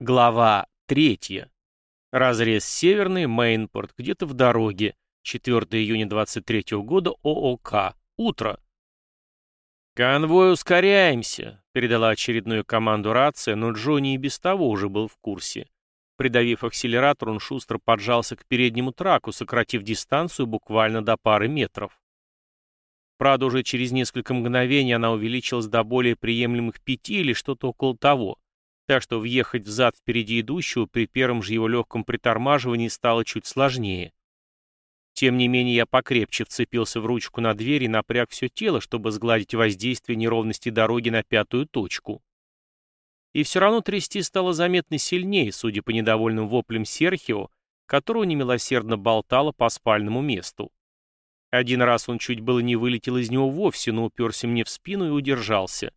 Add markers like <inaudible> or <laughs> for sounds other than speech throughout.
Глава 3. Разрез Северный, Мейнпорт, где-то в дороге. 4 июня 23 года, ООК. Утро. «Конвой, ускоряемся!» — передала очередную команду рация, но Джонни и без того уже был в курсе. Придавив акселератор, он шустро поджался к переднему траку, сократив дистанцию буквально до пары метров. Правда, уже через несколько мгновений она увеличилась до более приемлемых пяти или что-то около того — так что въехать взад впереди идущего при первом же его легком притормаживании стало чуть сложнее. Тем не менее, я покрепче вцепился в ручку на двери и напряг все тело, чтобы сгладить воздействие неровности дороги на пятую точку. И все равно трясти стало заметно сильнее, судя по недовольным воплям Серхио, которого немилосердно болтало по спальному месту. Один раз он чуть было не вылетел из него вовсе, но уперся мне в спину и удержался.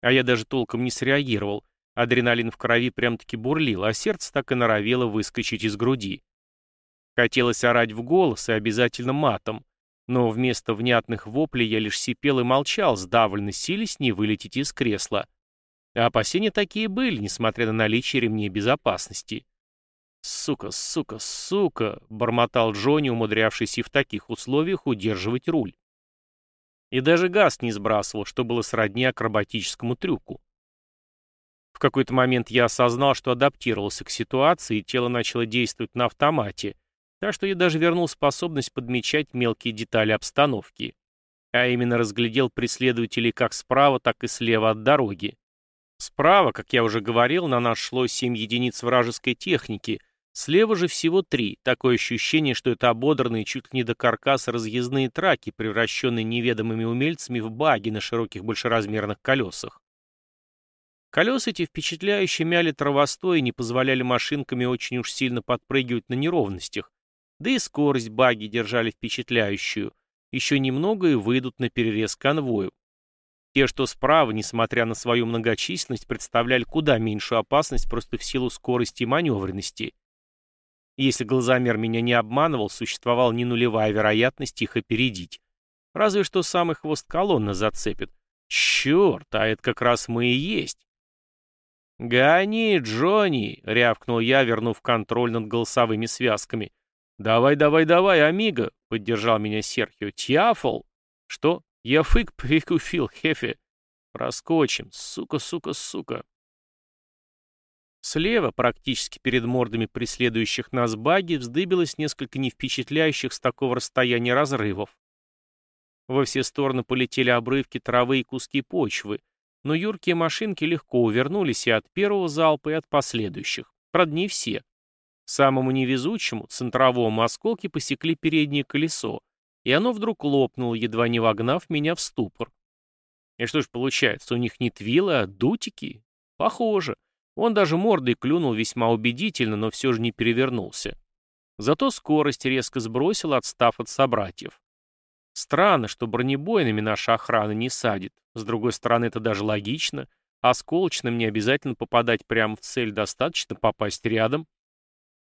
А я даже толком не среагировал, Адреналин в крови прям-таки бурлил, а сердце так и норовело выскочить из груди. Хотелось орать в голос и обязательно матом, но вместо внятных воплей я лишь сипел и молчал, сдавленно сились не вылететь из кресла. А опасения такие были, несмотря на наличие ремней безопасности. «Сука, сука, сука!» — бормотал Джонни, умудрявшийся в таких условиях удерживать руль. И даже газ не сбрасывал, что было сродни акробатическому трюку. Какой-то момент я осознал, что адаптировался к ситуации, и тело начало действовать на автомате, так что я даже вернул способность подмечать мелкие детали обстановки. А именно разглядел преследователей как справа, так и слева от дороги. Справа, как я уже говорил, на нас шло 7 единиц вражеской техники, слева же всего 3, такое ощущение, что это ободранные чуть ли не до каркаса разъездные траки, превращенные неведомыми умельцами в баги на широких большеразмерных колесах. Колеса эти впечатляюще мяли травостой и не позволяли машинками очень уж сильно подпрыгивать на неровностях, да и скорость баги держали впечатляющую. Еще немного и выйдут на перерез конвою. Те, что справа, несмотря на свою многочисленность, представляли куда меньшую опасность просто в силу скорости и маневренности. Если глазомер меня не обманывал, существовала не нулевая вероятность их опередить. Разве что самый хвост колонны зацепит. Черт, а это как раз мы и есть. «Гони, Джонни!» — рявкнул я, вернув контроль над голосовыми связками. «Давай, давай, давай, амиго!» — поддержал меня Серхио. «Тьяфл!» «Что? Я фык прикуфил, хефе!» «Проскочим! Сука, сука, сука!» Слева, практически перед мордами преследующих нас баги, вздыбилось несколько невпечатляющих с такого расстояния разрывов. Во все стороны полетели обрывки травы и куски почвы, но юркие машинки легко увернулись и от первого залпа, и от последующих. Правда, не все. Самому невезучему, центровому осколки посекли переднее колесо, и оно вдруг лопнуло, едва не вогнав меня в ступор. И что ж получается, у них не твилы, а дутики? Похоже. Он даже мордой клюнул весьма убедительно, но все же не перевернулся. Зато скорость резко сбросил, отстав от собратьев. Странно, что бронебойными наша охрана не садит. С другой стороны, это даже логично. Осколочным не обязательно попадать прямо в цель, достаточно попасть рядом.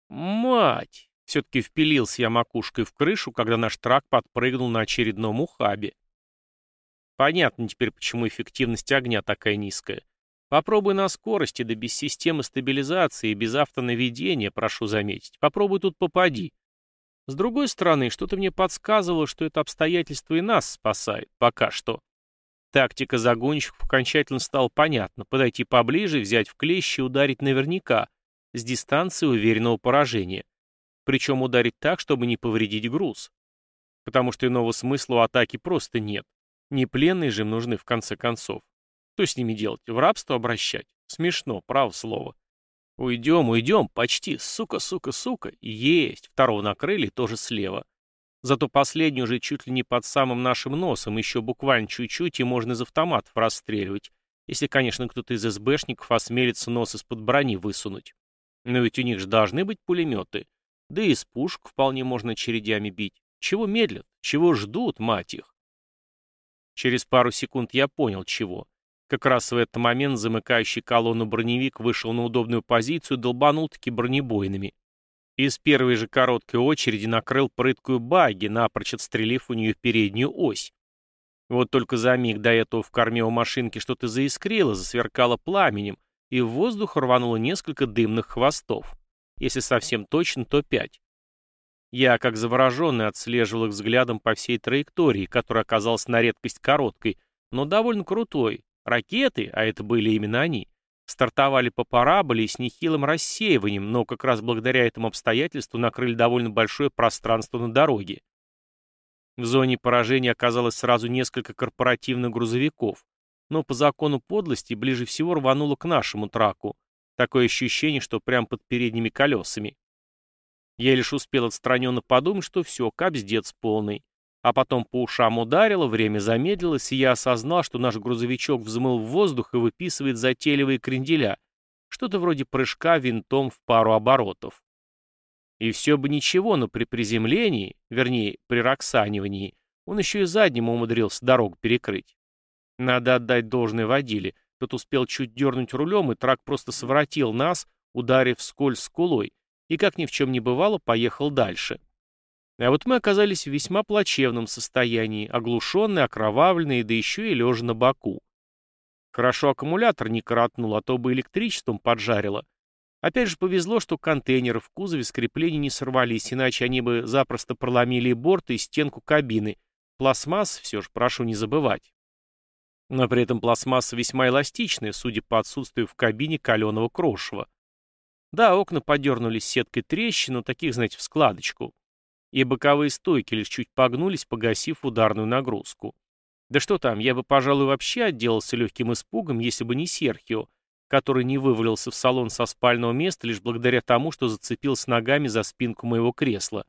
Мать! Все-таки впилился я макушкой в крышу, когда наш трак подпрыгнул на очередном ухабе. Понятно теперь, почему эффективность огня такая низкая. Попробуй на скорости, да без системы стабилизации и без автонаведения, прошу заметить. Попробуй тут попади. С другой стороны, что-то мне подсказывало, что это обстоятельство и нас спасает, пока что. Тактика загонщиков окончательно стала понятна. Подойти поближе, взять в клещи и ударить наверняка, с дистанции уверенного поражения. Причем ударить так, чтобы не повредить груз. Потому что иного смысла у атаки просто нет. Не пленные же им нужны в конце концов. Что с ними делать? В рабство обращать? Смешно, право слово. Уйдем, уйдем, почти, сука, сука, сука. Есть, второго накрыли, тоже слева. Зато последний уже чуть ли не под самым нашим носом, еще буквально чуть-чуть, и можно из автоматов расстреливать. Если, конечно, кто-то из СБшников осмелится нос из-под брони высунуть. Но ведь у них же должны быть пулеметы. Да и из пушек вполне можно чередями бить. Чего медлят? Чего ждут, мать их? Через пару секунд я понял, чего. Как раз в этот момент замыкающий колонну броневик вышел на удобную позицию и долбанул-таки бронебойными. Из первой же короткой очереди накрыл прыткую баги, напрочь отстрелив у нее переднюю ось. Вот только за миг до этого в корме у машинки что-то заискрило, засверкало пламенем, и в воздух рвануло несколько дымных хвостов. Если совсем точно, то пять. Я, как завороженный, отслеживал их взглядом по всей траектории, которая оказалась на редкость короткой, но довольно крутой. Ракеты, а это были именно они, стартовали по параболе с нехилым рассеиванием, но как раз благодаря этому обстоятельству накрыли довольно большое пространство на дороге. В зоне поражения оказалось сразу несколько корпоративных грузовиков, но по закону подлости ближе всего рвануло к нашему траку. Такое ощущение, что прямо под передними колесами. Я лишь успел отстраненно подумать, что все, капздец полный. А потом по ушам ударило, время замедлилось, и я осознал, что наш грузовичок взмыл в воздух и выписывает затейливые кренделя. Что-то вроде прыжка винтом в пару оборотов. И все бы ничего, но при приземлении, вернее, при роксанивании, он еще и задним умудрился дорогу перекрыть. Надо отдать должное водиле. Тот успел чуть дернуть рулем, и трак просто своротил нас, ударив скользь скулой, и, как ни в чем не бывало, поехал дальше. А вот мы оказались в весьма плачевном состоянии, оглушенные, окровавленные, да еще и лежа на боку. Хорошо аккумулятор не коротнул, а то бы электричеством поджарило. Опять же повезло, что контейнеры в кузове с креплений не сорвались, иначе они бы запросто проломили и борт, и стенку кабины. Пластмасс все же прошу не забывать. Но при этом пластмасса весьма эластичная, судя по отсутствию в кабине каленого крошева. Да, окна подернулись сеткой трещин, но таких, знаете, в складочку. И боковые стойки лишь чуть погнулись, погасив ударную нагрузку. Да что там, я бы, пожалуй, вообще отделался легким испугом, если бы не Серхио, который не вывалился в салон со спального места лишь благодаря тому, что зацепился ногами за спинку моего кресла.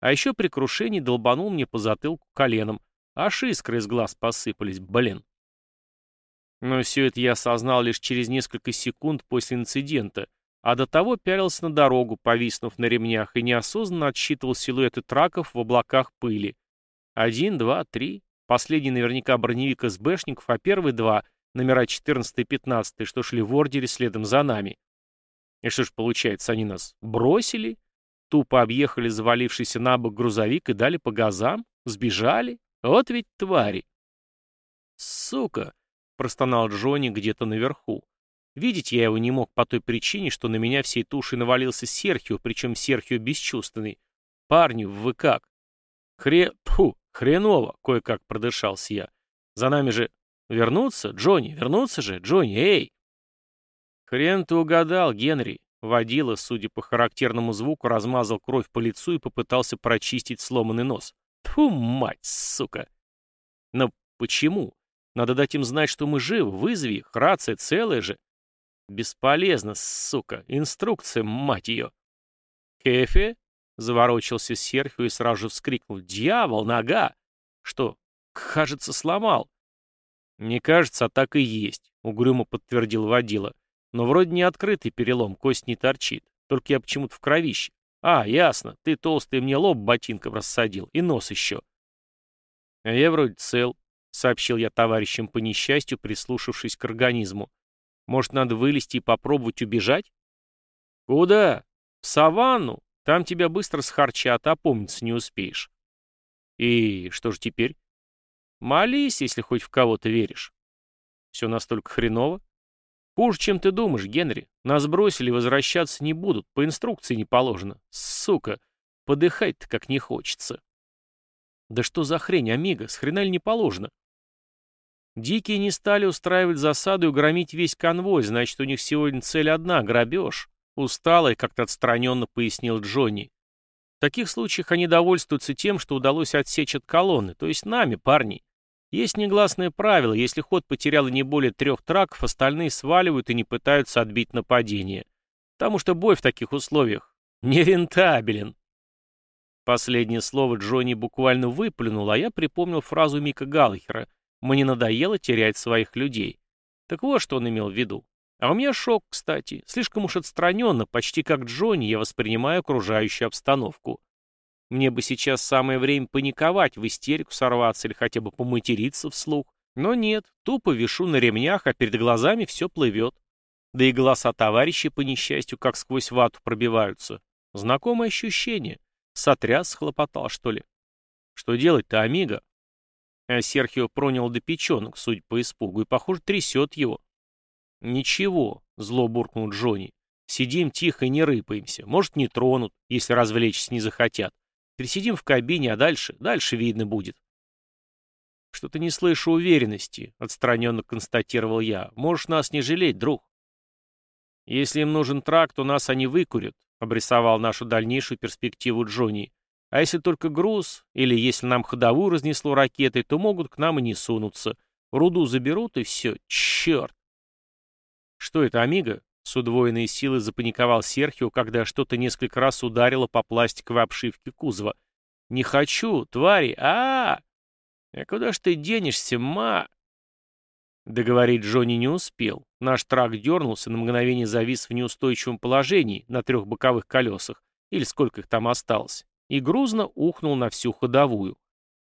А еще при крушении долбанул мне по затылку коленом, аж искры из глаз посыпались, блин. Но все это я осознал лишь через несколько секунд после инцидента, а до того пялился на дорогу, повиснув на ремнях, и неосознанно отсчитывал силуэты траков в облаках пыли. Один, два, три. Последний наверняка броневик СБшников, а первые два — номера 14 и 15, что шли в ордере следом за нами. И что ж получается, они нас бросили? Тупо объехали завалившийся на бок грузовик и дали по газам? Сбежали? Вот ведь твари! Сука! — простонал Джонни где-то наверху. Видеть я его не мог по той причине, что на меня всей тушей навалился Серхио, причем Серхио бесчувственный. Парни, вы как? Хре... Фу, хреново, кое-как продышался я. За нами же... Вернуться? Джонни, вернуться же? Джонни, эй! Хрен ты угадал, Генри. Водила, судя по характерному звуку, размазал кровь по лицу и попытался прочистить сломанный нос. Тьфу, мать, сука! Но почему? Надо дать им знать, что мы живы, вызови их, рация целая же. Бесполезно, сука. Инструкция, мать ее. Кефе? Заворочился Серхио и сразу же вскрикнул. Дьявол, нога! Что, кажется, сломал. Не кажется, а так и есть, угрюмо подтвердил водила. Но вроде не открытый перелом, кость не торчит. Только я почему-то в кровище. А, ясно, ты толстый мне лоб ботинком рассадил, и нос еще. А я вроде цел, сообщил я товарищам по несчастью, прислушавшись к организму. Может, надо вылезти и попробовать убежать? Куда? В саванну. Там тебя быстро схарчат, а помниться не успеешь. И что же теперь? Молись, если хоть в кого-то веришь. Все настолько хреново? Хуже, чем ты думаешь, Генри. Нас бросили, возвращаться не будут, по инструкции не положено. Сука, подыхать-то как не хочется. Да что за хрень, Амиго, с хрена ли не положено? Дикие не стали устраивать засаду и громить весь конвой, значит, у них сегодня цель одна — грабеж. Устало и как-то отстраненно пояснил Джонни. В таких случаях они довольствуются тем, что удалось отсечь от колонны, то есть нами, парни. Есть негласное правило, если ход потерял не более трех траков, остальные сваливают и не пытаются отбить нападение. Потому что бой в таких условиях <laughs> нерентабелен. Последнее слово Джонни буквально выплюнул, а я припомнил фразу Мика Галлахера мне надоело терять своих людей. Так вот, что он имел в виду. А у меня шок, кстати. Слишком уж отстраненно, почти как Джонни, я воспринимаю окружающую обстановку. Мне бы сейчас самое время паниковать, в истерику сорваться или хотя бы поматериться вслух. Но нет, тупо вишу на ремнях, а перед глазами все плывет. Да и голоса товарищей, по несчастью, как сквозь вату пробиваются. Знакомое ощущение. Сотряс схлопотал, что ли? Что делать-то, Амиго? А Серхио пронял до печенок, судя по испугу, и, похоже, трясет его. Ничего, — зло буркнул Джонни. «Сидим тихо и не рыпаемся. Может, не тронут, если развлечься не захотят. Пересидим в кабине, а дальше, дальше видно будет». «Что-то не слышу уверенности», — отстраненно констатировал я. «Можешь нас не жалеть, друг». «Если им нужен трак, то нас они выкурят», — обрисовал нашу дальнейшую перспективу Джонни. «А если только груз, или если нам ходовую разнесло ракетой, то могут к нам и не сунуться. Руду заберут, и все. Черт!» «Что это, Амиго?» — с удвоенной силой запаниковал Серхио, когда что-то несколько раз ударило по пластиковой обшивке кузова. «Не хочу, твари! а, -а, -а! а куда ж ты денешься, ма...» Договорить Джонни не успел. Наш трак дернулся, на мгновение завис в неустойчивом положении на трех боковых колесах, или сколько их там осталось, и грузно ухнул на всю ходовую,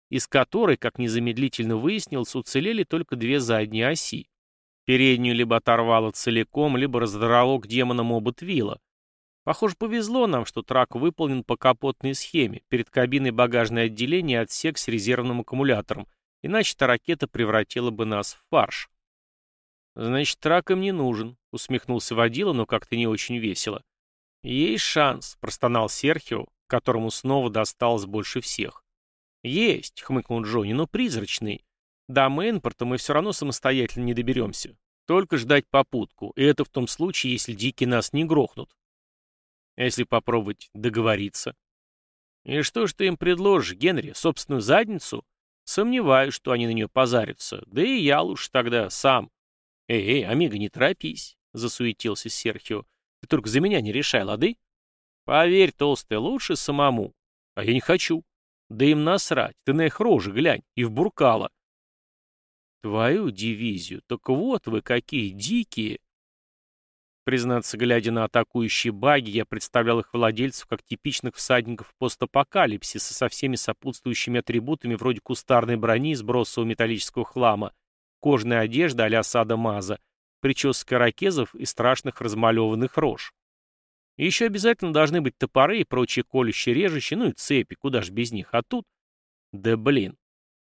из которой, как незамедлительно выяснилось, уцелели только две задние оси. Переднюю либо оторвало целиком, либо раздрало к демонам оба твила. Похоже, повезло нам, что трак выполнен по капотной схеме. Перед кабиной багажное отделение отсек с резервным аккумулятором, иначе-то ракета превратила бы нас в фарш. «Значит, трак им не нужен», — усмехнулся водила, но как-то не очень весело. «Есть шанс», — простонал Серхио, которому снова досталось больше всех. «Есть», — хмыкнул Джонни, — «но призрачный. До Мейнпорта мы все равно самостоятельно не доберемся. Только ждать попутку, и это в том случае, если дикие нас не грохнут. Если попробовать договориться? И что ж ты им предложишь, Генри, собственную задницу? Сомневаюсь, что они на нее позарятся. Да и я лучше тогда сам. «Эй, эй, Амиго, не торопись», — засуетился Серхио. «Ты только за меня не решай, лады?» «Поверь, толстый, лучше самому». «А я не хочу». «Да им насрать, ты на их рожи глянь, и в буркало». «Твою дивизию, так вот вы какие дикие!» Признаться, глядя на атакующие баги, я представлял их владельцев как типичных всадников постапокалипсиса со всеми сопутствующими атрибутами вроде кустарной брони из бросового металлического хлама кожная одежда а-ля Сада Маза, прическа ракезов и страшных размалеванных рож. Еще обязательно должны быть топоры и прочие колющие режущие, ну и цепи, куда ж без них, а тут... Да блин.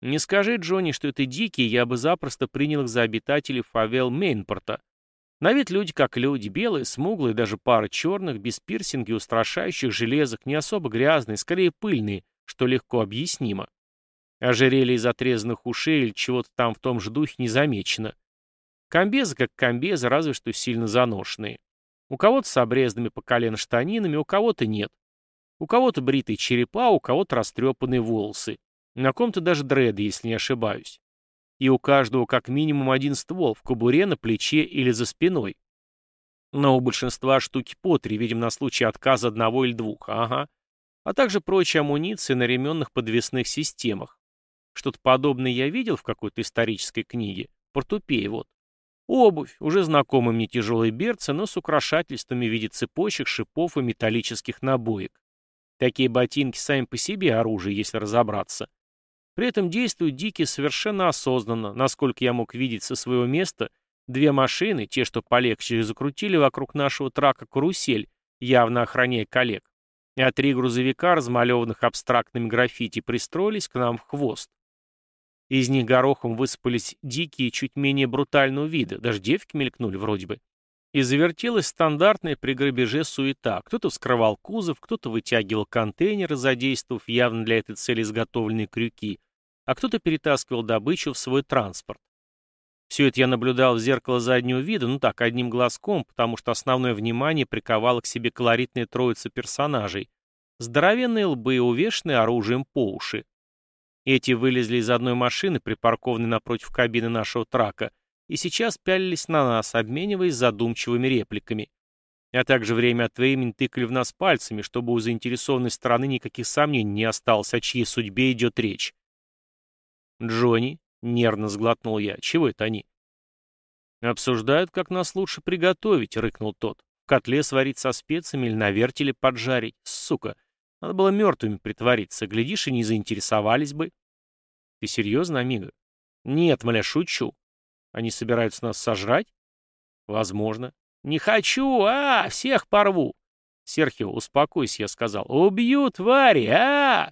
Не скажи, Джонни, что это дикие, я бы запросто принял их за обитателей фавел Мейнпорта. На вид люди как люди, белые, смуглые, даже пара черных, без пирсинги, устрашающих железок, не особо грязные, скорее пыльные, что легко объяснимо. Ожерелье из отрезанных ушей или чего-то там в том же духе не замечено. Комбезы как комбезы, разве что сильно заношенные. У кого-то с обрезанными по колено штанинами, у кого-то нет. У кого-то бритые черепа, у кого-то растрепанные волосы. На ком-то даже дреды, если не ошибаюсь. И у каждого как минимум один ствол в кобуре, на плече или за спиной. Но у большинства штуки по три, видим на случай отказа одного или двух, ага. А также прочая амуниция на ременных подвесных системах. Что-то подобное я видел в какой-то исторической книге. Портупей вот. Обувь, уже знакомые мне тяжелые берцы, но с украшательствами в виде цепочек, шипов и металлических набоек. Такие ботинки сами по себе оружие, если разобраться. При этом действуют дикие совершенно осознанно, насколько я мог видеть со своего места, две машины, те, что полегче, закрутили вокруг нашего трака карусель, явно охраняя коллег, а три грузовика, размалеванных абстрактными граффити, пристроились к нам в хвост. Из них горохом высыпались дикие, чуть менее брутального вида, даже девки мелькнули вроде бы. И завертелась стандартная при грабеже суета. Кто-то вскрывал кузов, кто-то вытягивал контейнеры, задействовав явно для этой цели изготовленные крюки, а кто-то перетаскивал добычу в свой транспорт. Все это я наблюдал в зеркало заднего вида, ну так, одним глазком, потому что основное внимание приковало к себе колоритная троица персонажей. Здоровенные лбы, увешанные оружием по уши. Эти вылезли из одной машины, припаркованной напротив кабины нашего трака, и сейчас пялились на нас, обмениваясь задумчивыми репликами. А также время от времени тыкали в нас пальцами, чтобы у заинтересованной стороны никаких сомнений не осталось, о чьей судьбе идет речь. «Джонни», — нервно сглотнул я, — «чего это они?» «Обсуждают, как нас лучше приготовить», — рыкнул тот. «В котле сварить со специями или на вертеле поджарить. Сука, надо было мертвыми притвориться, глядишь, и не заинтересовались бы. Ты серьезно, Амиго? Нет, мля, шучу. Они собираются нас сожрать? Возможно. Не хочу, а, всех порву. Серхио, успокойся, я сказал. Убью, твари, а!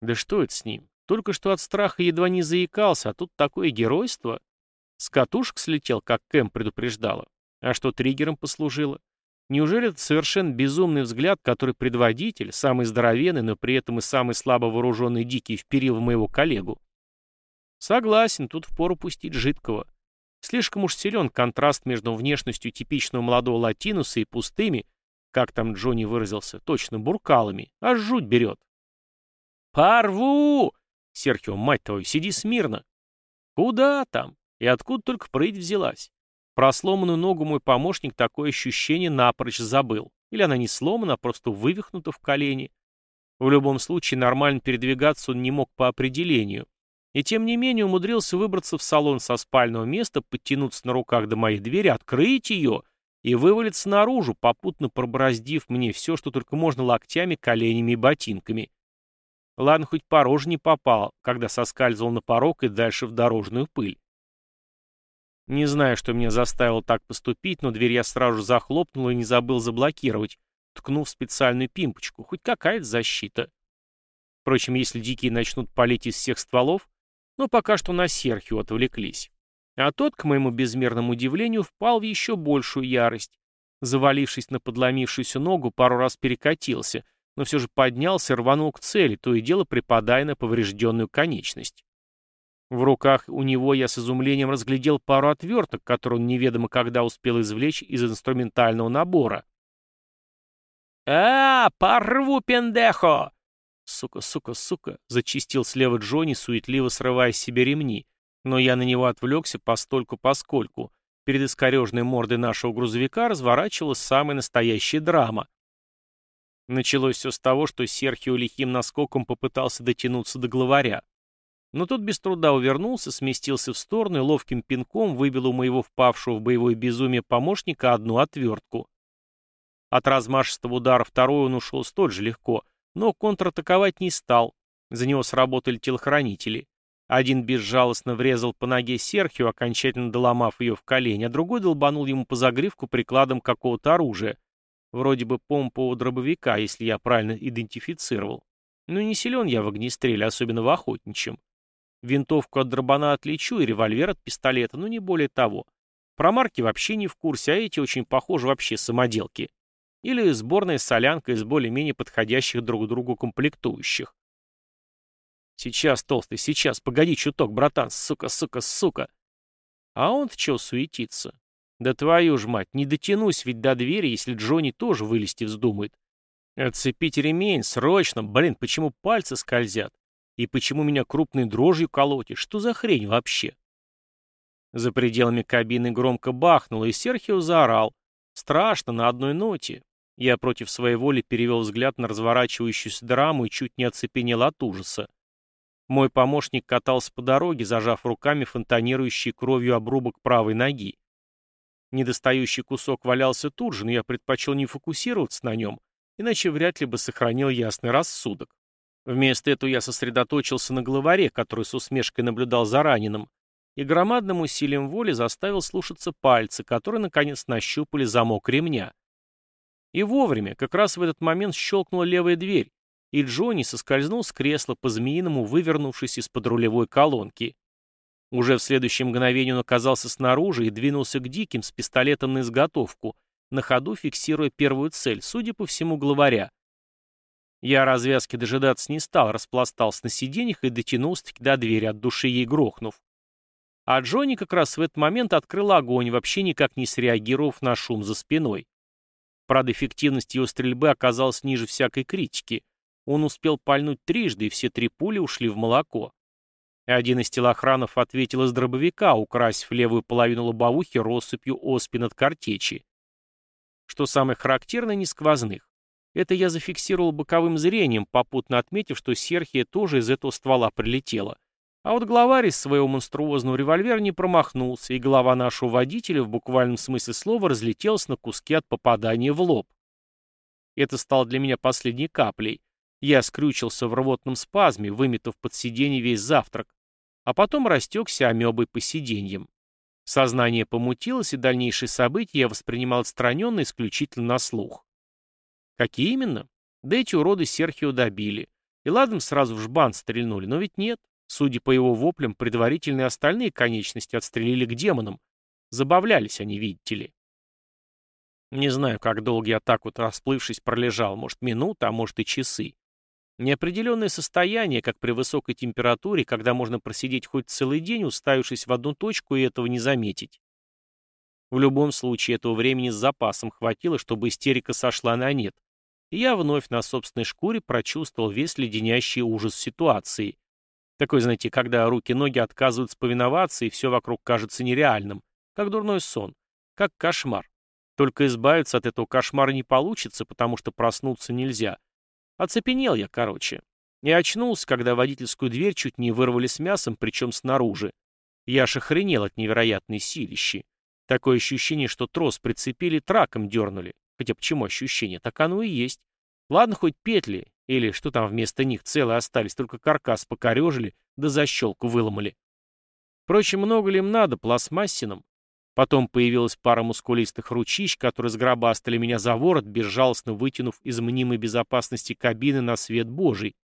Да что это с ним? Только что от страха едва не заикался, а тут такое геройство. С катушек слетел, как Кэм предупреждала. А что триггером послужило? Неужели это совершенно безумный взгляд, который предводитель, самый здоровенный, но при этом и самый слабо вооруженный дикий, вперил в моего коллегу? Согласен, тут впору пустить жидкого. Слишком уж силен контраст между внешностью типичного молодого латинуса и пустыми, как там Джонни выразился, точно буркалами, аж жуть берет. «Порву!» «Серхио, мать твою, сиди смирно!» «Куда там? И откуда только прыть взялась?» Про сломанную ногу мой помощник такое ощущение напрочь забыл. Или она не сломана, а просто вывихнута в колени. В любом случае, нормально передвигаться он не мог по определению. И тем не менее умудрился выбраться в салон со спального места, подтянуться на руках до моей двери, открыть ее и вывалиться наружу, попутно пробороздив мне все, что только можно локтями, коленями и ботинками. Ладно, хоть по роже не попал, когда соскальзывал на порог и дальше в дорожную пыль. Не знаю, что меня заставило так поступить, но дверь я сразу захлопнул и не забыл заблокировать, ткнув специальную пимпочку, хоть какая-то защита. Впрочем, если дикие начнут палить из всех стволов, но пока что на Серхио отвлеклись. А тот, к моему безмерному удивлению, впал в еще большую ярость. Завалившись на подломившуюся ногу, пару раз перекатился, но все же поднялся и рванул к цели, то и дело припадая на поврежденную конечность. В руках у него я с изумлением разглядел пару отверток, которые он неведомо когда успел извлечь из инструментального набора. «А, порву, пендехо!» «Сука, сука, сука!» — зачистил слева Джонни, суетливо срывая с себя ремни. Но я на него отвлекся постольку-поскольку. Перед искорежной мордой нашего грузовика разворачивалась самая настоящая драма. Началось все с того, что Серхио лихим наскоком попытался дотянуться до главаря. Но тот без труда увернулся, сместился в сторону и ловким пинком выбил у моего впавшего в боевое безумие помощника одну отвертку. От размашистого удара второй он ушел столь же легко, но контратаковать не стал. За него сработали телохранители. Один безжалостно врезал по ноге Серхио, окончательно доломав ее в колени, а другой долбанул ему по загривку прикладом какого-то оружия. Вроде бы помпового дробовика, если я правильно идентифицировал. Ну не силен я в огнестреле, особенно в охотничьем. Винтовку от дробана отличу и револьвер от пистолета, но не более того. Про марки вообще не в курсе, а эти очень похожи вообще самоделки. Или сборная солянка из более-менее подходящих друг другу комплектующих. Сейчас, толстый, сейчас, погоди чуток, братан, сука, сука, сука. А он-то чего суетится? Да твою ж мать, не дотянусь ведь до двери, если Джонни тоже вылезти вздумает. Отцепить ремень, срочно, блин, почему пальцы скользят? И почему меня крупной дрожью колотит? Что за хрень вообще? За пределами кабины громко бахнуло, и Серхио заорал. Страшно, на одной ноте. Я против своей воли перевел взгляд на разворачивающуюся драму и чуть не оцепенел от ужаса. Мой помощник катался по дороге, зажав руками фонтанирующий кровью обрубок правой ноги. Недостающий кусок валялся тут же, но я предпочел не фокусироваться на нем, иначе вряд ли бы сохранил ясный рассудок. Вместо этого я сосредоточился на главаре, который с усмешкой наблюдал за раненым, и громадным усилием воли заставил слушаться пальцы, которые наконец нащупали замок ремня. И вовремя, как раз в этот момент щелкнула левая дверь, и Джонни соскользнул с кресла по-змеиному, вывернувшись из-под рулевой колонки. Уже в следующее мгновение он оказался снаружи и двинулся к Диким с пистолетом на изготовку, на ходу фиксируя первую цель, судя по всему, главаря. Я развязки дожидаться не стал, распластался на сиденьях и дотянулся-таки до двери, от души ей грохнув. А Джонни как раз в этот момент открыл огонь, вообще никак не среагировав на шум за спиной. Правда, эффективность его стрельбы оказалась ниже всякой критики. Он успел пальнуть трижды, и все три пули ушли в молоко. Один из телохранов ответил из дробовика, украсив левую половину лобовухи россыпью оспин от картечи. Что самое характерное, не сквозных. Это я зафиксировал боковым зрением, попутно отметив, что Серхия тоже из этого ствола прилетела. А вот главарь из своего монструозного револьвера не промахнулся, и голова нашего водителя в буквальном смысле слова разлетелась на куски от попадания в лоб. Это стало для меня последней каплей. Я скрючился в рвотном спазме, выметав под сиденье весь завтрак, а потом растекся амебой по сиденьям. Сознание помутилось, и дальнейшие события я воспринимал отстраненно исключительно на слух. Какие именно? Да эти уроды Серхио добили. И ладно сразу в жбан стрельнули, но ведь нет. Судя по его воплям, предварительные остальные конечности отстрелили к демонам. Забавлялись они, видите ли. Не знаю, как долго я так вот расплывшись пролежал, может минута, а может и часы. Неопределенное состояние, как при высокой температуре, когда можно просидеть хоть целый день, уставившись в одну точку и этого не заметить. В любом случае, этого времени с запасом хватило, чтобы истерика сошла на нет. И я вновь на собственной шкуре прочувствовал весь леденящий ужас ситуации. Такой, знаете, когда руки-ноги отказываются повиноваться, и все вокруг кажется нереальным, как дурной сон, как кошмар. Только избавиться от этого кошмара не получится, потому что проснуться нельзя. Оцепенел я, короче. И очнулся, когда водительскую дверь чуть не вырвали с мясом, причем снаружи. Я аж охренел от невероятной силищи. Такое ощущение, что трос прицепили, траком дернули. Хотя почему ощущение? Так оно и есть. Ладно, хоть петли, или что там вместо них целые остались, только каркас покорежили, да защелку выломали. Впрочем, много ли им надо, пластмассином? Потом появилась пара мускулистых ручищ, которые сгробастали меня за ворот, безжалостно вытянув из мнимой безопасности кабины на свет божий.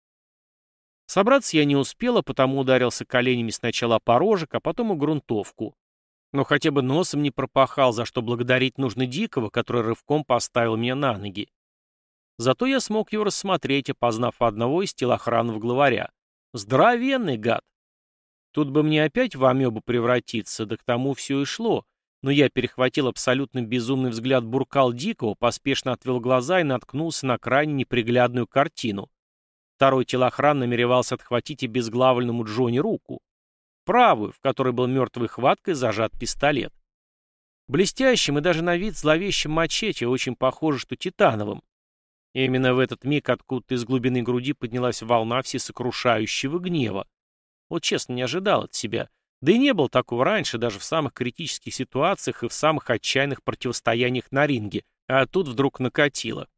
Собраться я не успела, потому ударился коленями сначала по рожек, а потом и грунтовку. Но хотя бы носом не пропахал, за что благодарить нужно Дикого, который рывком поставил меня на ноги. Зато я смог его рассмотреть, опознав одного из телохранов главаря. Здоровенный гад! Тут бы мне опять в амебу превратиться, да к тому все и шло но я перехватил абсолютно безумный взгляд Буркал Дикого, поспешно отвел глаза и наткнулся на крайне неприглядную картину. Второй телохран намеревался отхватить и безглавленному Джонни руку. Правую, в которой был мертвой хваткой зажат пистолет. Блестящим и даже на вид зловещим мачете, очень похоже, что титановым. И именно в этот миг откуда-то из глубины груди поднялась волна всесокрушающего гнева. Вот честно не ожидал от себя — да и не было такого раньше, даже в самых критических ситуациях и в самых отчаянных противостояниях на ринге, а тут вдруг накатило.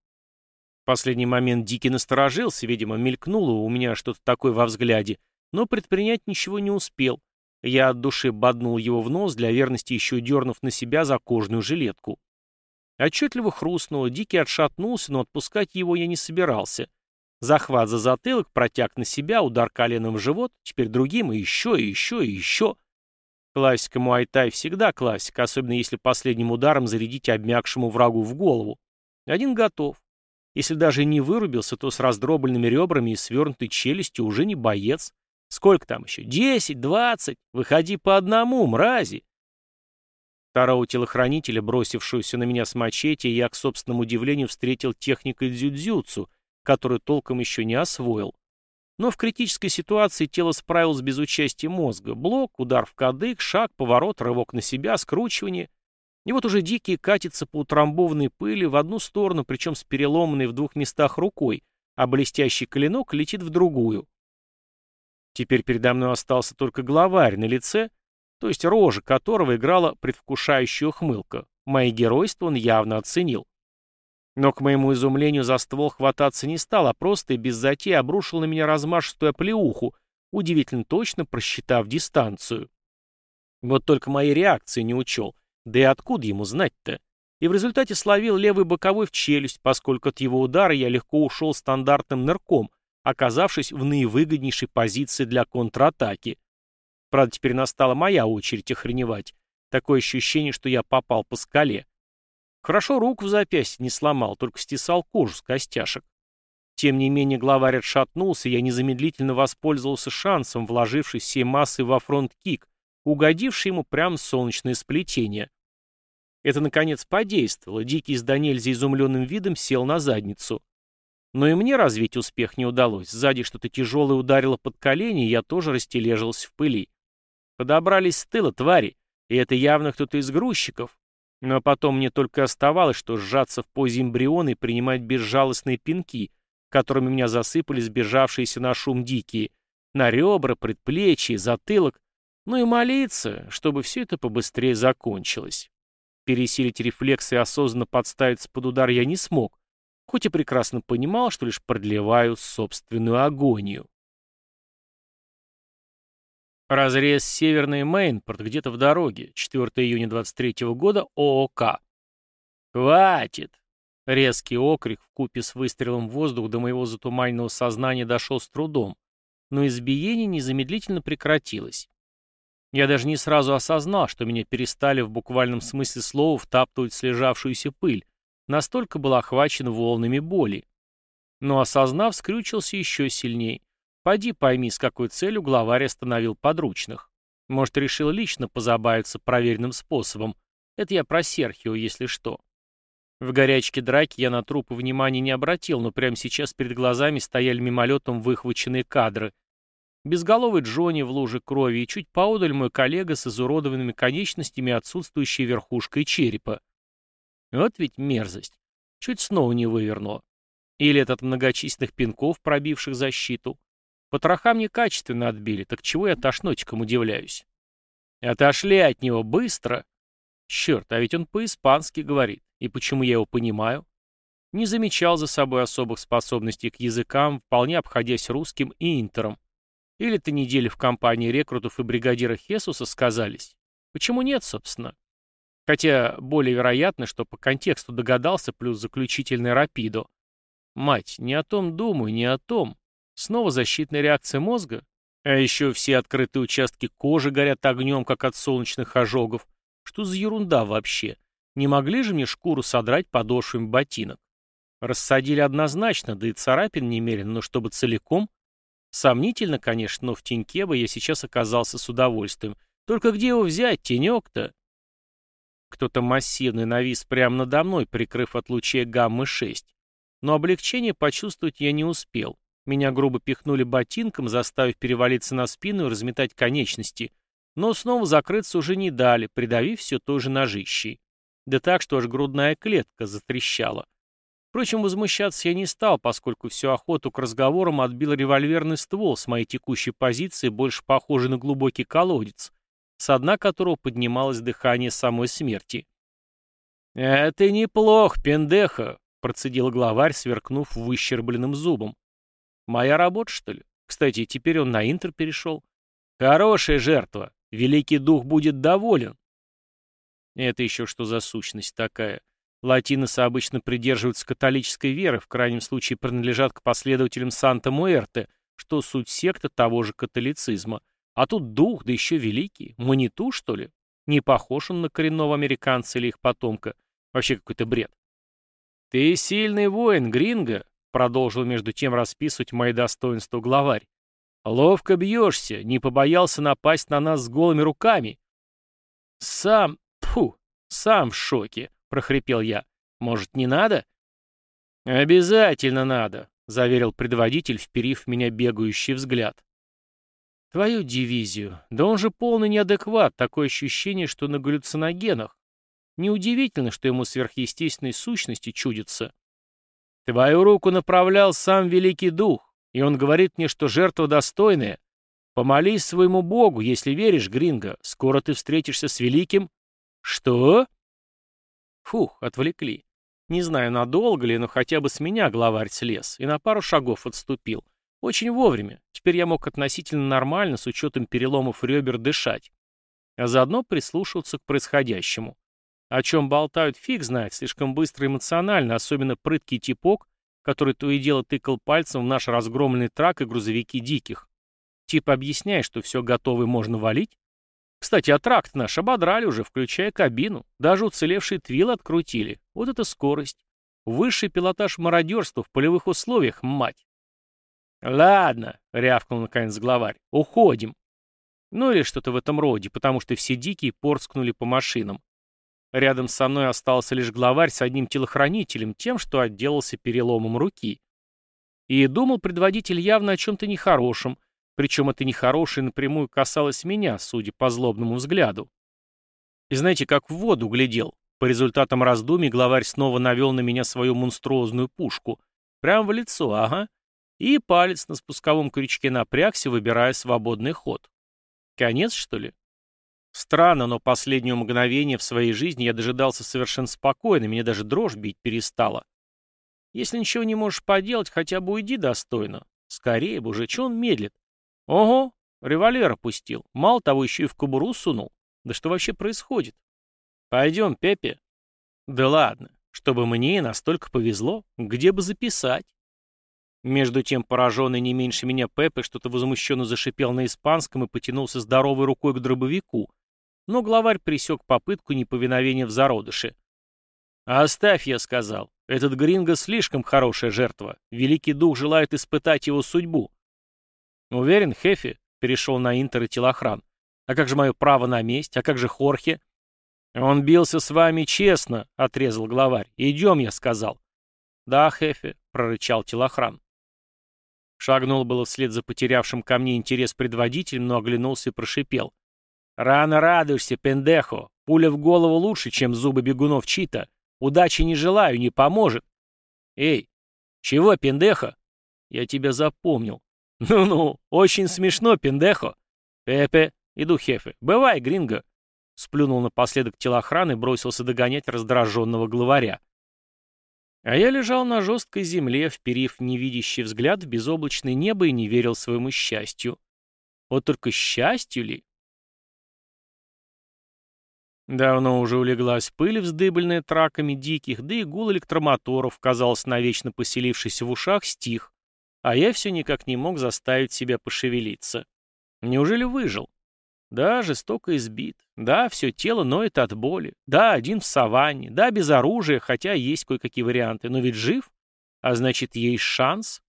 В последний момент Дикий насторожился, видимо, мелькнуло у меня что-то такое во взгляде, но предпринять ничего не успел. Я от души боднул его в нос, для верности еще дернув на себя за кожную жилетку. Отчетливо хрустнуло, Дикий отшатнулся, но отпускать его я не собирался. Захват за затылок, протяг на себя, удар коленом в живот, теперь другим, и еще, и еще, и еще. Классика Муайтай всегда классика, особенно если последним ударом зарядить обмякшему врагу в голову. Один готов. Если даже не вырубился, то с раздробленными ребрами и свернутой челюстью уже не боец. Сколько там еще? Десять, двадцать? Выходи по одному, мрази. Второго телохранителя, бросившегося на меня с мачете, я, к собственному удивлению, встретил техникой дзюдзюцу, которую толком еще не освоил. Но в критической ситуации тело справилось без участия мозга. Блок, удар в кадык, шаг, поворот, рывок на себя, скручивание. И вот уже Дикий катится по утрамбованной пыли в одну сторону, причем с переломанной в двух местах рукой, а блестящий клинок летит в другую. Теперь передо мной остался только главарь на лице, то есть рожа которого играла предвкушающая ухмылка. Мои геройства он явно оценил. Но, к моему изумлению, за ствол хвататься не стал, а просто и без затеи обрушил на меня размашистую оплеуху, удивительно точно просчитав дистанцию. Вот только моей реакции не учел. Да и откуда ему знать-то? И в результате словил левый боковой в челюсть, поскольку от его удара я легко ушел стандартным нырком, оказавшись в наивыгоднейшей позиции для контратаки. Правда, теперь настала моя очередь охреневать. Такое ощущение, что я попал по скале. Хорошо руку в запястье не сломал, только стесал кожу с костяшек. Тем не менее главарь отшатнулся, и я незамедлительно воспользовался шансом, вложившись всей массой во фронт-кик, угодивший ему прямо в солнечное сплетение. Это, наконец, подействовало, Дикий с Данельзе изумленным видом сел на задницу. Но и мне развить успех не удалось. Сзади что-то тяжелое ударило под колени, и я тоже растележился в пыли. Подобрались с тыла твари, и это явно кто-то из грузчиков. Но потом мне только оставалось, что сжаться в позе эмбриона и принимать безжалостные пинки, которыми меня засыпали сбежавшиеся на шум дикие, на ребра, предплечья, затылок, ну и молиться, чтобы все это побыстрее закончилось. Пересилить рефлексы и осознанно подставиться под удар я не смог, хоть и прекрасно понимал, что лишь продлеваю собственную агонию. Разрез Северный Мейнпорт где-то в дороге. 4 июня 23 года ООК. «Хватит!» Резкий окрик в купе с выстрелом в воздух до моего затуманенного сознания дошел с трудом, но избиение незамедлительно прекратилось. Я даже не сразу осознал, что меня перестали в буквальном смысле слова втаптывать слежавшуюся пыль, настолько был охвачен волнами боли. Но осознав, скрючился еще сильней. Пойди пойми, с какой целью главарь остановил подручных. Может, решил лично позабавиться проверенным способом. Это я про Серхио, если что. В горячке драки я на трупы внимания не обратил, но прямо сейчас перед глазами стояли мимолетом выхваченные кадры. Безголовый Джонни в луже крови и чуть поодаль мой коллега с изуродованными конечностями отсутствующей верхушкой черепа. Вот ведь мерзость. Чуть снова не вывернуло. Или этот многочисленных пинков, пробивших защиту. Потроха мне качественно отбили, так чего я тошнотиком удивляюсь? Отошли от него быстро. Черт, а ведь он по-испански говорит. И почему я его понимаю? Не замечал за собой особых способностей к языкам, вполне обходясь русским и интером. Или-то недели в компании рекрутов и бригадира Хесуса сказались. Почему нет, собственно? Хотя более вероятно, что по контексту догадался, плюс заключительный рапидо. Мать, не о том думаю, не о том. Снова защитная реакция мозга? А еще все открытые участки кожи горят огнем, как от солнечных ожогов. Что за ерунда вообще? Не могли же мне шкуру содрать подошвами ботинок? Рассадили однозначно, да и царапин немерено, но чтобы целиком? Сомнительно, конечно, но в теньке бы я сейчас оказался с удовольствием. Только где его взять, тенек-то? Кто-то массивный навис прямо надо мной, прикрыв от лучей гаммы-6. Но облегчение почувствовать я не успел. Меня грубо пихнули ботинком, заставив перевалиться на спину и разметать конечности. Но снова закрыться уже не дали, придавив все той же ножищей. Да так, что аж грудная клетка затрещала. Впрочем, возмущаться я не стал, поскольку всю охоту к разговорам отбил револьверный ствол с моей текущей позиции, больше похожий на глубокий колодец, с дна которого поднималось дыхание самой смерти. «Это неплохо, пендеха», — процедил главарь, сверкнув выщербленным зубом. «Моя работа, что ли? Кстати, теперь он на Интер перешел. Хорошая жертва. Великий дух будет доволен. Это еще что за сущность такая? Латиносы обычно придерживаются католической веры, в крайнем случае принадлежат к последователям Санта-Муэрте, что суть секта того же католицизма. А тут дух, да еще великий. Маниту, что ли? Не похож он на коренного американца или их потомка. Вообще какой-то бред. «Ты сильный воин, Гринго», — продолжил между тем расписывать мои достоинства главарь. «Ловко бьешься, не побоялся напасть на нас с голыми руками». «Сам Фу, сам в шоке, прохрипел я. Может, не надо? Обязательно надо, заверил предводитель, вперив в меня бегающий взгляд. Твою дивизию. Да он же полный неадекват, такое ощущение, что на галлюциногенах. Неудивительно, что ему сверхъестественной сущности чудится. Твою руку направлял сам Великий Дух, и он говорит мне, что жертва достойная. Помолись своему Богу, если веришь, Гринго, скоро ты встретишься с Великим «Что?» Фух, отвлекли. Не знаю, надолго ли, но хотя бы с меня главарь слез и на пару шагов отступил. Очень вовремя. Теперь я мог относительно нормально, с учетом переломов ребер, дышать. А заодно прислушиваться к происходящему. О чем болтают, фиг знает, слишком быстро и эмоционально, особенно прыткий типок, который то и дело тыкал пальцем в наш разгромленный трак и грузовики диких. Типа объясняя, что все готово можно валить? Кстати, а тракт наш ободрали уже, включая кабину. Даже уцелевший твил открутили. Вот это скорость. Высший пилотаж мародерства в полевых условиях, мать. «Ладно», — рявкнул наконец главарь, — «уходим». Ну или что-то в этом роде, потому что все дикие порскнули по машинам. Рядом со мной остался лишь главарь с одним телохранителем, тем, что отделался переломом руки. И думал предводитель явно о чем-то нехорошем, причем это нехорошее напрямую касалось меня, судя по злобному взгляду. И знаете, как в воду глядел. По результатам раздумий главарь снова навел на меня свою монструозную пушку. Прямо в лицо, ага. И палец на спусковом крючке напрягся, выбирая свободный ход. Конец, что ли? Странно, но последнее мгновение в своей жизни я дожидался совершенно спокойно, мне даже дрожь бить перестала. Если ничего не можешь поделать, хотя бы уйди достойно. Скорее бы уже, что он медлит? Ого, револьвер опустил. Мало того, еще и в кобуру сунул. Да что вообще происходит? Пойдем, Пепе. Да ладно, чтобы мне настолько повезло, где бы записать? Между тем, пораженный не меньше меня Пепе что-то возмущенно зашипел на испанском и потянулся здоровой рукой к дробовику. Но главарь пресек попытку неповиновения в зародыше. «Оставь», — я сказал. «Этот Гринго слишком хорошая жертва. Великий дух желает испытать его судьбу». «Уверен, Хефи?» — перешел на интер и телохран. «А как же мое право на месть? А как же Хорхе?» «Он бился с вами честно», — отрезал главарь. «Идем», — я сказал. «Да, Хефи», — прорычал телохран. Шагнул было вслед за потерявшим ко мне интерес предводителем, но оглянулся и прошипел. «Рано радуешься, пендехо. Пуля в голову лучше, чем зубы бегунов Чита. Удачи не желаю, не поможет». «Эй, чего, пендехо?» «Я тебя запомнил». «Ну-ну, очень смешно, пендехо». «Пепе, иду, хефе. Бывай, гринго». Сплюнул напоследок телохран и бросился догонять раздраженного главаря. А я лежал на жесткой земле, вперив невидящий взгляд в безоблачное небо и не верил своему счастью. Вот только счастью ли? Давно уже улеглась пыль, вздыбленная траками диких, да и гул электромоторов, казалось, навечно поселившийся в ушах, стих, а я все никак не мог заставить себя пошевелиться. Неужели выжил? Да, жестоко избит. Да, все тело ноет от боли. Да, один в саванне. Да, без оружия, хотя есть кое-какие варианты. Но ведь жив. А значит, есть шанс.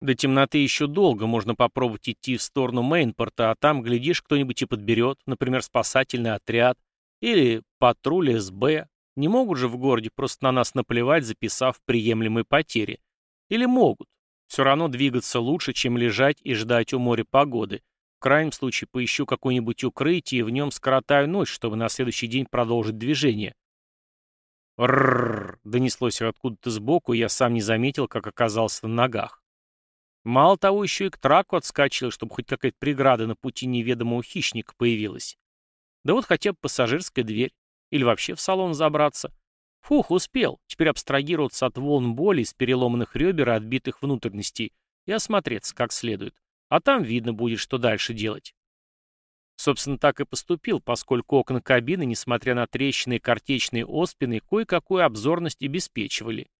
До темноты еще долго, можно попробовать идти в сторону Мейнпорта, а там, глядишь, кто-нибудь и подберет, например, спасательный отряд, или патруль СБ. Не могут же в городе просто на нас наплевать, записав приемлемые потери. Или могут. Все равно двигаться лучше, чем лежать и ждать у моря погоды. Крайнем случае поищу какое-нибудь укрытие и в нем скоротаю ночь, чтобы на следующий день продолжить движение. «Ррррр!» — донеслось откуда-то сбоку, и я сам не заметил, как оказался на ногах. Мало того, еще и к траку отскочил, чтобы хоть какая-то преграда на пути неведомого хищника появилась. Да вот хотя бы пассажирская дверь. Или вообще в салон забраться. Фух, успел. Теперь абстрагироваться от волн боли из переломанных ребер и отбитых внутренностей и осмотреться как следует. А там видно будет, что дальше делать. Собственно, так и поступил, поскольку окна кабины, несмотря на трещины и картечные оспины, кое-какую обзорность обеспечивали.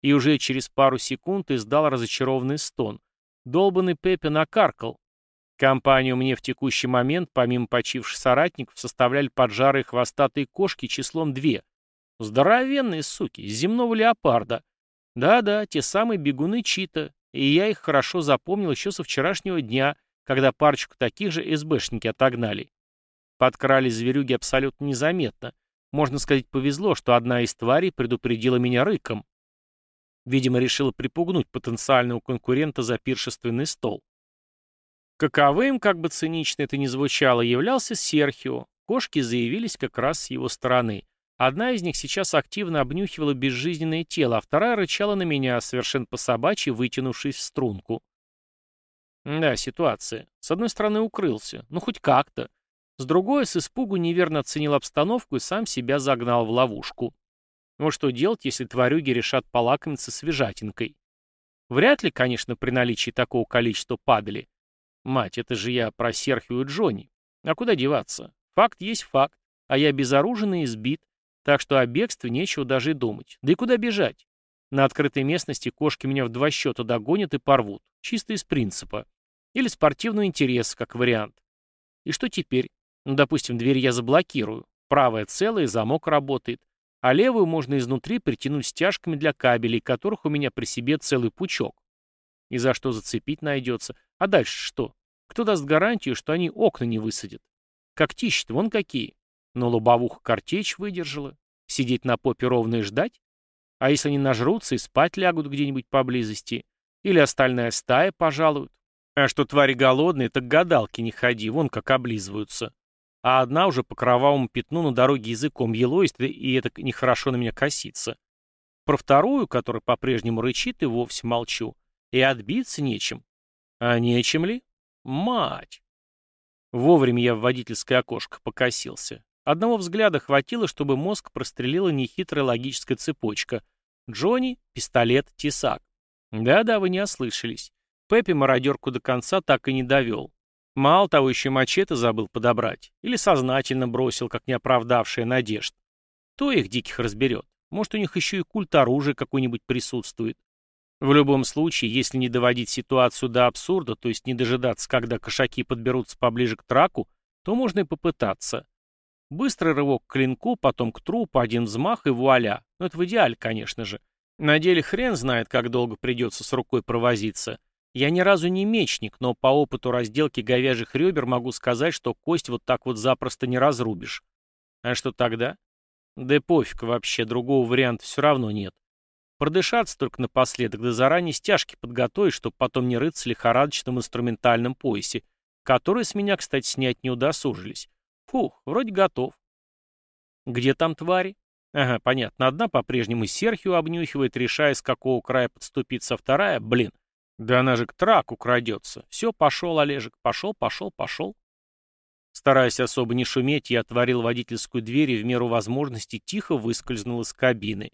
И уже через пару секунд издал разочарованный стон. Долбанный Пепе накаркал, Компанию мне в текущий момент, помимо почивших соратников, составляли поджарые хвостатые кошки числом две. Здоровенные суки, земного леопарда. Да-да, те самые бегуны Чита, и я их хорошо запомнил еще со вчерашнего дня, когда парочку таких же СБшники отогнали. Подкрались зверюги абсолютно незаметно. Можно сказать, повезло, что одна из тварей предупредила меня рыком. Видимо, решила припугнуть потенциального конкурента за пиршественный стол. Каковым, как бы цинично это ни звучало, являлся Серхио. Кошки заявились как раз с его стороны. Одна из них сейчас активно обнюхивала безжизненное тело, а вторая рычала на меня, совершенно по-собачьи, вытянувшись в струнку. Да, ситуация. С одной стороны, укрылся. Ну, хоть как-то. С другой, с испугу неверно оценил обстановку и сам себя загнал в ловушку. Ну, что делать, если тварюги решат полакомиться свежатинкой? Вряд ли, конечно, при наличии такого количества падали. Мать, это же я про Серхио и Джонни. А куда деваться? Факт есть факт, а я безоружен и избит, так что о бегстве нечего даже и думать. Да и куда бежать? На открытой местности кошки меня в два счета догонят и порвут, чисто из принципа. Или спортивного интереса, как вариант. И что теперь? Ну, допустим, дверь я заблокирую. Правая целая, замок работает. А левую можно изнутри притянуть стяжками для кабелей, которых у меня при себе целый пучок. И за что зацепить найдется. А дальше что? Кто даст гарантию, что они окна не высадят? Когтища-то вон какие. Но лобовуха картечь выдержала. Сидеть на попе ровно и ждать? А если они нажрутся и спать лягут где-нибудь поблизости? Или остальная стая пожалуют? А что твари голодные, так гадалки не ходи, вон как облизываются. А одна уже по кровавому пятну на дороге языком елоist, и это нехорошо на меня косится. Про вторую, которая по-прежнему рычит, и вовсе молчу. И отбиться нечем. А нечем ли? Мать! Вовремя я в водительское окошко покосился. Одного взгляда хватило, чтобы мозг прострелила нехитрая логическая цепочка. Джонни, пистолет, тесак. Да-да, вы не ослышались. Пеппи мародерку до конца так и не довел. Мало того, еще мачете забыл подобрать. Или сознательно бросил, как неоправдавшая надежд. Кто их диких разберет? Может, у них еще и культ оружия какой-нибудь присутствует. В любом случае, если не доводить ситуацию до абсурда, то есть не дожидаться, когда кошаки подберутся поближе к траку, то можно и попытаться. Быстрый рывок к клинку, потом к трупу, один взмах и вуаля. Ну это в идеале, конечно же. На деле хрен знает, как долго придется с рукой провозиться. Я ни разу не мечник, но по опыту разделки говяжьих ребер могу сказать, что кость вот так вот запросто не разрубишь. А что тогда? Да пофиг вообще, другого варианта все равно нет. Продышаться только напоследок, да заранее стяжки подготовить, чтобы потом не рыться лихорадочном инструментальном поясе, который с меня, кстати, снять не удосужились. Фух, вроде готов. Где там твари? Ага, понятно. Одна по-прежнему Серхио обнюхивает, решая, с какого края подступиться, вторая, блин, да она же к траку крадется. Все, пошел, Олежек, пошел, пошел, пошел. Стараясь особо не шуметь, я отворил водительскую дверь и в меру возможности тихо выскользнул из кабины.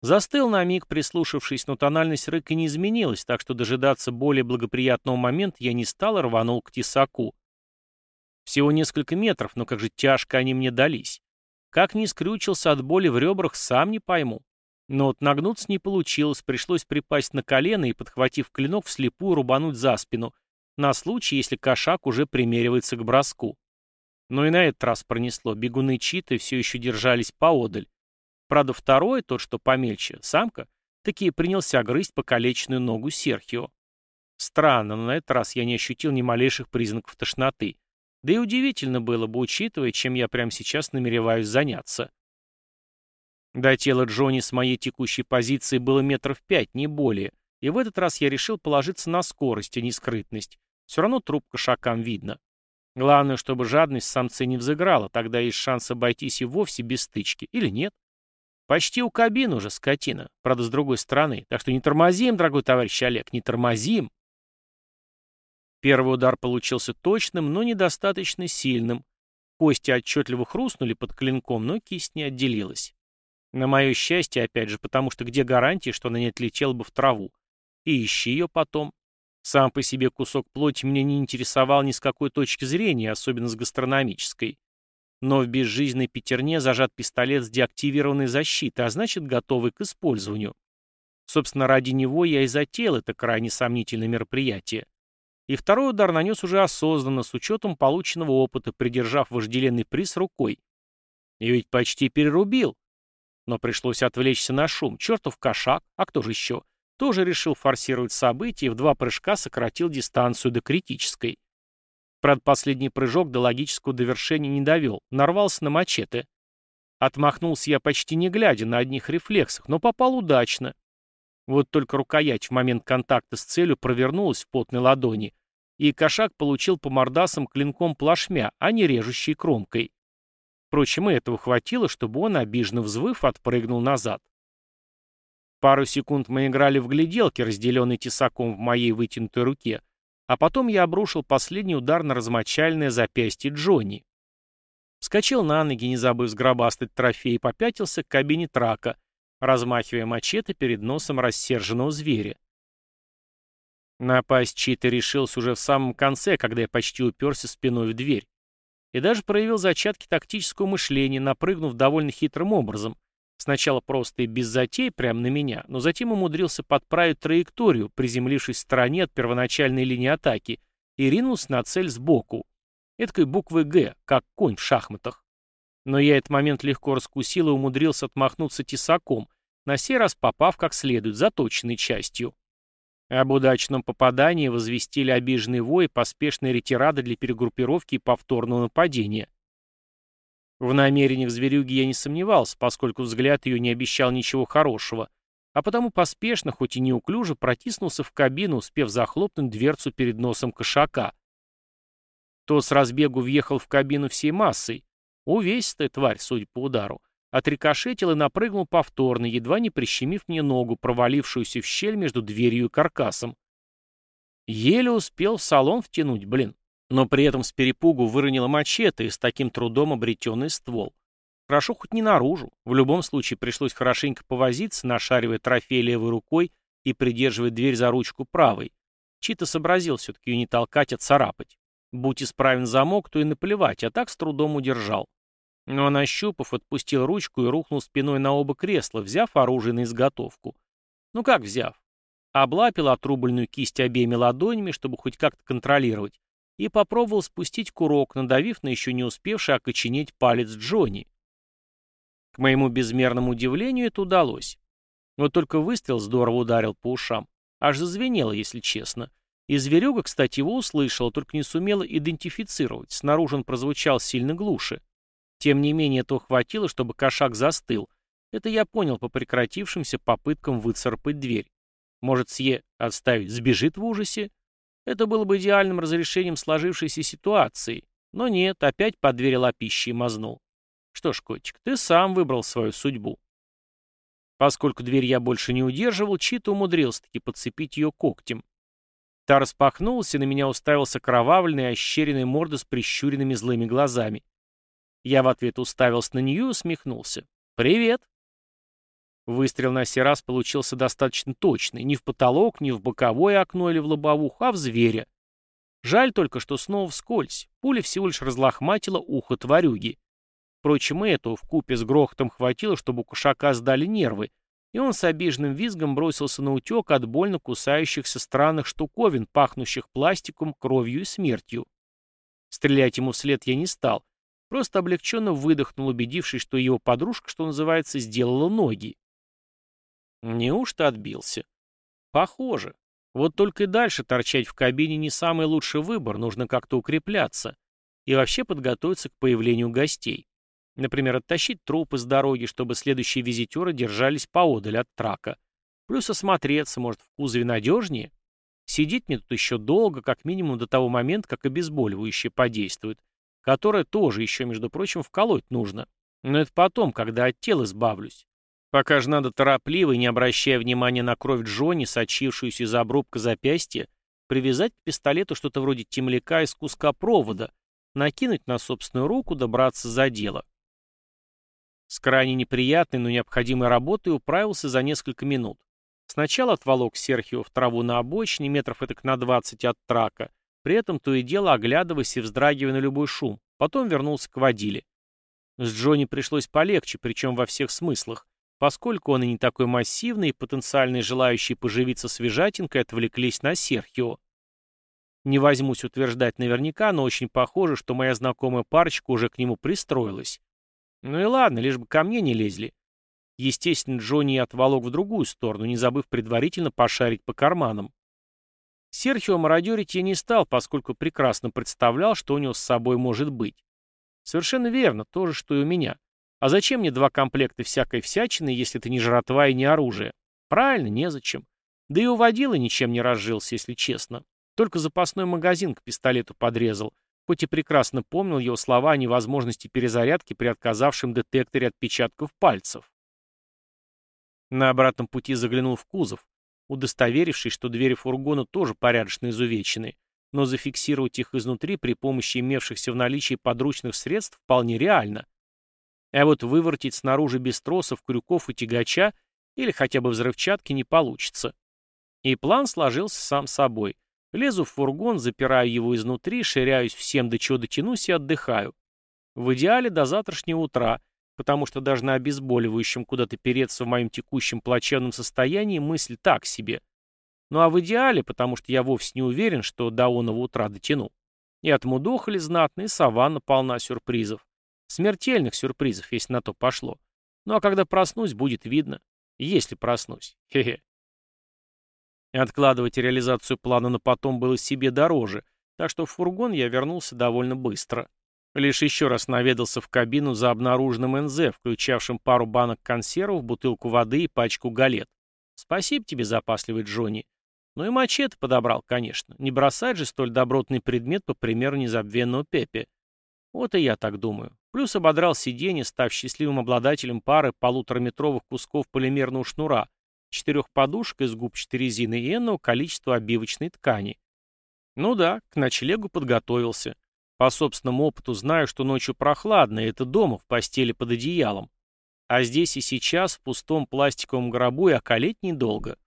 Застыл на миг, прислушавшись, но тональность рыка не изменилась, так что дожидаться более благоприятного момента я не стал и рванул к тесаку. Всего несколько метров, но как же тяжко они мне дались. Как ни скрючился от боли в ребрах, сам не пойму. Но вот нагнуться не получилось, пришлось припасть на колено и, подхватив клинок, вслепую рубануть за спину, на случай, если кошак уже примеривается к броску. Но и на этот раз пронесло, бегуны читы все еще держались поодаль. Правда, второй, тот, что помельче, самка, таки принялся грызть покалеченную ногу Серхио. Странно, но на этот раз я не ощутил ни малейших признаков тошноты. Да и удивительно было бы, учитывая, чем я прямо сейчас намереваюсь заняться. До тела Джонни с моей текущей позиции было метров пять, не более, и в этот раз я решил положиться на скорость, а не скрытность. Все равно труп кошакам видно. Главное, чтобы жадность самцы не взыграла, тогда есть шанс обойтись и вовсе без стычки. Или нет? Почти у кабины уже, скотина. Правда, с другой стороны. Так что не тормозим, дорогой товарищ Олег, не тормозим. Первый удар получился точным, но недостаточно сильным. Кости отчетливо хрустнули под клинком, но кисть не отделилась. На мое счастье, опять же, потому что где гарантии, что она не отлетела бы в траву? И ищи ее потом. Сам по себе кусок плоти меня не интересовал ни с какой точки зрения, особенно с гастрономической. Но в безжизненной пятерне зажат пистолет с деактивированной защитой, а значит, готовый к использованию. Собственно, ради него я и затеял это крайне сомнительное мероприятие. И второй удар нанес уже осознанно, с учетом полученного опыта, придержав вожделенный приз рукой. И ведь почти перерубил. Но пришлось отвлечься на шум. Чертов кошак, а кто же еще? Тоже решил форсировать события и в два прыжка сократил дистанцию до критической. Правда, последний прыжок до логического довершения не довел, нарвался на мачете. Отмахнулся я почти не глядя, на одних рефлексах, но попал удачно. Вот только рукоять в момент контакта с целью провернулась в потной ладони, и кошак получил по мордасам клинком плашмя, а не режущей кромкой. Впрочем, и этого хватило, чтобы он, обиженно взвыв, отпрыгнул назад. Пару секунд мы играли в гляделки, разделенный тесаком в моей вытянутой руке, а потом я обрушил последний удар на размочальное запястье Джонни. Вскочил на ноги, не забыв сгробастать трофей, и попятился к кабине трака, размахивая мачете перед носом рассерженного зверя. Напасть чьи-то решился уже в самом конце, когда я почти уперся спиной в дверь. И даже проявил зачатки тактического мышления, напрыгнув довольно хитрым образом, Сначала просто и без затей, прямо на меня, но затем умудрился подправить траекторию, приземлившись в стороне от первоначальной линии атаки, и ринулся на цель сбоку. Эдакой буквы «Г», как конь в шахматах. Но я этот момент легко раскусил и умудрился отмахнуться тесаком, на сей раз попав как следует, заточенной частью. Об удачном попадании возвестили обиженный вой и поспешные ретирады для перегруппировки и повторного нападения. В намерениях зверюги я не сомневался, поскольку взгляд ее не обещал ничего хорошего, а потому поспешно, хоть и неуклюже, протиснулся в кабину, успев захлопнуть дверцу перед носом кошака. Тот с разбегу въехал в кабину всей массой. Увесистая тварь, судя по удару. Отрикошетил и напрыгнул повторно, едва не прищемив мне ногу, провалившуюся в щель между дверью и каркасом. Еле успел в салон втянуть, блин но при этом с перепугу выронила мачете и с таким трудом обретенный ствол. Хорошо хоть не наружу. В любом случае пришлось хорошенько повозиться, нашаривая трофей левой рукой и придерживая дверь за ручку правой. Чита сообразил все-таки ее не толкать, а царапать. Будь исправен замок, то и наплевать, а так с трудом удержал. Но нащупав, отпустил ручку и рухнул спиной на оба кресла, взяв оружие на изготовку. Ну как взяв? Облапил отрубленную кисть обеими ладонями, чтобы хоть как-то контролировать, и попробовал спустить курок, надавив на еще не успевший окоченеть палец Джонни. К моему безмерному удивлению это удалось. Вот только выстрел здорово ударил по ушам. Аж зазвенело, если честно. И зверюга, кстати, его услышала, только не сумела идентифицировать. Снаружи он прозвучал сильно глуше. Тем не менее, этого хватило, чтобы кошак застыл. Это я понял по прекратившимся попыткам выцарапать дверь. Может, Сье отставить сбежит в ужасе? Это было бы идеальным разрешением сложившейся ситуации. Но нет, опять по двери лапищей мазнул. Что ж, котик, ты сам выбрал свою судьбу. Поскольку дверь я больше не удерживал, Чита умудрился-таки подцепить ее когтем. Та распахнулась, и на меня уставился кровавленный, ощеренный морда с прищуренными злыми глазами. Я в ответ уставился на нее и усмехнулся. «Привет!» Выстрел на сей раз получился достаточно точный. Ни в потолок, ни в боковое окно или в лобовуху, а в зверя. Жаль только, что снова вскользь. Пуля всего лишь разлохматила ухо тварюги. Впрочем, и этого вкупе с грохотом хватило, чтобы у кошака сдали нервы, и он с обиженным визгом бросился на утек от больно кусающихся странных штуковин, пахнущих пластиком, кровью и смертью. Стрелять ему вслед я не стал, просто облегченно выдохнул, убедившись, что его подружка, что называется, сделала ноги. Неужто отбился? Похоже. Вот только и дальше торчать в кабине не самый лучший выбор, нужно как-то укрепляться и вообще подготовиться к появлению гостей. Например, оттащить труп из дороги, чтобы следующие визитеры держались поодаль от трака. Плюс осмотреться, может, в кузове надежнее? Сидеть мне тут еще долго, как минимум до того момента, как обезболивающее подействует, которое тоже еще, между прочим, вколоть нужно. Но это потом, когда от тела избавлюсь. Пока же надо торопливо не обращая внимания на кровь Джонни, сочившуюся из обрубка запястья, привязать к пистолету что-то вроде темляка из куска провода, накинуть на собственную руку, добраться за дело. С крайне неприятной, но необходимой работой управился за несколько минут. Сначала отволок Серхио в траву на обочине, метров этак на 20 от трака, при этом то и дело оглядываясь и вздрагивая на любой шум, потом вернулся к водиле. С Джонни пришлось полегче, причем во всех смыслах, поскольку он и не такой массивный, и потенциальные желающие поживиться свежатинкой отвлеклись на Серхио. Не возьмусь утверждать наверняка, но очень похоже, что моя знакомая парочка уже к нему пристроилась. Ну и ладно, лишь бы ко мне не лезли. Естественно, Джонни отволок в другую сторону, не забыв предварительно пошарить по карманам. Серхио мародерить я не стал, поскольку прекрасно представлял, что у него с собой может быть. Совершенно верно, то же, что и у меня. А зачем мне два комплекта всякой всячины, если это не жратва и не оружие? Правильно, незачем. Да и у водила ничем не разжился, если честно. Только запасной магазин к пистолету подрезал, хоть и прекрасно помнил его слова о невозможности перезарядки при отказавшем детекторе отпечатков пальцев. На обратном пути заглянул в кузов, удостоверившись, что двери фургона тоже порядочно изувечены, но зафиксировать их изнутри при помощи имевшихся в наличии подручных средств вполне реально. А вот выворотить снаружи без тросов, крюков и тягача или хотя бы взрывчатки не получится. И план сложился сам собой. Лезу в фургон, запираю его изнутри, ширяюсь всем, до чего дотянусь и отдыхаю. В идеале до завтрашнего утра, потому что даже на обезболивающем куда-то переться в моем текущем плачевном состоянии мысль так себе. Ну а в идеале, потому что я вовсе не уверен, что до оного утра дотяну. И отмудохали знатно, и саванна полна сюрпризов. Смертельных сюрпризов, если на то пошло. Ну а когда проснусь, будет видно. Если проснусь. Хе-хе. Откладывать реализацию плана на потом было себе дороже, так что в фургон я вернулся довольно быстро. Лишь еще раз наведался в кабину за обнаруженным НЗ, включавшим пару банок консервов, бутылку воды и пачку галет. Спасибо тебе, запасливый Джонни. Ну и мачете подобрал, конечно. Не бросать же столь добротный предмет по примеру незабвенного Пепе. Вот и я так думаю. Плюс ободрал сиденье, став счастливым обладателем пары полутораметровых кусков полимерного шнура, четырех подушек из губчатой резины и энного количества обивочной ткани. Ну да, к ночлегу подготовился. По собственному опыту знаю, что ночью прохладно, и это дома, в постели под одеялом. А здесь и сейчас, в пустом пластиковом гробу, и околеть недолго.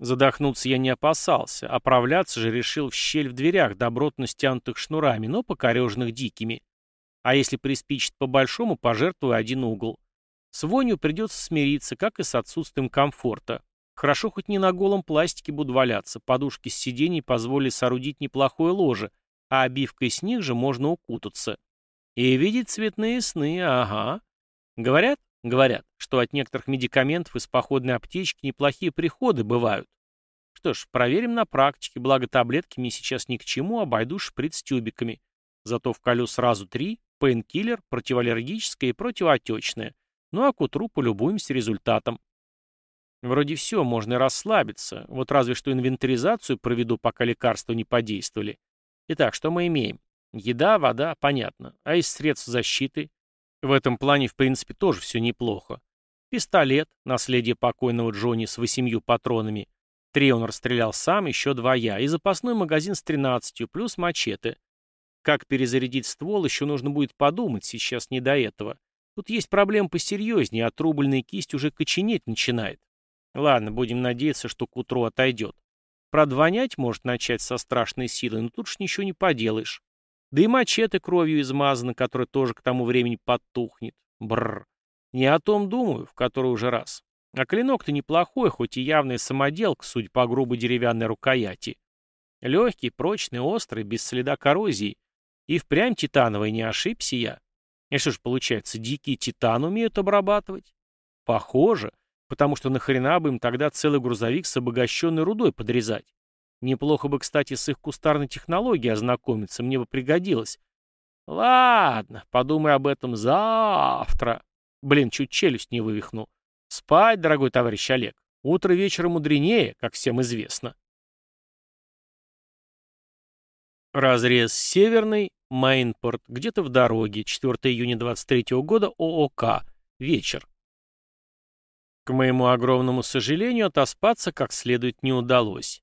Задохнуться я не опасался, оправляться же решил в щель в дверях, добротно стянутых шнурами, но покореженных дикими. А если приспичит по-большому, пожертвую один угол. С вонью придется смириться, как и с отсутствием комфорта. Хорошо хоть не на голом пластике буду валяться, подушки с сидений позволили соорудить неплохое ложе, а обивкой с них же можно укутаться. И видеть цветные сны, ага. Говорят, говорят, что от некоторых медикаментов из походной аптечки неплохие приходы бывают. Что ж, проверим на практике, благо таблетки мне сейчас ни к чему, обойдусь шприц-тюбиками. Зато вколю сразу три, пейнкиллер, противоаллергическое и противоотечное. Ну а к утру полюбуемся результатом. Вроде все, можно расслабиться. Вот разве что инвентаризацию проведу, пока лекарства не подействовали. Итак, что мы имеем? Еда, вода, понятно. А из средств защиты? В этом плане, в принципе, тоже все неплохо. Пистолет, наследие покойного Джонни с восемью патронами. Три он расстрелял сам, еще два я. И запасной магазин с тринадцатью, плюс мачете. Как перезарядить ствол, еще нужно будет подумать, сейчас не до этого. Тут есть проблема посерьезнее, а трубольная кисть уже коченеть начинает. Ладно, будем надеяться, что к утру отойдет. Правда, вонять может начать со страшной силой, но тут ж ничего не поделаешь. Да и мачете кровью измазано, которая тоже к тому времени подтухнет. Бррр. Не о том думаю, в который уже раз. А клинок-то неплохой, хоть и явная самоделка, судя по грубой деревянной рукояти. Легкий, прочный, острый, без следа коррозии. И впрямь титановый, не ошибся я. И что ж получается, дикий титан умеют обрабатывать? Похоже, потому что нахрена бы им тогда целый грузовик с обогащенной рудой подрезать? Неплохо бы, кстати, с их кустарной технологией ознакомиться, мне бы пригодилось. Ладно, подумай об этом завтра. Блин, чуть челюсть не вывихнул. Спать, дорогой товарищ Олег. Утро вечера мудренее, как всем известно. Разрез северный, Майнпорт, где-то в дороге, 4 июня 23 года, ООК, вечер. К моему огромному сожалению, отоспаться как следует не удалось.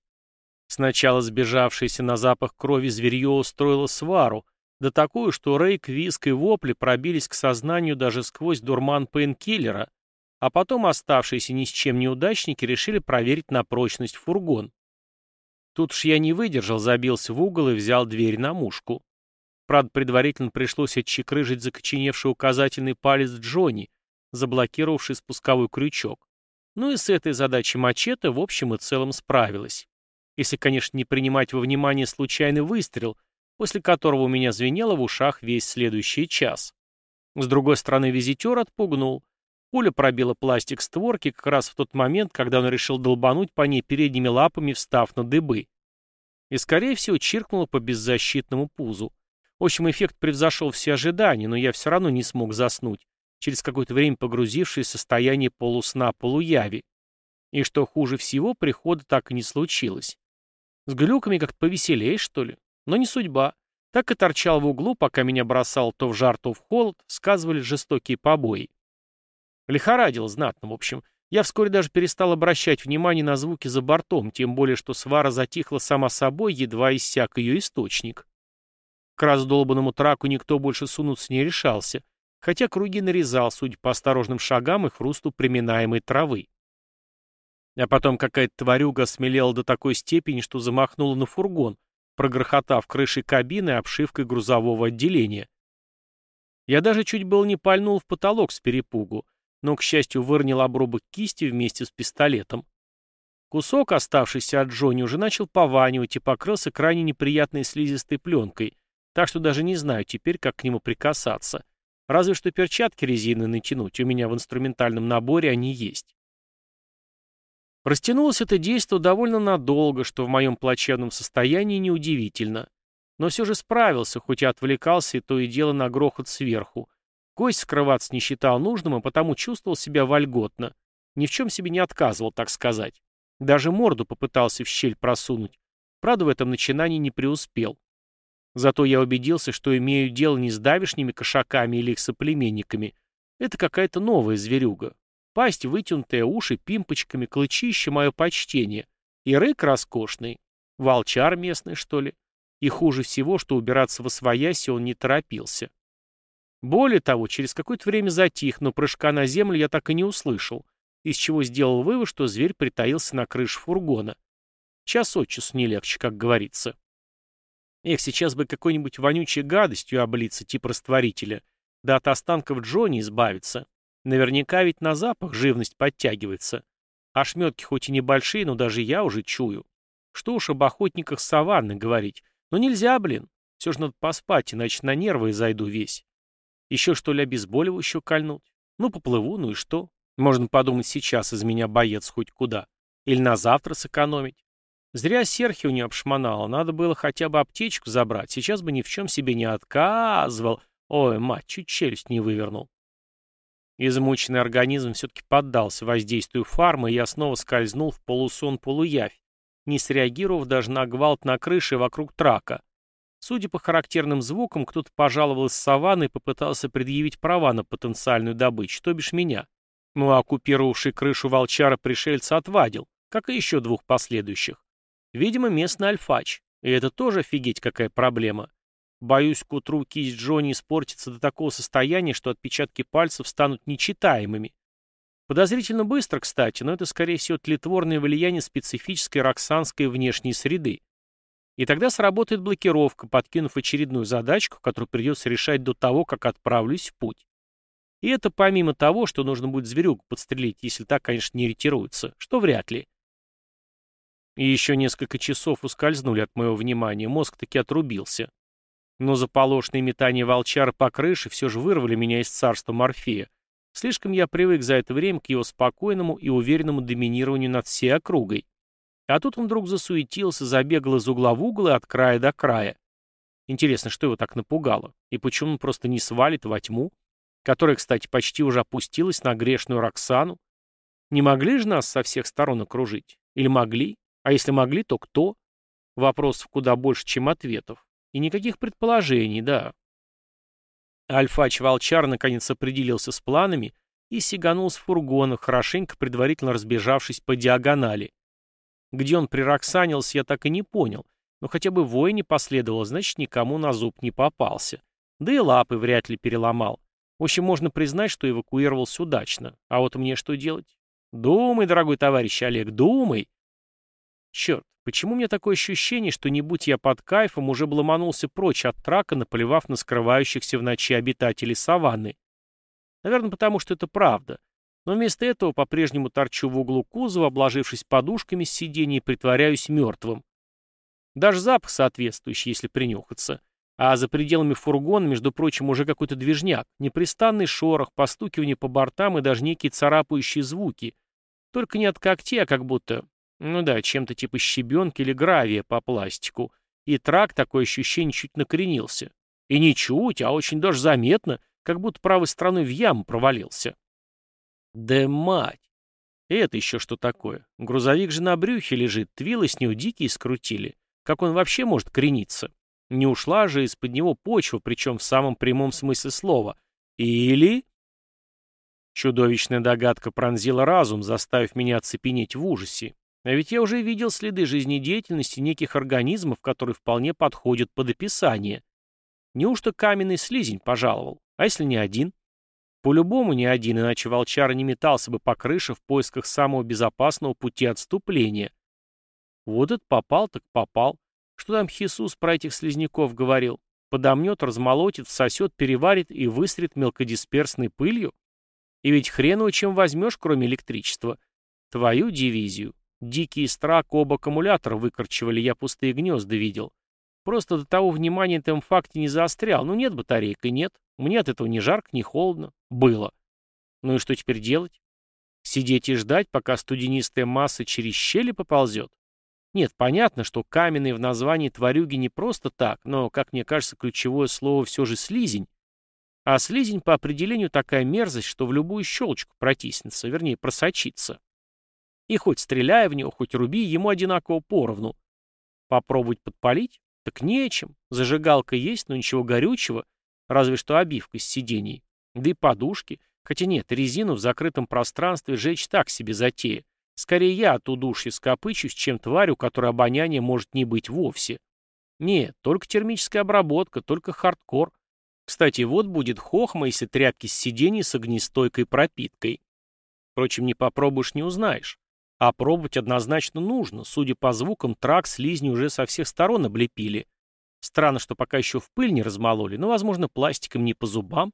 Сначала сбежавшееся на запах крови зверье устроило свару, да такую, что рейк, виск и вопли пробились к сознанию даже сквозь дурман пейнкиллера, а потом оставшиеся ни с чем неудачники решили проверить на прочность фургон. Тут ж я не выдержал, забился в угол и взял дверь на мушку. Правда, предварительно пришлось отчекрыжить закоченевший указательный палец Джонни, заблокировавший спусковой крючок. Ну и с этой задачей мачете в общем и целом справилась. Если, конечно, не принимать во внимание случайный выстрел, после которого у меня звенело в ушах весь следующий час. С другой стороны, визитер отпугнул. Пуля пробила пластик створки как раз в тот момент, когда он решил долбануть по ней передними лапами, встав на дыбы. И, скорее всего, чиркнула по беззащитному пузу. В общем, эффект превзошел все ожидания, но я все равно не смог заснуть, через какое-то время погрузившись в состояние полусна-полуяви. И что хуже всего, прихода так и не случилось. С глюками как-то повеселее, что ли? Но не судьба. Так и торчал в углу, пока меня бросал то в жар, то в холод, сказывали жестокие побои. Лихорадил знатно, в общем. Я вскоре даже перестал обращать внимание на звуки за бортом, тем более, что свара затихла сама собой, едва иссяк ее источник. К раздолбанному траку никто больше сунуться не решался, хотя круги нарезал, судя по осторожным шагам и хрусту приминаемой травы. А потом какая-то тварюга смелела до такой степени, что замахнула на фургон, прогрохотав крышей кабины обшивкой грузового отделения. Я даже чуть было не пальнул в потолок с перепугу, но, к счастью, выронил обрубок кисти вместе с пистолетом. Кусок, оставшийся от Джонни, уже начал пованивать и покрылся крайне неприятной слизистой пленкой, так что даже не знаю теперь, как к нему прикасаться. Разве что перчатки резины натянуть, у меня в инструментальном наборе они есть. Растянулось это действо довольно надолго, что в моем плачевном состоянии неудивительно. Но все же справился, хоть и отвлекался и то и дело на грохот сверху. Гость скрываться не считал нужным, а потому чувствовал себя вольготно. Ни в чем себе не отказывал, так сказать. Даже морду попытался в щель просунуть. Правда, в этом начинании не преуспел. Зато я убедился, что имею дело не с давишними кошаками или их соплеменниками. Это какая-то новая зверюга. Пасть вытянутая, уши пимпочками, клычище мое почтение. И рык роскошный. Волчар местный, что ли. И хуже всего, что убираться во свояси он не торопился. Более того, через какое-то время затих, но прыжка на землю я так и не услышал, из чего сделал вывод, что зверь притаился на крыше фургона. Час от часу не легче, как говорится. Эх, сейчас бы какой-нибудь вонючей гадостью облиться, типа растворителя, да от останков Джонни избавиться. Наверняка ведь на запах живность подтягивается. Ошметки хоть и небольшие, но даже я уже чую. Что уж об охотниках саванны говорить. Но нельзя, блин. Все же надо поспать, иначе на нервы зайду весь. Еще что ли обезболивающего кольнуть? Ну, поплыву, ну и что? Можно подумать, сейчас из меня боец хоть куда. Или на завтра сэкономить. Зря Серхио не обшмонала, надо было хотя бы аптечку забрать, сейчас бы ни в чем себе не отказывал. Ой, мать, чуть челюсть не вывернул. Измученный организм все-таки поддался воздействию фармы, и я снова скользнул в полусон-полуявь, не среагировав даже на гвалт на крыше вокруг трака. Судя по характерным звукам, кто-то пожаловал из саванны и попытался предъявить права на потенциальную добычу, то бишь меня. Ну а оккупировавший крышу волчара пришельца отвадил, как и еще двух последующих. Видимо, местный альфач. И это тоже офигеть какая проблема. Боюсь, к утру кисть Джонни испортится до такого состояния, что отпечатки пальцев станут нечитаемыми. Подозрительно быстро, кстати, но это, скорее всего, тлетворное влияние специфической роксанской внешней среды. И тогда сработает блокировка, подкинув очередную задачку, которую придется решать до того, как отправлюсь в путь. И это помимо того, что нужно будет зверюгу подстрелить, если так, конечно, не ретируется, что вряд ли. И еще несколько часов ускользнули от моего внимания, мозг таки отрубился. Но заполошные метания волчара по крыше все же вырвали меня из царства Морфея. Слишком я привык за это время к его спокойному и уверенному доминированию над всей округой. А тут он вдруг засуетился, забегал из угла в угол и от края до края. Интересно, что его так напугало? И почему он просто не свалит во тьму? Которая, кстати, почти уже опустилась на грешную Роксану? Не могли же нас со всех сторон окружить? Или могли? А если могли, то кто? Вопросов куда больше, чем ответов. И никаких предположений, да. Альфач-волчар наконец определился с планами и сиганул с фургона, хорошенько предварительно разбежавшись по диагонали. Где он прироксанился, я так и не понял, но хотя бы вой не последовало, значит, никому на зуб не попался. Да и лапы вряд ли переломал. В общем, можно признать, что эвакуировался удачно. А вот мне что делать? Думай, дорогой товарищ Олег, думай. Черт, почему у меня такое ощущение, что не будь я под кайфом, уже бы ломанулся прочь от трака, наплевав на скрывающихся в ночи обитателей саванны? Наверное, потому что это правда. Но вместо этого по-прежнему торчу в углу кузова, обложившись подушками с сиденья притворяюсь мертвым. Даже запах соответствующий, если принюхаться. А за пределами фургона, между прочим, уже какой-то движняк, непрестанный шорох, постукивание по бортам и даже некие царапающие звуки. Только не от когтей, а как будто ну да, чем-то типа щебенки или гравия по пластику. И трак, такое ощущение, чуть накренился. И не чуть, а очень даже заметно, как будто правой стороной в яму провалился. Да мать! Это еще что такое? Грузовик же на брюхе лежит, твилы с него дикие скрутили. Как он вообще может крениться? Не ушла же из-под него почва, причем в самом прямом смысле слова. Или... Чудовищная догадка пронзила разум, заставив меня оцепенеть в ужасе. А ведь я уже видел следы жизнедеятельности неких организмов, которые вполне подходят под описание. Неужто каменный слизень пожаловал? А если не один? По-любому не один, иначе волчара не метался бы по крыше в поисках самого безопасного пути отступления. Вот этот попал, так попал. Что там Хисус про этих слизняков говорил? Подомнет, размолотит, всосет, переварит и выстрит мелкодисперсной пылью? И ведь хрен его чем возьмешь, кроме электричества. Твою дивизию. Дикие страк оба аккумулятора выкорчевали, я пустые гнезда видел. Просто до того внимания этом факте не заострял. Ну нет батареек и нет. Мне от этого ни жарко, ни холодно. Было. Ну и что теперь делать? Сидеть и ждать, пока студенистая масса через щели поползет? Нет, понятно, что каменные в названии тварюги не просто так, но, как мне кажется, ключевое слово все же слизень. А слизень по определению такая мерзость, что в любую щелочку протиснется, вернее, просочится. И хоть стреляя в него, хоть руби, ему одинаково поровну. Попробовать подпалить? Так нечем. Зажигалка есть, но ничего горючего, разве что обивка с сидений. Да и подушки. Хотя нет, резину в закрытом пространстве жечь так себе затея. Скорее я от удушья скопычусь, чем тварь, у которой обоняние может не быть вовсе. Нет, только термическая обработка, только хардкор. Кстати, вот будет хохма, если тряпки с сидений с огнестойкой пропиткой. Впрочем, не попробуешь, не узнаешь. А пробовать однозначно нужно. Судя по звукам, трак слизни уже со всех сторон облепили. Странно, что пока еще в пыль не размололи, но, возможно, пластиком не по зубам.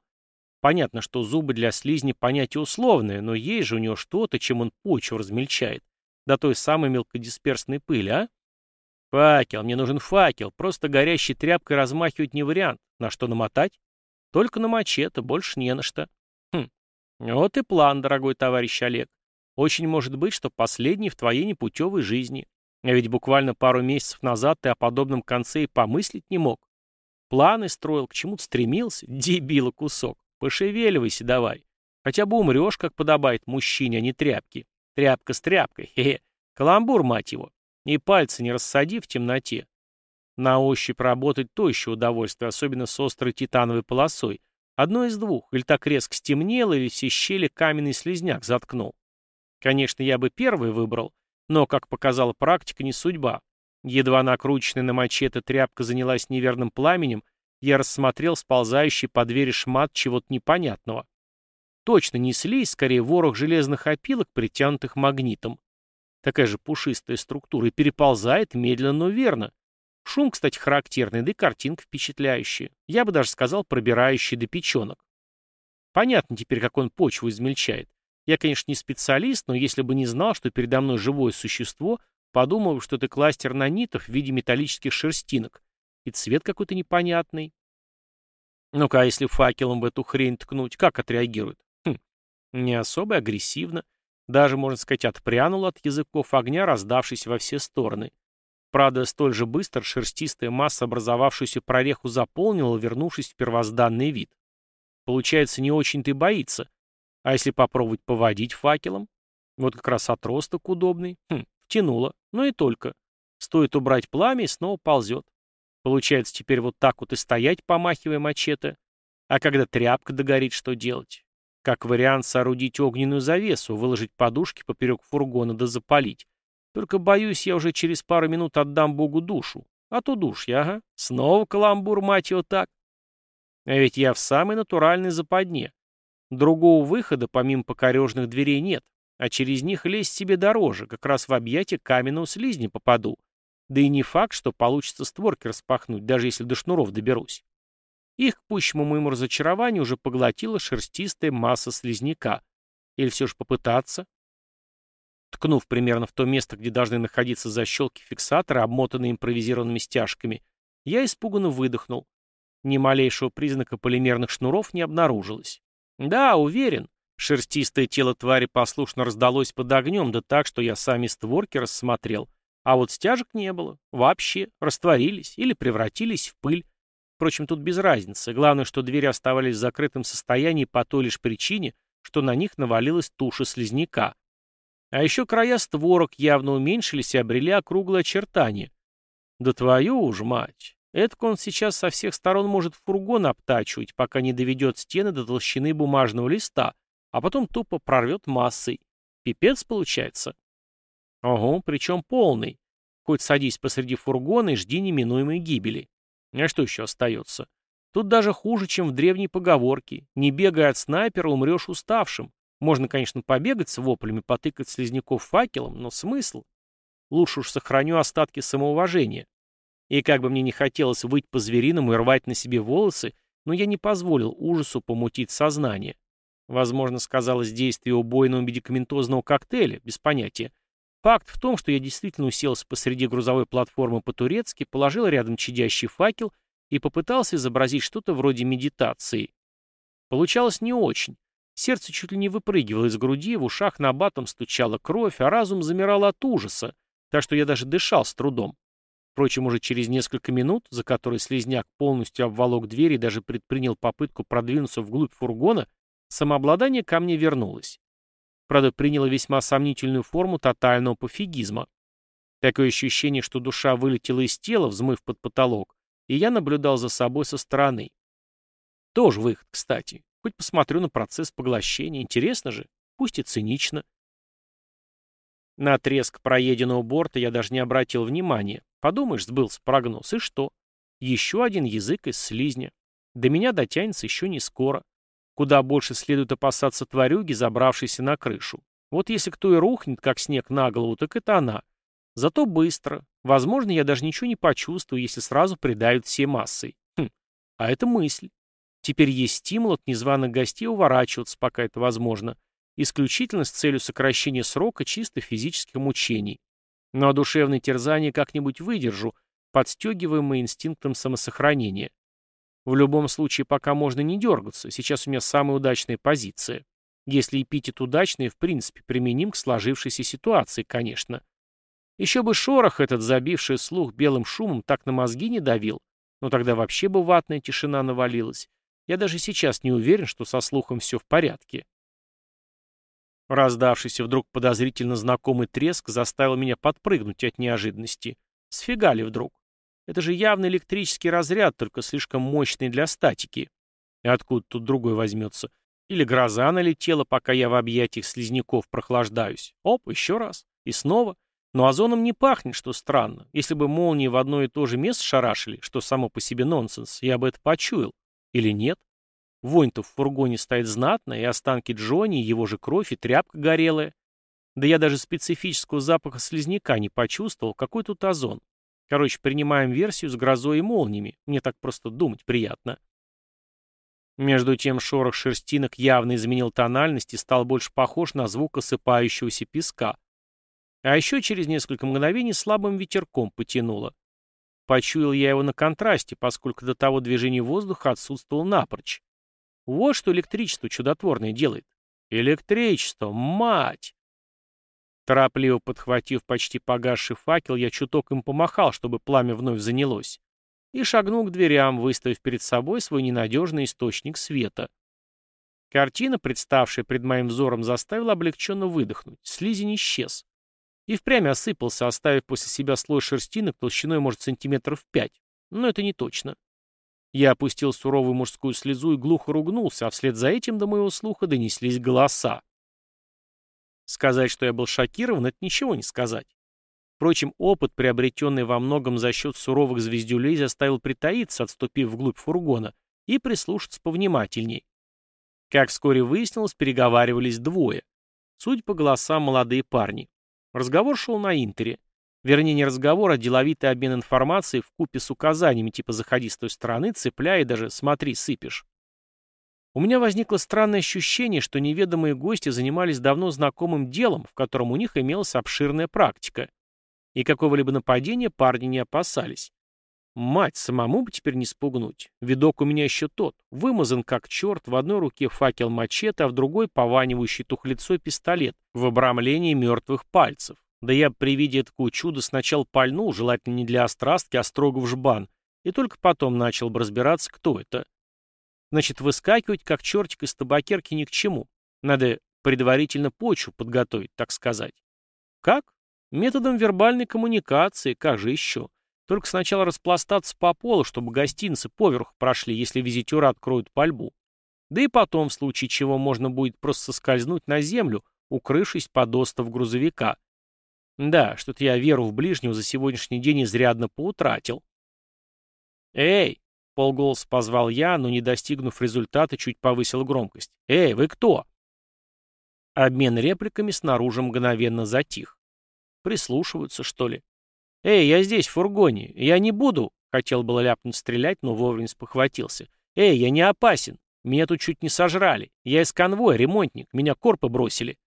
Понятно, что зубы для слизни понятие условное, но есть же у него что-то, чем он почву размельчает. До той самой мелкодисперсной пыли, а? Факел, мне нужен факел. Просто горящей тряпкой размахивать не вариант. На что намотать? Только на мачете, больше не на что. Хм, вот и план, дорогой товарищ Олег. Очень может быть, что последний в твоей непутевой жизни. А ведь буквально пару месяцев назад ты о подобном конце и помыслить не мог. Планы строил, к чему-то стремился. Дебила кусок. Пошевеливайся давай. Хотя бы умрешь, как подобает мужчине, а не тряпки. Тряпка с тряпкой. <laughs> Хе-хе. Каламбур, мать его. И пальцы не рассади в темноте. На ощупь работать то еще удовольствие, особенно с острой титановой полосой. Одно из двух. Или так резко стемнело, или все щели каменный слезняк заткнул. Конечно, я бы первый выбрал, но, как показала практика, не судьба. Едва накрученная на мачете тряпка занялась неверным пламенем, я рассмотрел сползающий по двери шмат чего-то непонятного. Точно не слизь, скорее ворох железных опилок, притянутых магнитом. Такая же пушистая структура и переползает медленно, но верно. Шум, кстати, характерный, да и картинка впечатляющая. Я бы даже сказал, пробирающий до печенок. Понятно теперь, как он почву измельчает. Я, конечно, не специалист, но если бы не знал, что передо мной живое существо, подумал, что это кластер нанитов в виде металлических шерстинок. И цвет какой-то непонятный. Ну-ка, а если факелом в эту хрень ткнуть, как отреагирует? Хм, не особо агрессивно. Даже, можно сказать, отпрянул от языков огня, раздавшись во все стороны. Правда, столь же быстро шерстистая масса образовавшуюся прореху заполнила, вернувшись в первозданный вид. Получается, не очень-то боится. А если попробовать поводить факелом? Вот как раз отросток удобный. Хм, втянуло. Но и только. Стоит убрать пламя, и снова ползет. Получается теперь вот так вот и стоять, помахивая мачете. А когда тряпка догорит, что делать? Как вариант соорудить огненную завесу, выложить подушки поперек фургона да запалить. Только боюсь, я уже через пару минут отдам Богу душу. А то душ я, ага. Снова каламбур, мать его, так. А ведь я в самой натуральной западне. Другого выхода, помимо покорежных дверей, нет, а через них лезть себе дороже, как раз в объятия каменного слизни попаду. Да и не факт, что получится створки распахнуть, даже если до шнуров доберусь. Их, к пущему моему разочарованию, уже поглотила шерстистая масса слизняка. Или все же попытаться? Ткнув примерно в то место, где должны находиться защелки фиксатора, обмотанные импровизированными стяжками, я испуганно выдохнул. Ни малейшего признака полимерных шнуров не обнаружилось. Да, уверен. Шерстистое тело твари послушно раздалось под огнем, да так, что я сами створки рассмотрел. А вот стяжек не было. Вообще. Растворились или превратились в пыль. Впрочем, тут без разницы. Главное, что двери оставались в закрытом состоянии по той лишь причине, что на них навалилась туша слизняка. А еще края створок явно уменьшились и обрели округлое очертание. Да твою уж мать! Эдак он сейчас со всех сторон может фургон обтачивать, пока не доведет стены до толщины бумажного листа, а потом тупо прорвет массой. Пипец получается. Ого, причем полный. Хоть садись посреди фургона и жди неминуемой гибели. А что еще остается? Тут даже хуже, чем в древней поговорке. Не бегая от снайпера, умрешь уставшим. Можно, конечно, побегать с воплями, потыкать слизняков факелом, но смысл? Лучше уж сохраню остатки самоуважения. И как бы мне не хотелось выть по-звериному и рвать на себе волосы, но я не позволил ужасу помутить сознание. Возможно, сказалось действие убойного медикаментозного коктейля, без понятия. Факт в том, что я действительно уселся посреди грузовой платформы по-турецки, положил рядом чадящий факел и попытался изобразить что-то вроде медитации. Получалось не очень. Сердце чуть ли не выпрыгивало из груди, в ушах на батом стучала кровь, а разум замирал от ужаса, так что я даже дышал с трудом. Впрочем, уже через несколько минут, за которые слезняк полностью обволок дверь и даже предпринял попытку продвинуться вглубь фургона, самообладание ко мне вернулось. Правда, приняло весьма сомнительную форму тотального пофигизма. Такое ощущение, что душа вылетела из тела, взмыв под потолок, и я наблюдал за собой со стороны. Тоже выход, кстати. Хоть посмотрю на процесс поглощения. Интересно же, пусть и цинично. На треск проеденного борта я даже не обратил внимания. Подумаешь, сбылся прогноз, и что? Еще один язык из слизня. До меня дотянется еще не скоро. Куда больше следует опасаться тварюги, забравшейся на крышу. Вот если кто и рухнет, как снег на голову, так это она. Зато быстро. Возможно, я даже ничего не почувствую, если сразу придают все массой. Хм, а это мысль. Теперь есть стимул от незваных гостей уворачиваться, пока это возможно, исключительно с целью сокращения срока чисто физических мучений. Но а душевные терзания как-нибудь выдержу, подстегиваемые инстинктом самосохранения. В любом случае, пока можно не дергаться, сейчас у меня самая удачная позиция. Если эпитет удачный, в принципе, применим к сложившейся ситуации, конечно. Еще бы шорох этот, забивший слух белым шумом, так на мозги не давил. Но тогда вообще бы ватная тишина навалилась. Я даже сейчас не уверен, что со слухом все в порядке. Раздавшийся вдруг подозрительно знакомый треск заставил меня подпрыгнуть от неожиданности. Сфига ли вдруг? Это же явно электрический разряд, только слишком мощный для статики. И откуда тут другой возьмется? Или гроза налетела, пока я в объятиях слизняков прохлаждаюсь. Оп, еще раз. И снова. Но озоном не пахнет, что странно. Если бы молнии в одно и то же место шарашили, что само по себе нонсенс, я бы это почуял. Или нет? Вонь-то в фургоне стоит знатно, и останки Джонни, и его же кровь, и тряпка горелая. Да я даже специфического запаха слизняка не почувствовал, какой тут озон. Короче, принимаем версию с грозой и молниями. Мне так просто думать приятно. Между тем шорох шерстинок явно изменил тональность и стал больше похож на звук осыпающегося песка. А еще через несколько мгновений слабым ветерком потянуло. Почуял я его на контрасте, поскольку до того движения воздуха отсутствовал напрочь. Вот что электричество чудотворное делает. Электричество, мать! Торопливо подхватив почти погасший факел, я чуток им помахал, чтобы пламя вновь занялось, и шагнул к дверям, выставив перед собой свой ненадежный источник света. Картина, представшая пред моим взором, заставила облегченно выдохнуть. Слизень исчез. И впрямь осыпался, оставив после себя слой шерстинок толщиной, может, сантиметров пять. Но это не точно. Я опустил суровую мужскую слезу и глухо ругнулся, а вслед за этим до моего слуха донеслись голоса. Сказать, что я был шокирован, это ничего не сказать. Впрочем, опыт, приобретенный во многом за счет суровых звездюлей, заставил притаиться, отступив вглубь фургона, и прислушаться повнимательней. Как вскоре выяснилось, переговаривались двое. Судя по голосам, молодые парни. Разговор шел на Интере. Вернее, не разговор, а деловитый обмен информацией в купе с указаниями типа «заходи с той стороны», «цепляй» даже «смотри, сыпешь». У меня возникло странное ощущение, что неведомые гости занимались давно знакомым делом, в котором у них имелась обширная практика. И какого-либо нападения парни не опасались. Мать, самому бы теперь не спугнуть. Видок у меня еще тот. Вымазан как черт, в одной руке факел мачете, а в другой пованивающий тухлецой пистолет в обрамлении мертвых пальцев. Да я при виде такого чуда сначала пальнул, желательно не для острастки, а строго в жбан, и только потом начал бы разбираться, кто это. Значит, выскакивать, как чертик из табакерки, ни к чему. Надо предварительно почву подготовить, так сказать. Как? Методом вербальной коммуникации, как же еще? Только сначала распластаться по полу, чтобы гостинцы поверху прошли, если визитеры откроют пальбу. Да и потом, в случае чего, можно будет просто соскользнуть на землю, укрывшись под остов грузовика. Да, что-то я веру в ближнего за сегодняшний день изрядно поутратил. «Эй!» Полголос позвал я, но, не достигнув результата, чуть повысил громкость. «Эй, вы кто?» Обмен репликами снаружи мгновенно затих. Прислушиваются, что ли? «Эй, я здесь, в фургоне. Я не буду...» Хотел было ляпнуть стрелять, но вовремя спохватился. «Эй, я не опасен. Меня тут чуть не сожрали. Я из конвоя, ремонтник. Меня корпы бросили».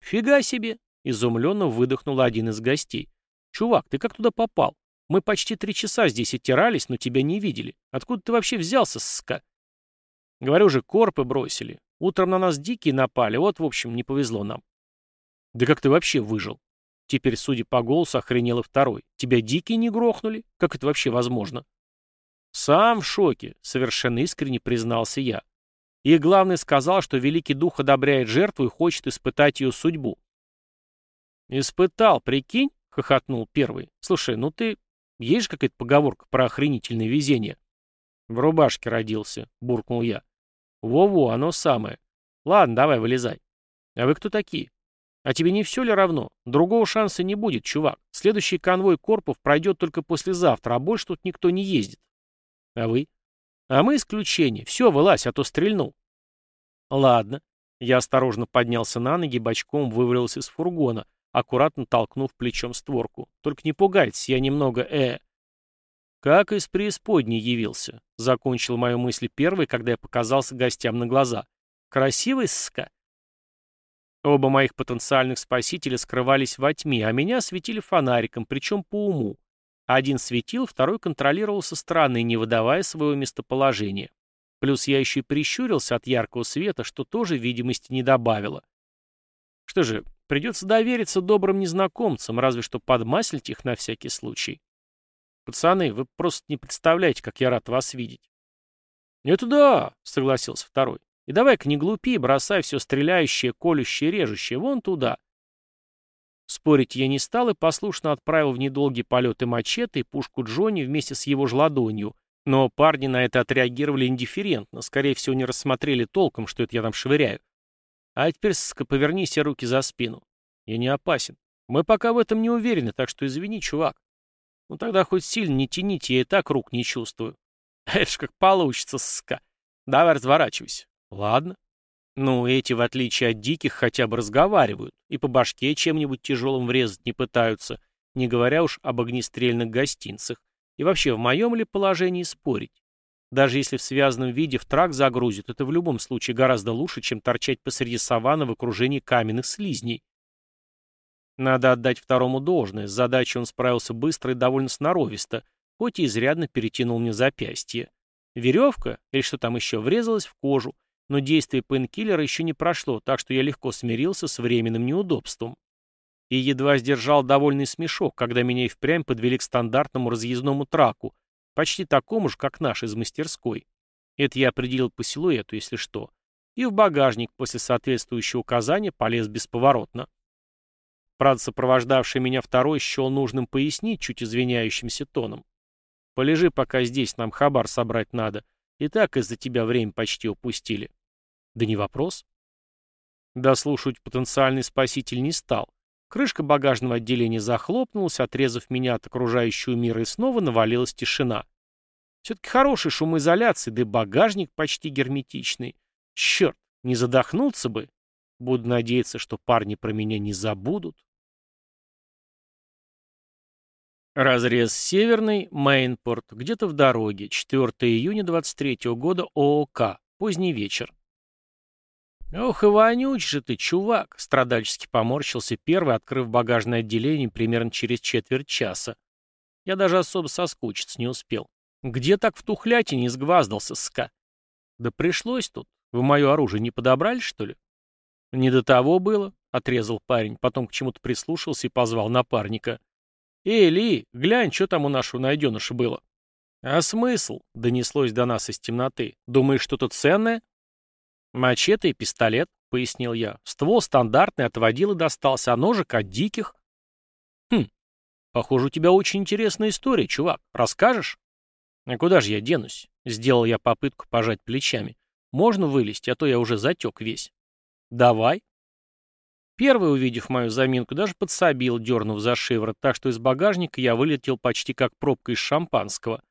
«Фига себе!» — изумленно выдохнул один из гостей. «Чувак, ты как туда попал? Мы почти три часа здесь оттирались, но тебя не видели. Откуда ты вообще взялся, ска? Говорю же, корпы бросили. Утром на нас дикие напали, вот, в общем, не повезло нам. Да как ты вообще выжил? Теперь, судя по голосу, охренел второй. Тебя дикие не грохнули? Как это вообще возможно? Сам в шоке, совершенно искренне признался я. И главный сказал, что Великий Дух одобряет жертву и хочет испытать ее судьбу. «Испытал, прикинь?» — хохотнул первый. «Слушай, ну ты есть же какая-то поговорка про охренительное везение? В рубашке родился, буркнул я. Во-во, оно самое. Ладно, давай, вылезай. А вы кто такие? А тебе не все ли равно? Другого шанса не будет, чувак. Следующий конвой корпов пройдет только послезавтра, а больше тут никто не ездит. А вы? А мы исключение. Все, вылазь, а то стрельнул. Ладно. Я осторожно поднялся на ноги, бочком вывалился из фургона, аккуратно толкнув плечом створку. «Только не пугайтесь, я немного, э...» Как из преисподней явился, закончил мою мысль первый, когда я показался гостям на глаза. Красивый ска. Оба моих потенциальных спасителя скрывались во тьме, а меня светили фонариком, причем по уму. Один светил, второй контролировал со стороны, не выдавая своего местоположения. Плюс я еще и прищурился от яркого света, что тоже видимости не добавило. Что же, придется довериться добрым незнакомцам, разве что подмаслить их на всякий случай. Пацаны, вы просто не представляете, как я рад вас видеть. Это да, согласился второй. И давай-ка не глупи, бросай все стреляющее, колющее, режущее, вон туда. Спорить я не стал и послушно отправил в недолгий полет и мачете, и пушку Джонни вместе с его ладонью, но парни на это отреагировали индифферентно, скорее всего, не рассмотрели толком, что это я там швыряю. А теперь поверни все руки за спину. Я не опасен. Мы пока в этом не уверены, так что извини, чувак. Ну тогда хоть сильно не тяните, я и так рук не чувствую. <laughs> Это ж как получится, ска. Давай разворачивайся. Ладно. Ну, эти, в отличие от диких, хотя бы разговаривают, и по башке чем-нибудь тяжелым врезать не пытаются, не говоря уж об огнестрельных гостинцах. И вообще, в моем ли положении спорить? Даже если в связанном виде в трак загрузят, это в любом случае гораздо лучше, чем торчать посреди саванны в окружении каменных слизней. Надо отдать второму должное, с задачей он справился быстро и довольно сноровисто, хоть и изрядно перетянул мне запястье. Веревка, или что там еще, врезалась в кожу, но действие пейнкиллера еще не прошло, так что я легко смирился с временным неудобством. И едва сдержал довольный смешок, когда меня и впрямь подвели к стандартному разъездному траку, почти такому же, как наш из мастерской. Это я определил по силуэту, если что. И в багажник после соответствующего указания полез бесповоротно. Правда, сопровождавший меня второй счел нужным пояснить чуть извиняющимся тоном. «Полежи пока здесь, нам хабар собрать надо. И так из-за тебя время почти упустили». Да не вопрос. Дослушивать потенциальный спаситель не стал. Крышка багажного отделения захлопнулась, отрезав меня от окружающего мира, и снова навалилась тишина. Все-таки хорошая шумоизоляция, да и багажник почти герметичный. Черт, не задохнуться бы. Буду надеяться, что парни про меня не забудут. Разрез северный, Мейнпорт, где-то в дороге, 4 июня 23 года ООК, поздний вечер. «Ох и вонюч же ты, чувак!» — страдальчески поморщился первый, открыв багажное отделение примерно через четверть часа. Я даже особо соскучиться не успел. Где так в тухлятине сгваздался, ска? Да пришлось тут. Вы мое оружие не подобрали, что ли? Не до того было, — отрезал парень, потом к чему-то прислушался и позвал напарника. «Эй, Ли, глянь, что там у нашего найденыша было». «А смысл?» — донеслось до нас из темноты. «Думаешь, что-то ценное?» «Мачете и пистолет», — пояснил я. «Ствол стандартный, от водила достался, а ножик от диких». «Хм, похоже, у тебя очень интересная история, чувак. Расскажешь?» «А куда же я денусь?» — сделал я попытку пожать плечами. «Можно вылезть, а то я уже затек весь». «Давай». Первый, увидев мою заминку, даже подсобил, дернув за шиворот, так что из багажника я вылетел почти как пробка из шампанского.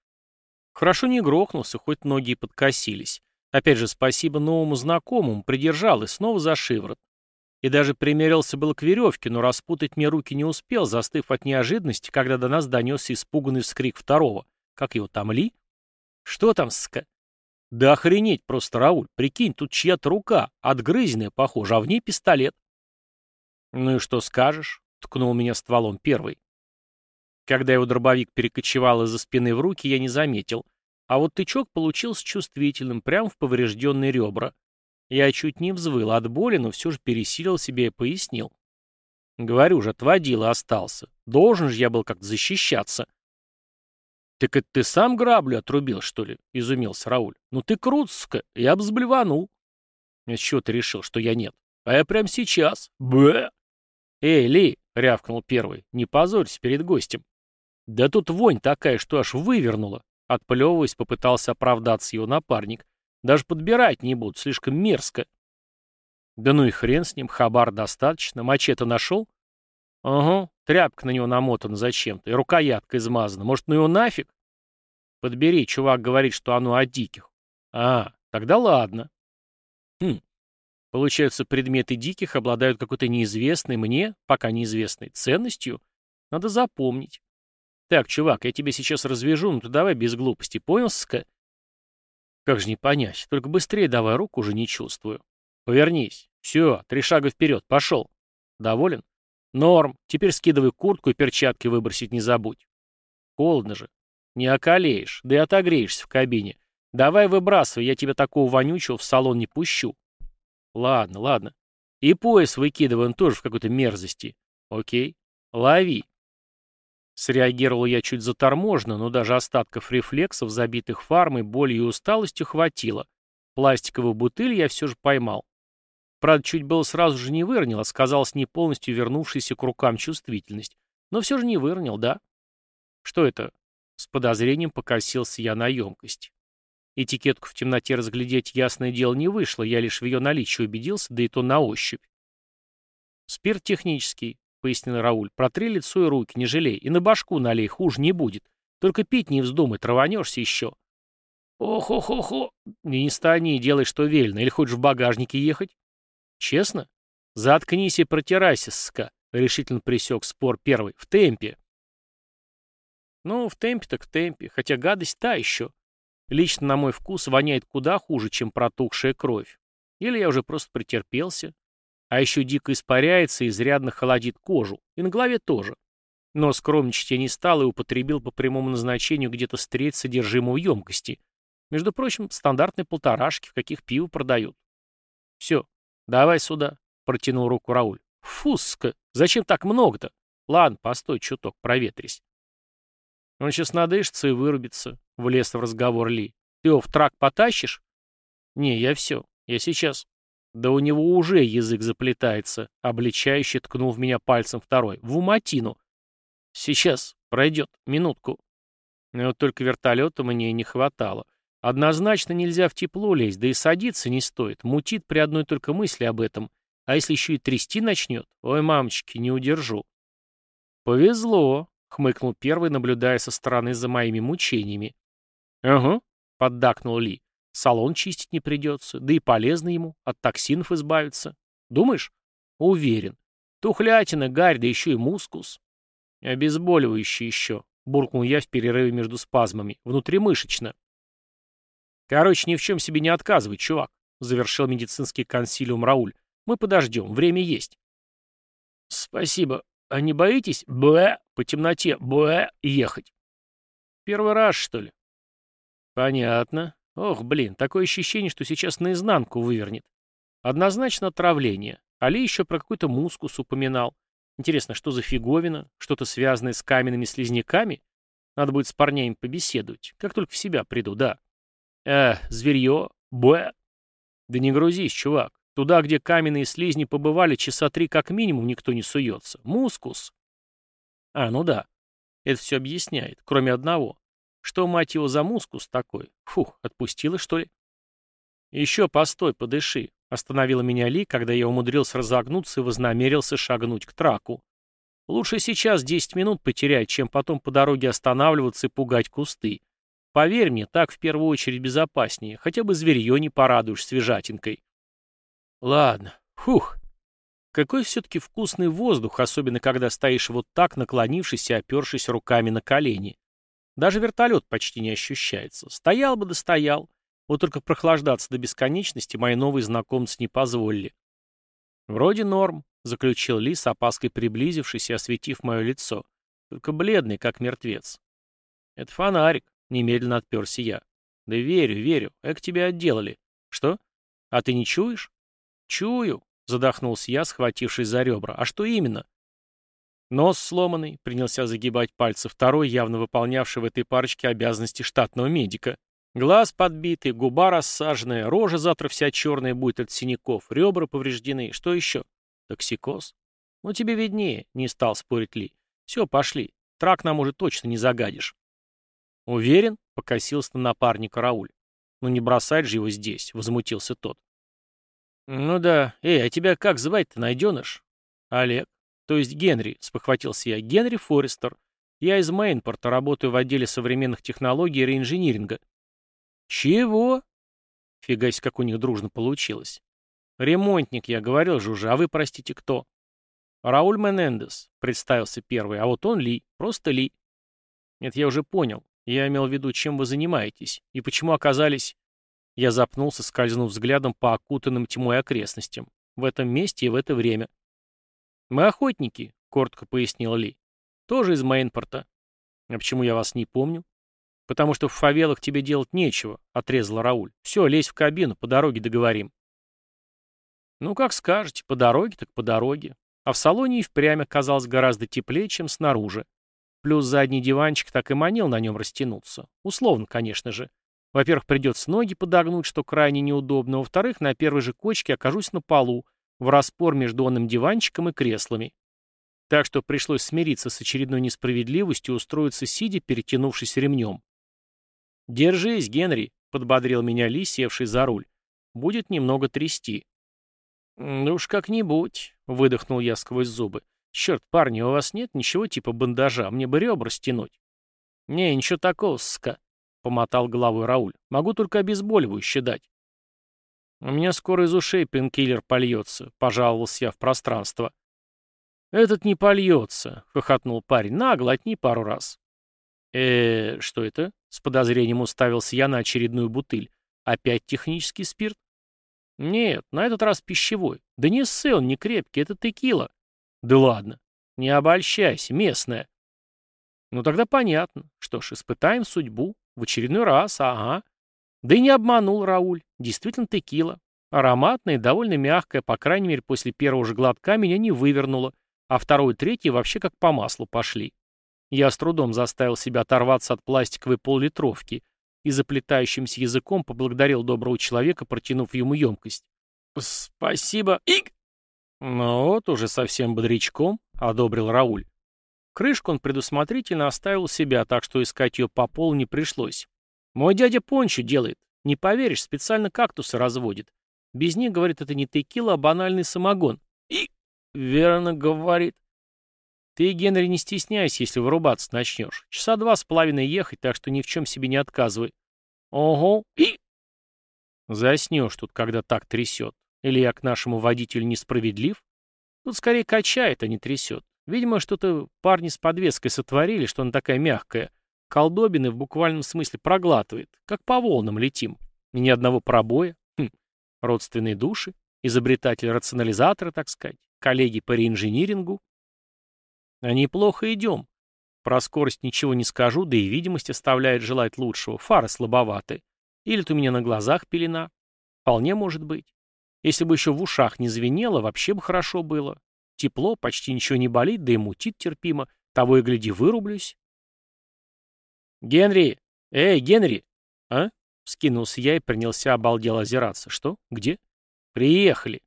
Хорошо не грохнулся, хоть ноги и подкосились. Опять же, спасибо новому знакомому, придержал и снова за шиворот. И даже примерился было к веревке, но распутать мне руки не успел, застыв от неожиданности, когда до нас донесся испуганный вскрик второго. Как его там, Ли? Что там, ска? Да охренеть просто, Рауль, прикинь, тут чья-то рука, отгрызенная, похоже, а в ней пистолет. Ну и что скажешь? Ткнул меня стволом первый. Когда его дробовик перекочевал из-за спины в руки, я не заметил. А вот тычок получился чувствительным, прямо в поврежденные ребра. Я чуть не взвыл от боли, но все же пересилил себе и пояснил. Говорю же, отводил и остался. Должен же я был как-то защищаться. «Так это ты сам граблю отрубил, что ли?» — изумился Рауль. «Ну ты крутска, я бы сблеванул». «С чего ты решил, что я нет?» «А я прямо сейчас. Бэ!» «Эй, Ли!» — рявкнул первый. «Не позорься перед гостем». «Да тут вонь такая, что аж вывернула. Отплевываясь, попытался оправдаться его напарник. Даже подбирать не буду, слишком мерзко. Да ну и хрен с ним, хабар достаточно. Мачете нашел? Ага, тряпка на него намотана зачем-то, и рукоятка измазана. Может, ну его нафиг? Подбери, чувак говорит, что оно от диких. А, тогда ладно. Хм, получается, предметы диких обладают какой-то неизвестной мне, пока неизвестной, ценностью. Надо запомнить. Так, чувак, я тебя сейчас развяжу, ну ты давай без глупости, понял, ска? Как же не понять, только быстрее давай, руку уже не чувствую. Повернись. Все, три шага вперед, пошел. Доволен? Норм. Теперь скидывай куртку и перчатки выбросить не забудь. Холодно же. Не околеешь, да и отогреешься в кабине. Давай выбрасывай, я тебя такого вонючего в салон не пущу. Ладно, ладно. И пояс выкидывай, он тоже в какой-то мерзости. Окей. Лови. Среагировал я чуть заторможенно, но даже остатков рефлексов, забитых фармой, болью и усталостью хватило. Пластиковую бутыль я все же поймал. Правда, чуть было сразу же не выронил, а сказалось не полностью вернувшаяся к рукам чувствительность. Но все же не выронил, да? Что это? С подозрением покосился я на емкость. Этикетку в темноте разглядеть ясное дело не вышло, я лишь в ее наличии убедился, да и то на ощупь. Спирт технический, пояснил Рауль. «Протри лицо и руки, не жалей. И на башку налей, хуже не будет. Только пить не вздумай, траванешься еще». «Ох-ох-ох-ох!» «Не стани, делай, что велено. Или хочешь в багажнике ехать?» «Честно?» «Заткнись и протирайся, ска», — решительно присек спор первый. «В темпе». Ну, в темпе так в темпе, хотя гадость та еще. Лично на мой вкус воняет куда хуже, чем протухшая кровь. Или я уже просто претерпелся. А еще дико испаряется и изрядно холодит кожу. И на голове тоже. Но скромничать я не стал и употребил по прямому назначению где-то с треть содержимого емкости. Между прочим, стандартные полторашки, в каких пиво продают. «Все, давай сюда», — протянул руку Рауль. «Фуска, зачем так много-то? Ладно, постой чуток, проветрись». Он сейчас надышится и вырубится, — влез в разговор Ли. Ты его в трак потащишь? Не, я все, я сейчас. Да у него уже язык заплетается, обличающе ткнул в меня пальцем второй. В уматину. Сейчас, пройдет, минутку. Но вот только вертолета мне не хватало. Однозначно нельзя в тепло лезть, да и садиться не стоит. Мутит при одной только мысли об этом. А если еще и трясти начнет? Ой, мамочки, не удержу. Повезло, хмыкнул первый, наблюдая со стороны за моими мучениями. Ага, поддакнул Ли. Салон чистить не придется, да и полезно ему, от токсинов избавиться. Думаешь? Уверен. Тухлятина, гарь, да еще и мускус. Обезболивающее еще, буркнул я в перерыве между спазмами, внутримышечно. Короче, ни в чем себе не отказывай, чувак, завершил медицинский консилиум Рауль. Мы подождем, время есть. Спасибо. А не боитесь, бэ, по темноте, бэ, ехать? Первый раз, что ли? Понятно. Ох, блин, такое ощущение, что сейчас наизнанку вывернет. Однозначно отравление. Али еще про какой-то мускус упоминал. Интересно, что за фиговина? Что-то связанное с каменными слизняками? Надо будет с парнями побеседовать. Как только в себя приду, да. Э, зверье, бэ. Да не грузись, чувак. Туда, где каменные слизни побывали, часа три как минимум никто не суется. Мускус. А, ну да. Это все объясняет, кроме одного. Что, мать его, за мускус такой? Фух, отпустила, что ли? Еще постой, подыши. Остановила меня Ли, когда я умудрился разогнуться и вознамерился шагнуть к траку. Лучше сейчас 10 минут потерять, чем потом по дороге останавливаться и пугать кусты. Поверь мне, так в первую очередь безопаснее. Хотя бы зверье не порадуешь свежатинкой. Ладно. Фух. Какой все-таки вкусный воздух, особенно когда стоишь вот так, наклонившись и опершись руками на колени. Даже вертолет почти не ощущается. Стоял бы да. Вот только прохлаждаться до бесконечности мои новые знакомцы не позволили. «Вроде норм», — заключил Ли, с опаской приблизившись и осветив мое лицо. «Только бледный, как мертвец». «Это фонарик», — немедленно отперся я. «Да верю, верю. Эк тебя отделали». «Что? А ты не чуешь?» «Чую», — задохнулся я, схватившись за ребра. «А что именно?» Нос сломанный, принялся загибать пальцы второй, явно выполнявший в этой парочке обязанности штатного медика. Глаз подбитый, губа рассаженная, рожа завтра вся черная будет от синяков, ребра повреждены. Что еще? Токсикоз? Ну тебе виднее, не стал спорить Ли. Все, пошли. Трак нам уже точно не загадишь. Уверен? Покосился на напарника Рауль. Ну не бросать же его здесь, возмутился тот. Ну да. Эй, а тебя как звать-то, найденыш? Олег. То есть Генри, спохватился я, Генри Форестер. Я из Мейнпорта, работаю в отделе современных технологий и реинжиниринга. Чего? Фига себе, как у них дружно получилось. Ремонтник, я говорил же уже, а вы, простите, кто? Рауль Менендес, представился первый, а вот он Ли, просто Ли. Это я уже понял. Я имел в виду, чем вы занимаетесь, и почему оказались... Я запнулся, скользнув взглядом по окутанным тьмой окрестностям. В этом месте и в это время. «Мы охотники», — коротко пояснил Ли. «Тоже из Мейнпорта». «А почему я вас не помню?» «Потому что в фавелах тебе делать нечего», — отрезал Рауль. «Все, лезь в кабину, по дороге договорим». «Ну, как скажете, по дороге так по дороге». А в салоне и впрямь оказалось гораздо теплее, чем снаружи. Плюс задний диванчик так и манил на нем растянуться. Условно, конечно же. Во-первых, придется ноги подогнуть, что крайне неудобно. Во-вторых, на первой же кочке окажусь на полу, в распор между онным диванчиком и креслами. Так что пришлось смириться с очередной несправедливостью и устроиться сидя, перетянувшись ремнем. «Держись, Генри», — подбодрил меня Ли, севший за руль. «Будет немного трясти». «Ну уж как-нибудь», — выдохнул я сквозь зубы. «Черт, парни, у вас нет ничего типа бандажа? Мне бы ребра стянуть». «Не, ничего такого, ска», — помотал головой Рауль. «Могу только обезболивающее дать». «У меня скоро из ушей пенкиллер польется», — пожаловался я в пространство. «Этот не польется», — хохотнул парень. «На, глотни пару раз». э что это?» — с подозрением уставился я на очередную бутыль. «Опять технический спирт?» «Нет, на этот раз пищевой. Да не ссы он, не крепкий, это текила». Да ладно. Не обольщайся, местная. Ну тогда понятно. Что ж, испытаем судьбу. В очередной раз, ага. Да и не обманул Рауль. Действительно текила. Ароматная и довольно мягкая, по крайней мере, после первого же глотка меня не вывернуло, а второй и третий вообще как по маслу пошли. Я с трудом заставил себя оторваться от пластиковой поллитровки и заплетающимся языком поблагодарил доброго человека, протянув ему емкость. «Спасибо, Иг!» «Ну вот, уже совсем бодрячком», — одобрил Рауль. Крышку он предусмотрительно оставил себя, так что искать ее по полу не пришлось. «Мой дядя пончо делает. Не поверишь, специально кактусы разводит. Без них, говорит, это не текила, а банальный самогон». «И...» — верно говорит. «Ты, Генри, не стесняйся, если вырубаться начнешь. Часа два с половиной ехать, так что ни в чем себе не отказывай». «Ого, и...» Заснешь тут, когда так трясет. Или я к нашему водителю несправедлив? Тут скорее качает, а не трясет. Видимо, что-то парни с подвеской сотворили, что она такая мягкая. Колдобины в буквальном смысле проглатывает. Как по волнам летим. И ни одного пробоя. Хм. Родственные души. Изобретатели-рационализаторы, так сказать. Коллеги по реинжинирингу. А неплохо идем. Про скорость ничего не скажу, да и видимость оставляет желать лучшего. Фары слабоваты. Или-то у меня на глазах пелена. Вполне может быть. Если бы еще в ушах не звенело, вообще бы хорошо было. Тепло, почти ничего не болит, да и мутит терпимо. Того и гляди, вырублюсь. «Генри! Эй, Генри!» «А?» — скинулся я и принялся обалдел озираться. «Что? Где?» «Приехали!»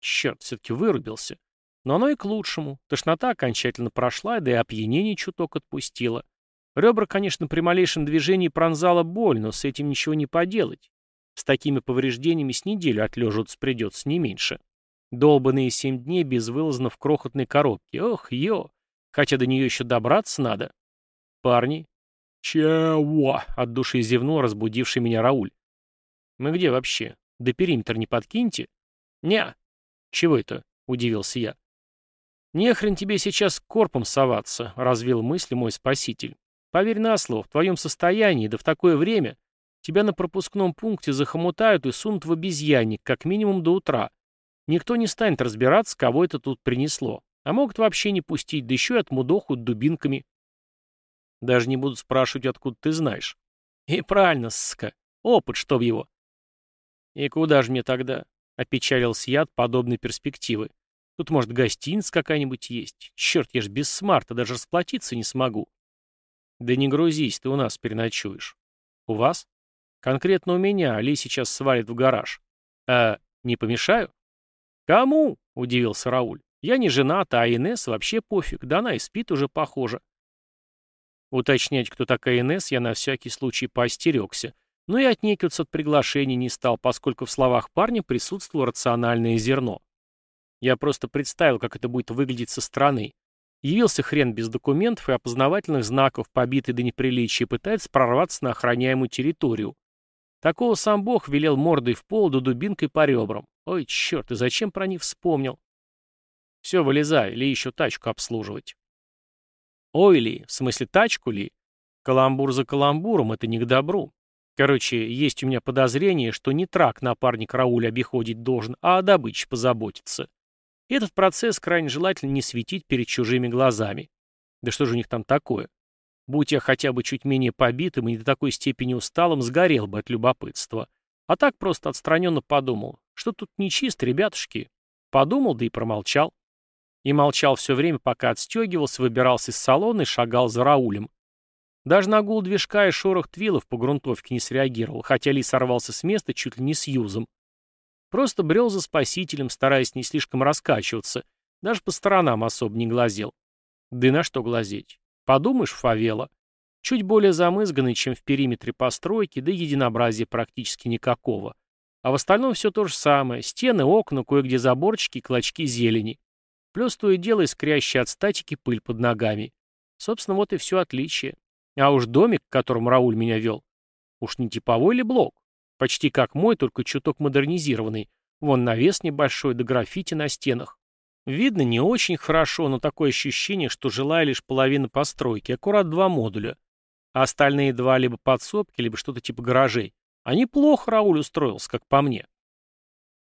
Черт, все-таки вырубился. Но оно и к лучшему. Тошнота окончательно прошла, да и опьянение чуток отпустило. Ребра, конечно, при малейшем движении пронзала боль, но с этим ничего не поделать. С такими повреждениями с неделю отлеживаться придется, не меньше. Долбанные семь дней безвылазно в крохотной коробке. Ох, ё! Хотя до нее еще добраться надо. Парни. Чего? От души зевнул разбудивший меня Рауль. Мы где вообще? До периметра не подкиньте? Не. Чего это? Удивился я. Не хрен тебе сейчас корпом соваться, развил мысли мой спаситель. Поверь на слово, в твоем состоянии, да в такое время, Тебя на пропускном пункте захомутают и сунут в обезьянник, как минимум до утра. Никто не станет разбираться, кого это тут принесло. А могут вообще не пустить, да еще и отмудохают дубинками. Даже не будут спрашивать, откуда ты знаешь. И правильно, ска. Опыт, чтоб его. И куда же мне тогда? Опечалился я от подобной перспективы. Тут, может, гостиница какая-нибудь есть. Черт, я ж без смарта даже расплатиться не смогу. Да не грузись, ты у нас переночуешь. У вас? Конкретно у меня, Али сейчас свалит в гараж. А не помешаю? Кому? Удивился Рауль. Я не женат, а Инесс вообще пофиг, да она и спит уже похоже. Уточнять, кто такая Инесс, я на всякий случай поостерегся. Но и отнекиваться от приглашения не стал, поскольку в словах парня присутствовало рациональное зерно. Я просто представил, как это будет выглядеть со стороны. Явился хрен без документов и опознавательных знаков, побитый до неприличия, пытается прорваться на охраняемую территорию. Такого сам Бог велел мордой в пол да дубинкой по ребрам. Ой, черт, и зачем про них вспомнил? Все, вылезай, или еще тачку обслуживать. Ой, Ли, в смысле тачку Ли? Каламбур за каламбуром — это не к добру. Короче, есть у меня подозрение, что не трак напарник Рауля обиходить должен, а о добыче позаботиться. И этот процесс крайне желательно не светить перед чужими глазами. Да что же у них там такое? Будь я хотя бы чуть менее побитым и не до такой степени усталым, сгорел бы от любопытства. А так просто отстраненно подумал, что тут нечисто, ребятушки. Подумал, да и промолчал. И молчал все время, пока отстегивался, выбирался из салона и шагал за Раулем. Даже на гул движка и шорох твилов по грунтовке не среагировал, хотя Ли сорвался с места чуть ли не с юзом. Просто брел за спасителем, стараясь не слишком раскачиваться, даже по сторонам особо не глазел. Да и на что глазеть? Подумаешь, фавела. Чуть более замызганный, чем в периметре постройки, да единообразия практически никакого. А в остальном все то же самое. Стены, окна, кое-где заборчики клочки зелени. Плюс то и дело искрящие от статики пыль под ногами. Собственно, вот и все отличие. А уж домик, к которому Рауль меня вел, уж не типовой ли блок? Почти как мой, только чуток модернизированный. Вон навес небольшой, да граффити на стенах. Видно не очень хорошо, но такое ощущение, что жилая лишь половина постройки, аккурат два модуля а остальные два либо подсобки, либо что-то типа гаражей. А неплохо Рауль устроился, как по мне.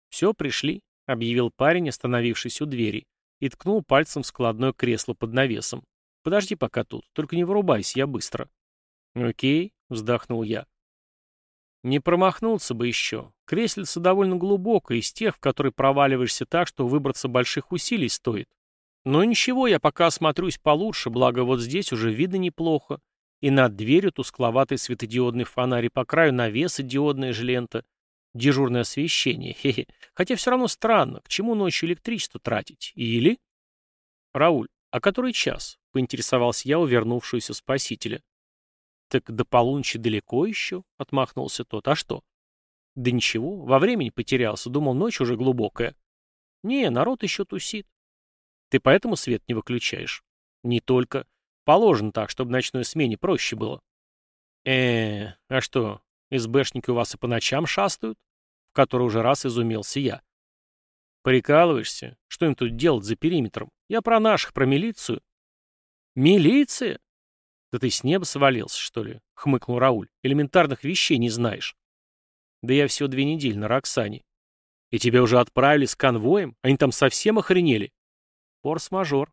«Все, пришли», — объявил парень, остановившись у двери, и ткнул пальцем в складное кресло под навесом. «Подожди пока тут, только не вырубайся, я быстро». «Окей», — вздохнул я. Не промахнулся бы еще. Креслица довольно глубокое, из тех, в которые проваливаешься так, что выбраться больших усилий стоит. Но ничего, я пока осмотрюсь получше, благо вот здесь уже видно неплохо. И над дверью тускловатый светодиодный фонарь, по краю навеса диодная же лента. Дежурное освещение, хе-хе. Хотя все равно странно, к чему ночью электричество тратить? Или... Рауль, а который час? Поинтересовался я у вернувшегося спасителя. Так до полуночи далеко еще? Отмахнулся тот. А что? Да ничего, во времени потерялся, думал, ночь уже глубокая. Не, народ еще тусит. Ты поэтому свет не выключаешь? Не только. Положено так, чтобы ночной смене проще было. э а что, СБшники у вас и по ночам шастают? В который уже раз изумился я. Прикалываешься? Что им тут делать за периметром? Я про наших, про милицию. Милиция? Да ты с неба свалился, что ли? Хмыкнул Рауль. Элементарных вещей не знаешь. Да я всего две недели на Роксане. И тебя уже отправили с конвоем? Они там совсем охренели? Форс-мажор.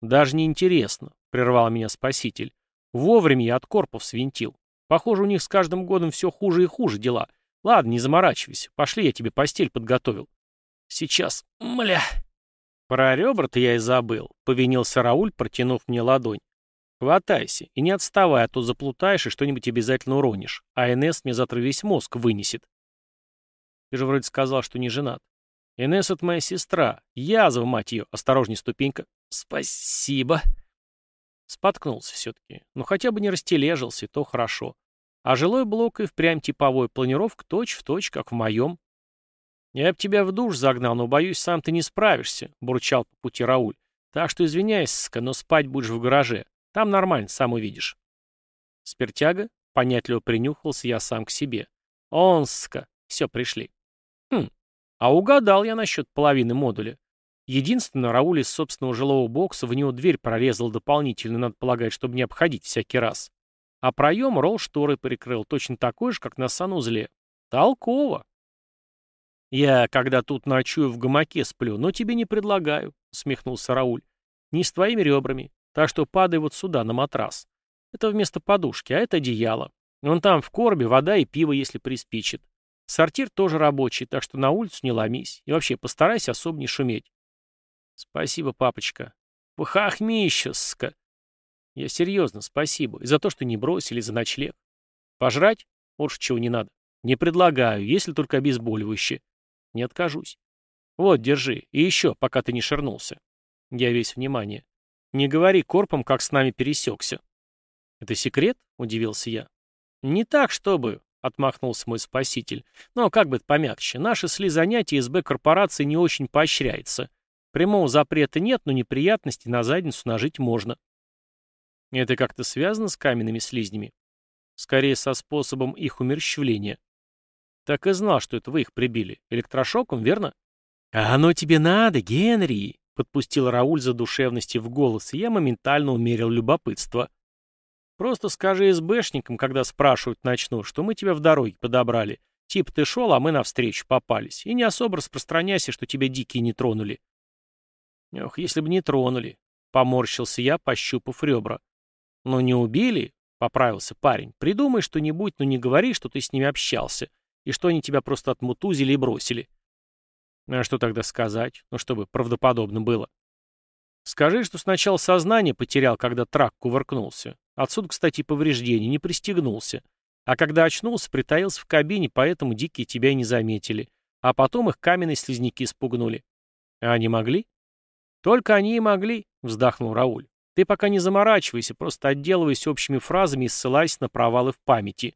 Даже не интересно прервал меня спаситель. Вовремя я от корпов свинтил. Похоже, у них с каждым годом все хуже и хуже дела. Ладно, не заморачивайся. Пошли, я тебе постель подготовил. Сейчас. Мля. Про ребра-то я и забыл, повинился Рауль, протянув мне ладонь. Хватайся и не отставай, а то заплутаешь и что-нибудь обязательно уронишь. А НС мне завтра весь мозг вынесет. Ты же вроде сказал, что не женат. Инесс — это моя сестра. Язва, мать ее. Осторожней, ступенька. Спасибо. Споткнулся все-таки. Но хотя бы не растележился, то хорошо. А жилой блок и впрямь типовой, планировка точь-в-точь, как в моем. «Я б тебя в душ загнал, но, боюсь, сам ты не справишься», — бурчал по пути Рауль. «Так что извиняйся, но спать будешь в гараже. Там нормально, сам увидишь». Спиртяга, понятливо принюхался я сам к себе. «Онска, все, пришли». «Хм, а угадал я насчет половины модуля. Единственное, Рауль из собственного жилого бокса в него дверь прорезал дополнительно, надо полагать, чтобы не обходить всякий раз. А проем ролл шторы прикрыл, точно такой же, как на санузле. Толково. «Я, когда тут ночую, в гамаке сплю, но тебе не предлагаю», — смехнулся Рауль. «Не с твоими ребрами, так что падай вот сюда, на матрас. Это вместо подушки, а это одеяло. Вон там в коробе вода и пиво, если приспичит. Сортир тоже рабочий, так что на улицу не ломись. И вообще постарайся особо не шуметь. Спасибо, папочка. Пахмищеска. Я серьезно, спасибо. И за то, что не бросили, за ночлег. Пожрать? Уж чего не надо. Не предлагаю, если только обезболивающее. Не откажусь. Вот, держи. И еще, пока ты не шернулся. Я весь внимание. Не говори корпом, как с нами пересекся. Это секрет? Удивился я. Не так, чтобы, отмахнулся мой спаситель. Но как бы помягче. Наши сли занятия СБ корпорации не очень поощряется. Прямого запрета нет, но неприятности на задницу нажить можно. Это как-то связано с каменными слизнями? Скорее, со способом их умерщвления. Так и знал, что это вы их прибили. Электрошоком, верно? «А оно тебе надо, Генри!» — подпустил Рауль за душевности в голос, и я моментально умерил любопытство. Просто скажи СБшникам, когда спрашивать начнут, что мы тебя в дороге подобрали. Типа ты шел, а мы навстречу попались. И не особо распространяйся, что тебя дикие не тронули. Ох, если бы не тронули. Поморщился я, пощупав ребра. Но не убили, поправился парень. Придумай что-нибудь, но не говори, что ты с ними общался, и что они тебя просто отмутузили и бросили. А что тогда сказать? Ну, чтобы правдоподобно было. Скажи, что сначала сознание потерял, когда трак кувыркнулся. Отсюда, кстати, повреждений, не пристегнулся. А когда очнулся, притаился в кабине, поэтому дикие тебя и не заметили. А потом их каменные слизняки спугнули. А они могли? Только они и могли, вздохнул Рауль. Ты пока не заморачивайся, просто отделывайся общими фразами и ссылайся на провалы в памяти.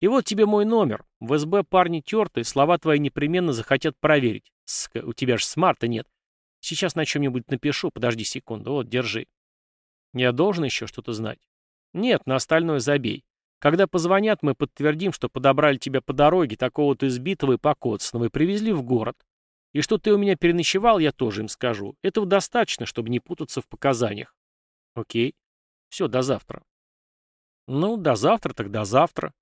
И вот тебе мой номер. В СБ парни тертые, слова твои непременно захотят проверить. Ска, у тебя же смарта нет. Сейчас на чем-нибудь напишу, подожди секунду, вот, держи. Я должен еще что-то знать? Нет, на остальное забей. Когда позвонят, мы подтвердим, что подобрали тебя по дороге, такого-то избитого и покоцанного, и привезли в город. И что ты у меня переночевал, я тоже им скажу. Этого достаточно, чтобы не путаться в показаниях. Окей. Все, до завтра. Ну, до завтра, до завтра.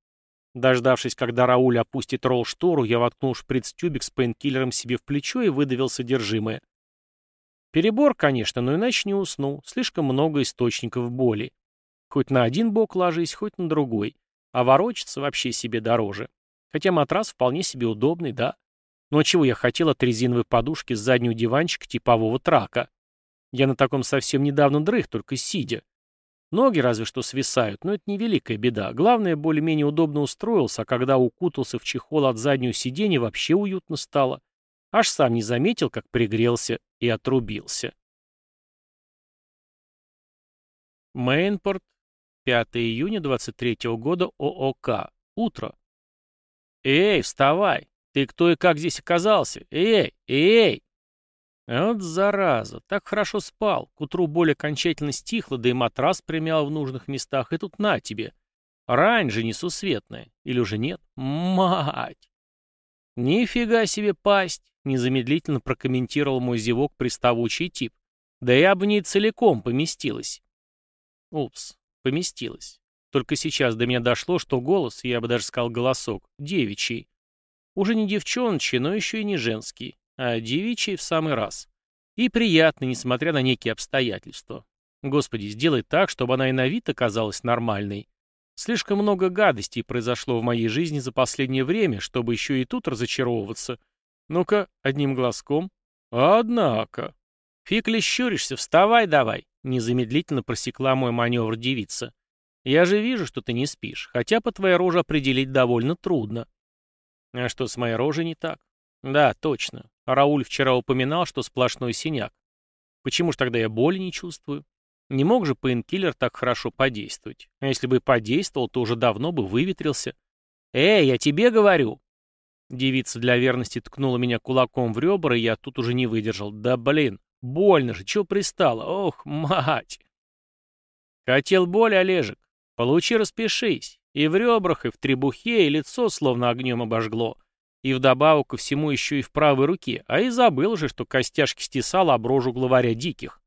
Дождавшись, когда Рауль опустит ролл-штору, я воткнул шприц-тюбик с пейнкиллером себе в плечо и выдавил содержимое. Перебор, конечно, но иначе не усну. Слишком много источников боли. Хоть на один бок ложись, хоть на другой. А ворочаться вообще себе дороже. Хотя матрас вполне себе удобный, да. Но чего я хотел от резиновой подушки с заднего диванчика типового трака? Я на таком совсем недавно дрых, только сидя. Ноги разве что свисают, но это не великая беда. Главное, более-менее удобно устроился, а когда укутался в чехол от заднего сиденья, вообще уютно стало. Аж сам не заметил, как пригрелся и отрубился. Мейнпорт, 5 июня 23 года ООК. Утро. «Эй, вставай! Ты кто и как здесь оказался? Эй, эй!» Вот зараза, так хорошо спал. К утру боль окончательно стихла, да и матрас примял в нужных местах, и тут на тебе. Рань же несусветная. Или уже нет? Мать! Нифига себе пасть! Незамедлительно прокомментировал мой зевок приставучий тип. Да я бы не целиком поместилась. Упс, Поместилась. Только сейчас до меня дошло, что голос, я бы даже сказал голосок, девичий. Уже не девчоночий, но еще и не женский, а девичий в самый раз. И приятный, несмотря на некие обстоятельства. Господи, сделай так, чтобы она и на вид оказалась нормальной. Слишком много гадостей произошло в моей жизни за последнее время, чтобы еще и тут разочаровываться. Ну-ка, одним глазком. Однако. Фиг ли щуришься, вставай давай. Незамедлительно просекла мой маневр девица. «Я же вижу, что ты не спишь, хотя по твоей роже определить довольно трудно». «А что с моей рожей не так?» «Да, точно. Рауль вчера упоминал, что сплошной синяк. Почему ж тогда я боли не чувствую? Не мог же пейнкиллер так хорошо подействовать. А если бы подействовал, то уже давно бы выветрился. «Эй, я тебе говорю!» Девица для верности ткнула меня кулаком в ребра, и я тут уже не выдержал. «Да блин!» Больно же, чего пристало? Ох, мать! Хотел боль, Олежек? Получи, распишись. И в ребрах, и в требухе, и лицо словно огнем обожгло. И вдобавок ко всему еще и в правой руке. А и забыл же, что костяшки стесал об рожу главаря диких.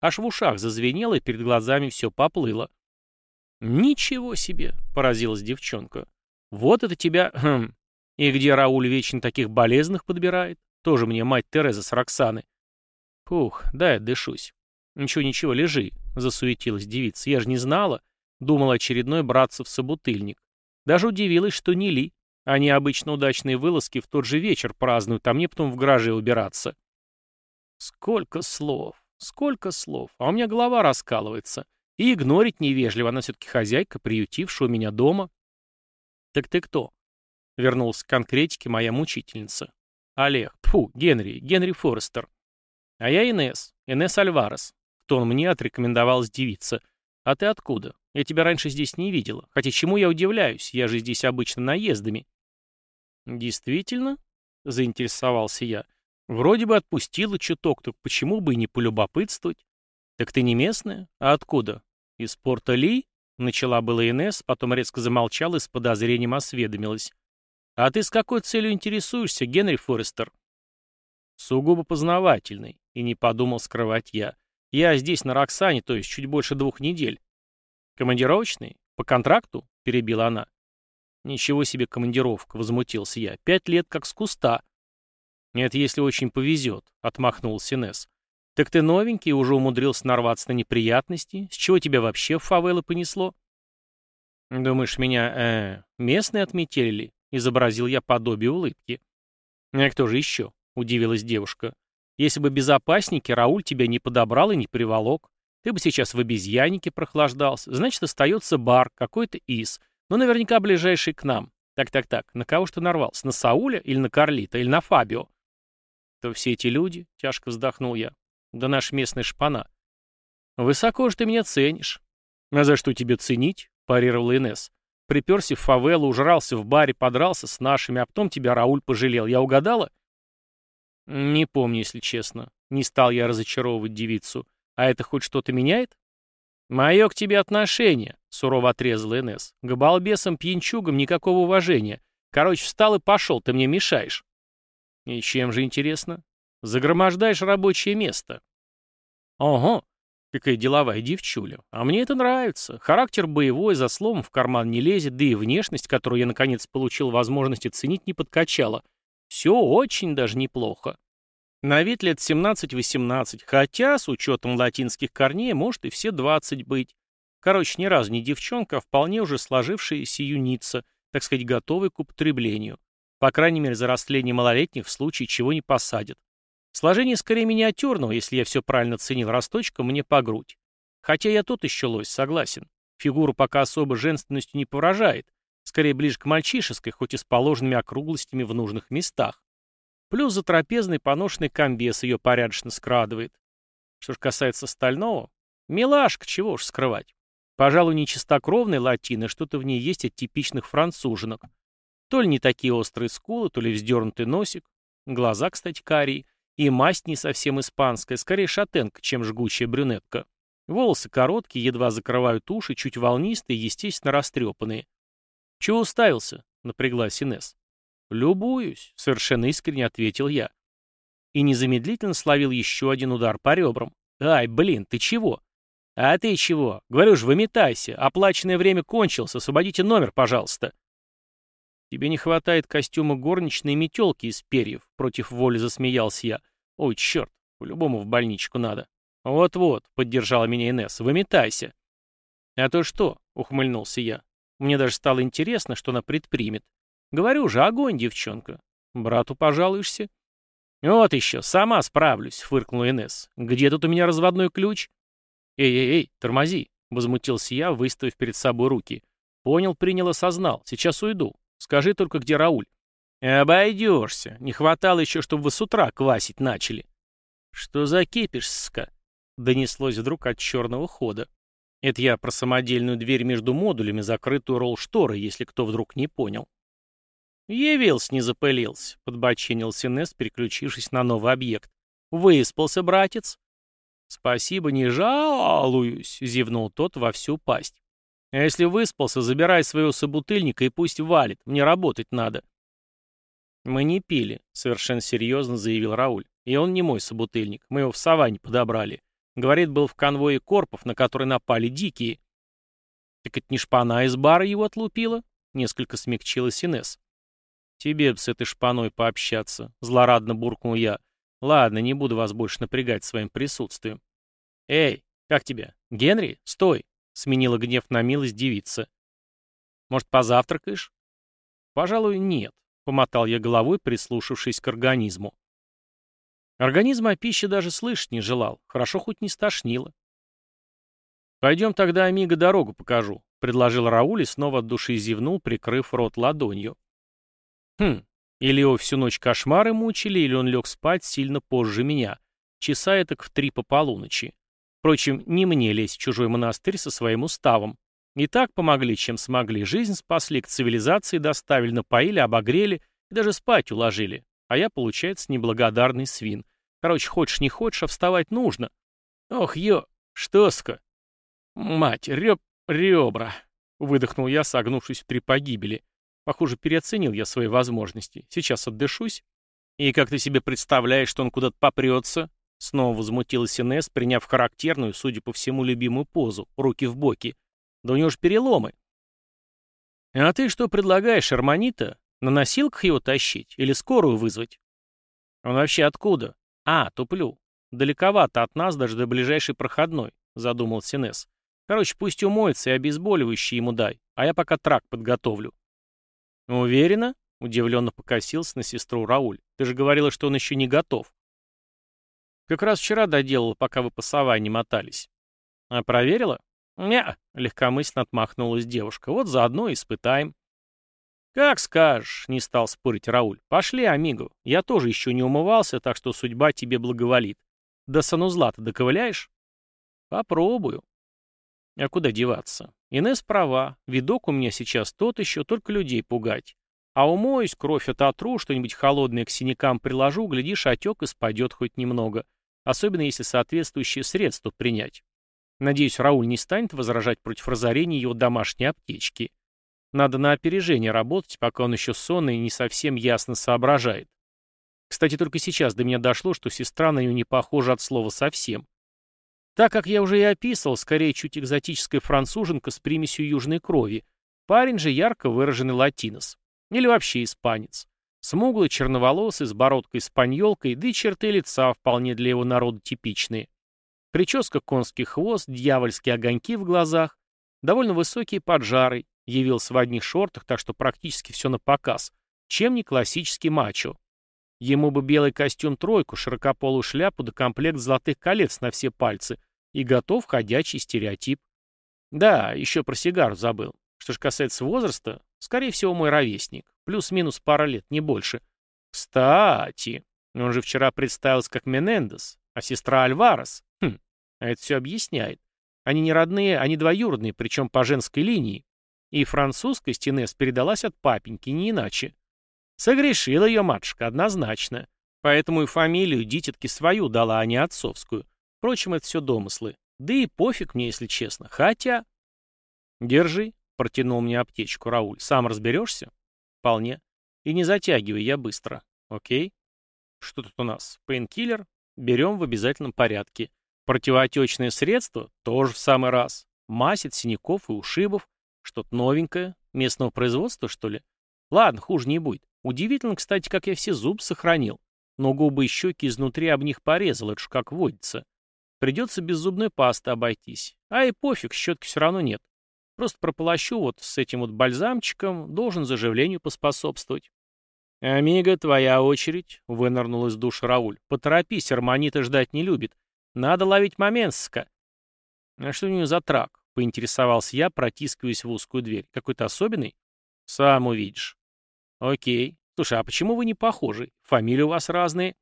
Аж в ушах зазвенело, и перед глазами все поплыло. «Ничего себе!» — поразилась девчонка. «Вот это тебя... Хм. И где Рауль вечно таких болезных подбирает? Тоже мне мать Тереза с Роксаны. «Ух, дай отдышусь». «Ничего-ничего, лежи», — засуетилась девица. «Я же не знала». Думал очередной братцев собутыльник. Даже удивилась, что не Ли. Они обычно удачные вылазки в тот же вечер празднуют, а мне потом в гараже убираться. Сколько слов, сколько слов. А у меня голова раскалывается. И игнорить невежливо, она все-таки хозяйка, приютившая у меня дома. «Так ты кто?» — вернулась к конкретике моя мучительница. «Олег. Тьфу, Генри. Генри Форестер. «А я Инес, Инес Альварес», — кто он мне отрекомендовалась девица. «А ты откуда? Я тебя раньше здесь не видела. Хотя чему я удивляюсь? Я же здесь обычно наездами». «Действительно?» — заинтересовался я. «Вроде бы отпустила чуток, так почему бы и не полюбопытствовать?» «Так ты не местная? А откуда? Из порта Ли?» Начала была Инес, потом резко замолчала и с подозрением осведомилась. «А ты с какой целью интересуешься, Генри Форестер?» «Сугубо познавательный. И не подумал скрывать я. Я здесь на Роксане, то есть чуть больше двух недель. Командировочный? по контракту?» — перебила она. «Ничего себе командировка», — возмутился я. «Пять лет как с куста». «Это если очень повезет», — отмахнулся Инесс. «Так ты новенький уже умудрился нарваться на неприятности? С чего тебя вообще в фавелы понесло?» «Думаешь, меня, э, местные отметили?» — изобразил я подобие улыбки. «А кто же еще?» — удивилась девушка. «Если бы безопасники, Рауль тебя не подобрал и не приволок. Ты бы сейчас в обезьяннике прохлаждался. Значит, остается бар, какой-то из. Но наверняка ближайший к нам. Так-так-так, на кого ты нарвался? На Сауля или на Карлита, или на Фабио?» «То все эти люди?» — тяжко вздохнул я. «Да наш местный шпана». «Высоко же ты меня ценишь». «А за что тебе ценить?» — парировал Инесс. Приперся в фавелу, ужрался в баре, подрался с нашими, а потом тебя Рауль пожалел. Я угадала? Не помню, если честно. Не стал я разочаровывать девицу. А это хоть что-то меняет? Мое к тебе отношение, сурово отрезал Инесс. К балбесам-пьянчугам никакого уважения. Короче, встал и пошел, ты мне мешаешь. И чем же интересно? Загромождаешь рабочее место. Ого, Какая деловая девчуля. А мне это нравится. Характер боевой, за словом в карман не лезет, да и внешность, которую я наконец получил возможность оценить, не подкачала. Все очень даже неплохо. На вид лет 17-18, хотя, с учетом латинских корней, может и все 20 быть. Короче, ни разу не девчонка, а вполне уже сложившаяся юница, так сказать, готовая к употреблению. По крайней мере, за растление малолетних в случае чего не посадят. Сложение скорее миниатюрного, если я все правильно ценил росточком, мне по грудь. Хотя я тут еще лось, согласен. Фигуру пока особо женственностью не поражает. Скорее ближе к мальчишеской, хоть и с положенными округлостями в нужных местах. Плюс затрапезный поношенный комбес ее порядочно скрадывает. Что ж касается стального, милашка, чего уж скрывать. Пожалуй, не чистокровной латины, что-то в ней есть от типичных француженок. То ли не такие острые скулы, то ли вздернутый носик. Глаза, кстати, карие. И масть не совсем испанская, скорее шатенка, чем жгучая брюнетка. Волосы короткие, едва закрывают уши, чуть волнистые, естественно, растрепанные. «Чего уставился?» — напряглась Инесс. «Любуюсь», — совершенно искренне ответил я. И незамедлительно словил еще один удар по ребрам. «Ай, блин, ты чего?» «А ты чего? Говорю же, выметайся. Оплаченное время кончилось. Освободите номер, пожалуйста». «Тебе не хватает костюма горничной метелки из перьев», — против воли засмеялся я. Ой, черт, по-любому в больничку надо. Вот-вот, поддержала меня Инесс, выметайся. А то что, ухмыльнулся я. Мне даже стало интересно, что она предпримет. Говорю же, огонь, девчонка. Брату пожалуешься? Вот еще, сама справлюсь, фыркнула Инесс. Где тут у меня разводной ключ? Эй-эй-эй, тормози, возмутился я, выставив перед собой руки. Понял, принял, осознал. Сейчас уйду. Скажи только, где Рауль. «Обойдешься. Не хватало еще, чтобы вы с утра квасить начали». «Что за кипишска?» — донеслось вдруг от черного хода. Это я про самодельную дверь между модулями, закрытую ролл-шторой, если кто вдруг не понял. «Явился, не запылился», — подбочинился Нест, переключившись на новый объект. «Выспался, братец?» «Спасибо, не жалуюсь», — зевнул тот во всю пасть. «А если выспался, забирай своего собутыльника и пусть валит, мне работать надо». «Мы не пили», — совершенно серьезно заявил Рауль. «И он не мой собутыльник. Мы его в саванне подобрали. Говорит, был в конвое корпов, на который напали дикие». «Так это не шпана из бара его отлупила?» — несколько смягчилась Инесс. «Тебе б с этой шпаной пообщаться», — злорадно буркнул я. «Ладно, не буду вас больше напрягать своим присутствием». «Эй, как тебя? Генри? Стой!» — сменила гнев на милость девица. «Может, позавтракаешь?» «Пожалуй, нет. Помотал я головой, прислушавшись к организму. Организм о пище даже слышать не желал. Хорошо хоть не стошнило. «Пойдем тогда, Амиго, дорогу покажу», — предложил Рауль и снова от души зевнул, прикрыв рот ладонью. «Хм, или его всю ночь кошмары мучили, или он лег спать сильно позже меня. Часа это в три по полуночи. Впрочем, не мне лезть в чужой монастырь со своим уставом. И так помогли, чем смогли. Жизнь спасли, к цивилизации доставили, напоили, обогрели и даже спать уложили. А я, получается, неблагодарный свин. Короче, хочешь не хочешь, а вставать нужно. Ох, ё, что-ска. Мать, реб, ребра. Выдохнул я, согнувшись в три погибели. Похоже, переоценил я свои возможности. Сейчас отдышусь. И как ты себе представляешь, что он куда-то попрется? Снова возмутилась Инесс, приняв характерную, судя по всему, любимую позу, руки в боки. Да у него же переломы. А ты что предлагаешь, Арманита? На носилках его тащить или скорую вызвать? Он вообще откуда? А, туплю. Далековато от нас даже до ближайшей проходной, задумал Синес. Короче, пусть умоется и обезболивающее ему дай, а я пока трак подготовлю. Уверена? Удивленно покосился на сестру Рауль. Ты же говорила, что он еще не готов. Как раз вчера доделала, пока вы по саванне мотались. А проверила? не легкомысленно отмахнулась девушка. Вот заодно и испытаем. «Как скажешь», — не стал спорить Рауль. «Пошли, амиго. Я тоже еще не умывался, так что судьба тебе благоволит. До санузла-то доковыляешь?» «Попробую». А куда деваться? Инесс права. Видок у меня сейчас тот еще, только людей пугать. А умоюсь, кровь ототру, что-нибудь холодное к синякам приложу, глядишь, отек и спадет хоть немного. Особенно если соответствующие средства принять. Надеюсь, Рауль не станет возражать против разорения его домашней аптечки. Надо на опережение работать, пока он еще сонный и не совсем ясно соображает. Кстати, только сейчас до меня дошло, что сестра на нее не похожа от слова совсем. Так как я уже и описывал, скорее чуть экзотическая француженка с примесью южной крови, парень же ярко выраженный латинос. Или вообще испанец. Смуглый, черноволосый, с бородкой-спаньолкой, да и черты лица вполне для его народа типичные. Прическа конский хвост, дьявольские огоньки в глазах, довольно высокие поджары, явился в одних шортах, так что практически все на показ, чем не классический мачо. Ему бы белый костюм-тройку, широкополую шляпу да комплект золотых колец на все пальцы, и готов ходячий стереотип. Да, еще про сигару забыл. Что же касается возраста, скорее всего, мой ровесник. Плюс-минус пара лет, не больше. Кстати, он же вчера представился как Менендес, а сестра Альварес. Хм, а это все объясняет. Они не родные, они двоюродные, причем по женской линии. И французская Стенес передалась от папеньки, не иначе. Согрешила ее матушка, однозначно. Поэтому и фамилию дитятки свою дала, а не отцовскую. Впрочем, это все домыслы. Да и пофиг мне, если честно. Хотя... Держи, протянул мне аптечку Рауль. Сам разберешься? Вполне. И не затягивай, я быстро. Окей? Что тут у нас? Пейнкиллер? Берем в обязательном порядке. Противоотечное средство? Тоже в самый раз. Мазь от синяков и ушибов. Что-то новенькое. Местного производства, что ли? Ладно, хуже не будет. Удивительно, кстати, как я все зубы сохранил. Но губы и щеки изнутри об них порезал, это ж как водится. Придется без зубной пасты обойтись. А и пофиг, щетки все равно нет. Просто прополощу вот с этим вот бальзамчиком, должен заживлению поспособствовать. «Амиго, твоя очередь», — вынырнул из душа Рауль. «Поторопись, Арманита ждать не любит. Надо ловить момент, ска». «А что у нее за трак?» — поинтересовался я, протискиваясь в узкую дверь. «Какой-то особенный?» «Сам увидишь». «Окей. Слушай, а почему вы не похожи? Фамилии у вас разные».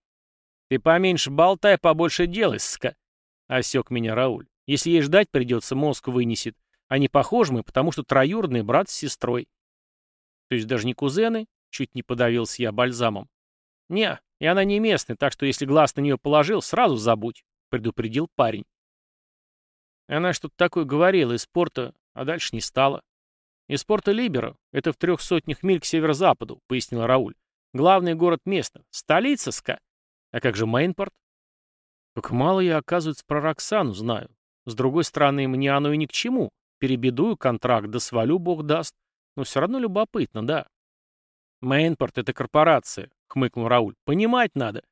«Ты поменьше болтай, побольше делай, ска», — осек меня Рауль. «Если ей ждать придется, мозг вынесет. А не похожи мы, потому что троюродные брат с сестрой». «То есть даже не кузены?» — чуть не подавился я бальзамом. «Не, и она не местная, так что если глаз на нее положил, сразу забудь», — предупредил парень. Она что-то такое говорила из порта, а дальше не стала. «Из порта Либера. Это в трех сотнях миль к северо-западу», — пояснил Рауль. «Главный город места. Столица, ска. А как же Мейнпорт?» «Как мало я, оказывается, про Роксану знаю. С другой стороны, мне оно и ни к чему. Перебедую контракт, да свалю, бог даст. Но все равно любопытно, да». «Мейнпорт — это корпорация», — хмыкнул Рауль. «Понимать надо».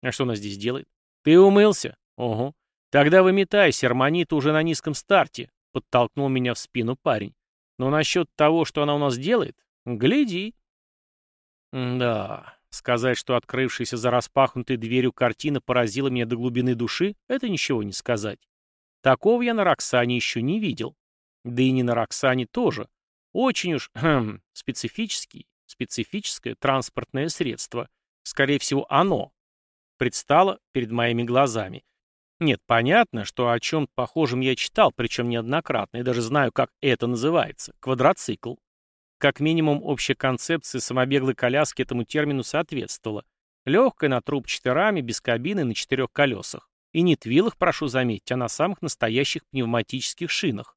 «А что она здесь делает?» «Ты умылся?» «Ого. Тогда выметайся, Арманита уже на низком старте», — подтолкнул меня в спину парень. Но насчет того, что она у нас делает, гляди. да, сказать, что открывшаяся за распахнутой дверью картина поразила меня до глубины души, это ничего не сказать. Такого я на Роксане еще не видел. Да и не на Роксане тоже. Очень уж хм, специфический, специфическое транспортное средство. Скорее всего, оно предстало перед моими глазами. Нет, понятно, что о чем похожем я читал, причем неоднократно, и даже знаю, как это называется – квадроцикл. Как минимум, общая концепция самобеглой коляски этому термину соответствовала. Легкая, на трубчатой раме, без кабины, на четырех колесах. И не твилах, прошу заметить, а на самых настоящих пневматических шинах.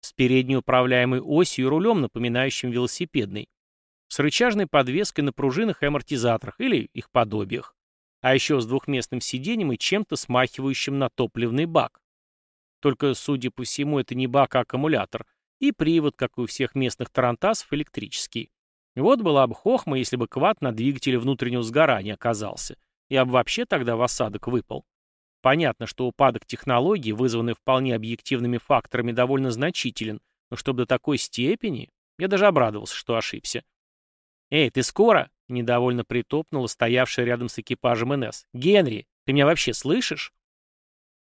С передней управляемой осью и рулем, напоминающим велосипедный. С рычажной подвеской на пружинах и амортизаторах, или их подобиях а еще с двухместным сиденьем и чем-то смахивающим на топливный бак. Только, судя по всему, это не бак, а аккумулятор, и привод, как у всех местных тарантасов, электрический. Вот была бы хохма, если бы квад на двигателе внутреннего сгорания оказался. Я бы вообще тогда в осадок выпал. Понятно, что упадок технологий, вызванный вполне объективными факторами, довольно значителен, но чтобы до такой степени... Я даже обрадовался, что ошибся. «Эй, ты скоро?» — недовольно притопнула стоявшая рядом с экипажем НС. «Генри, ты меня вообще слышишь?»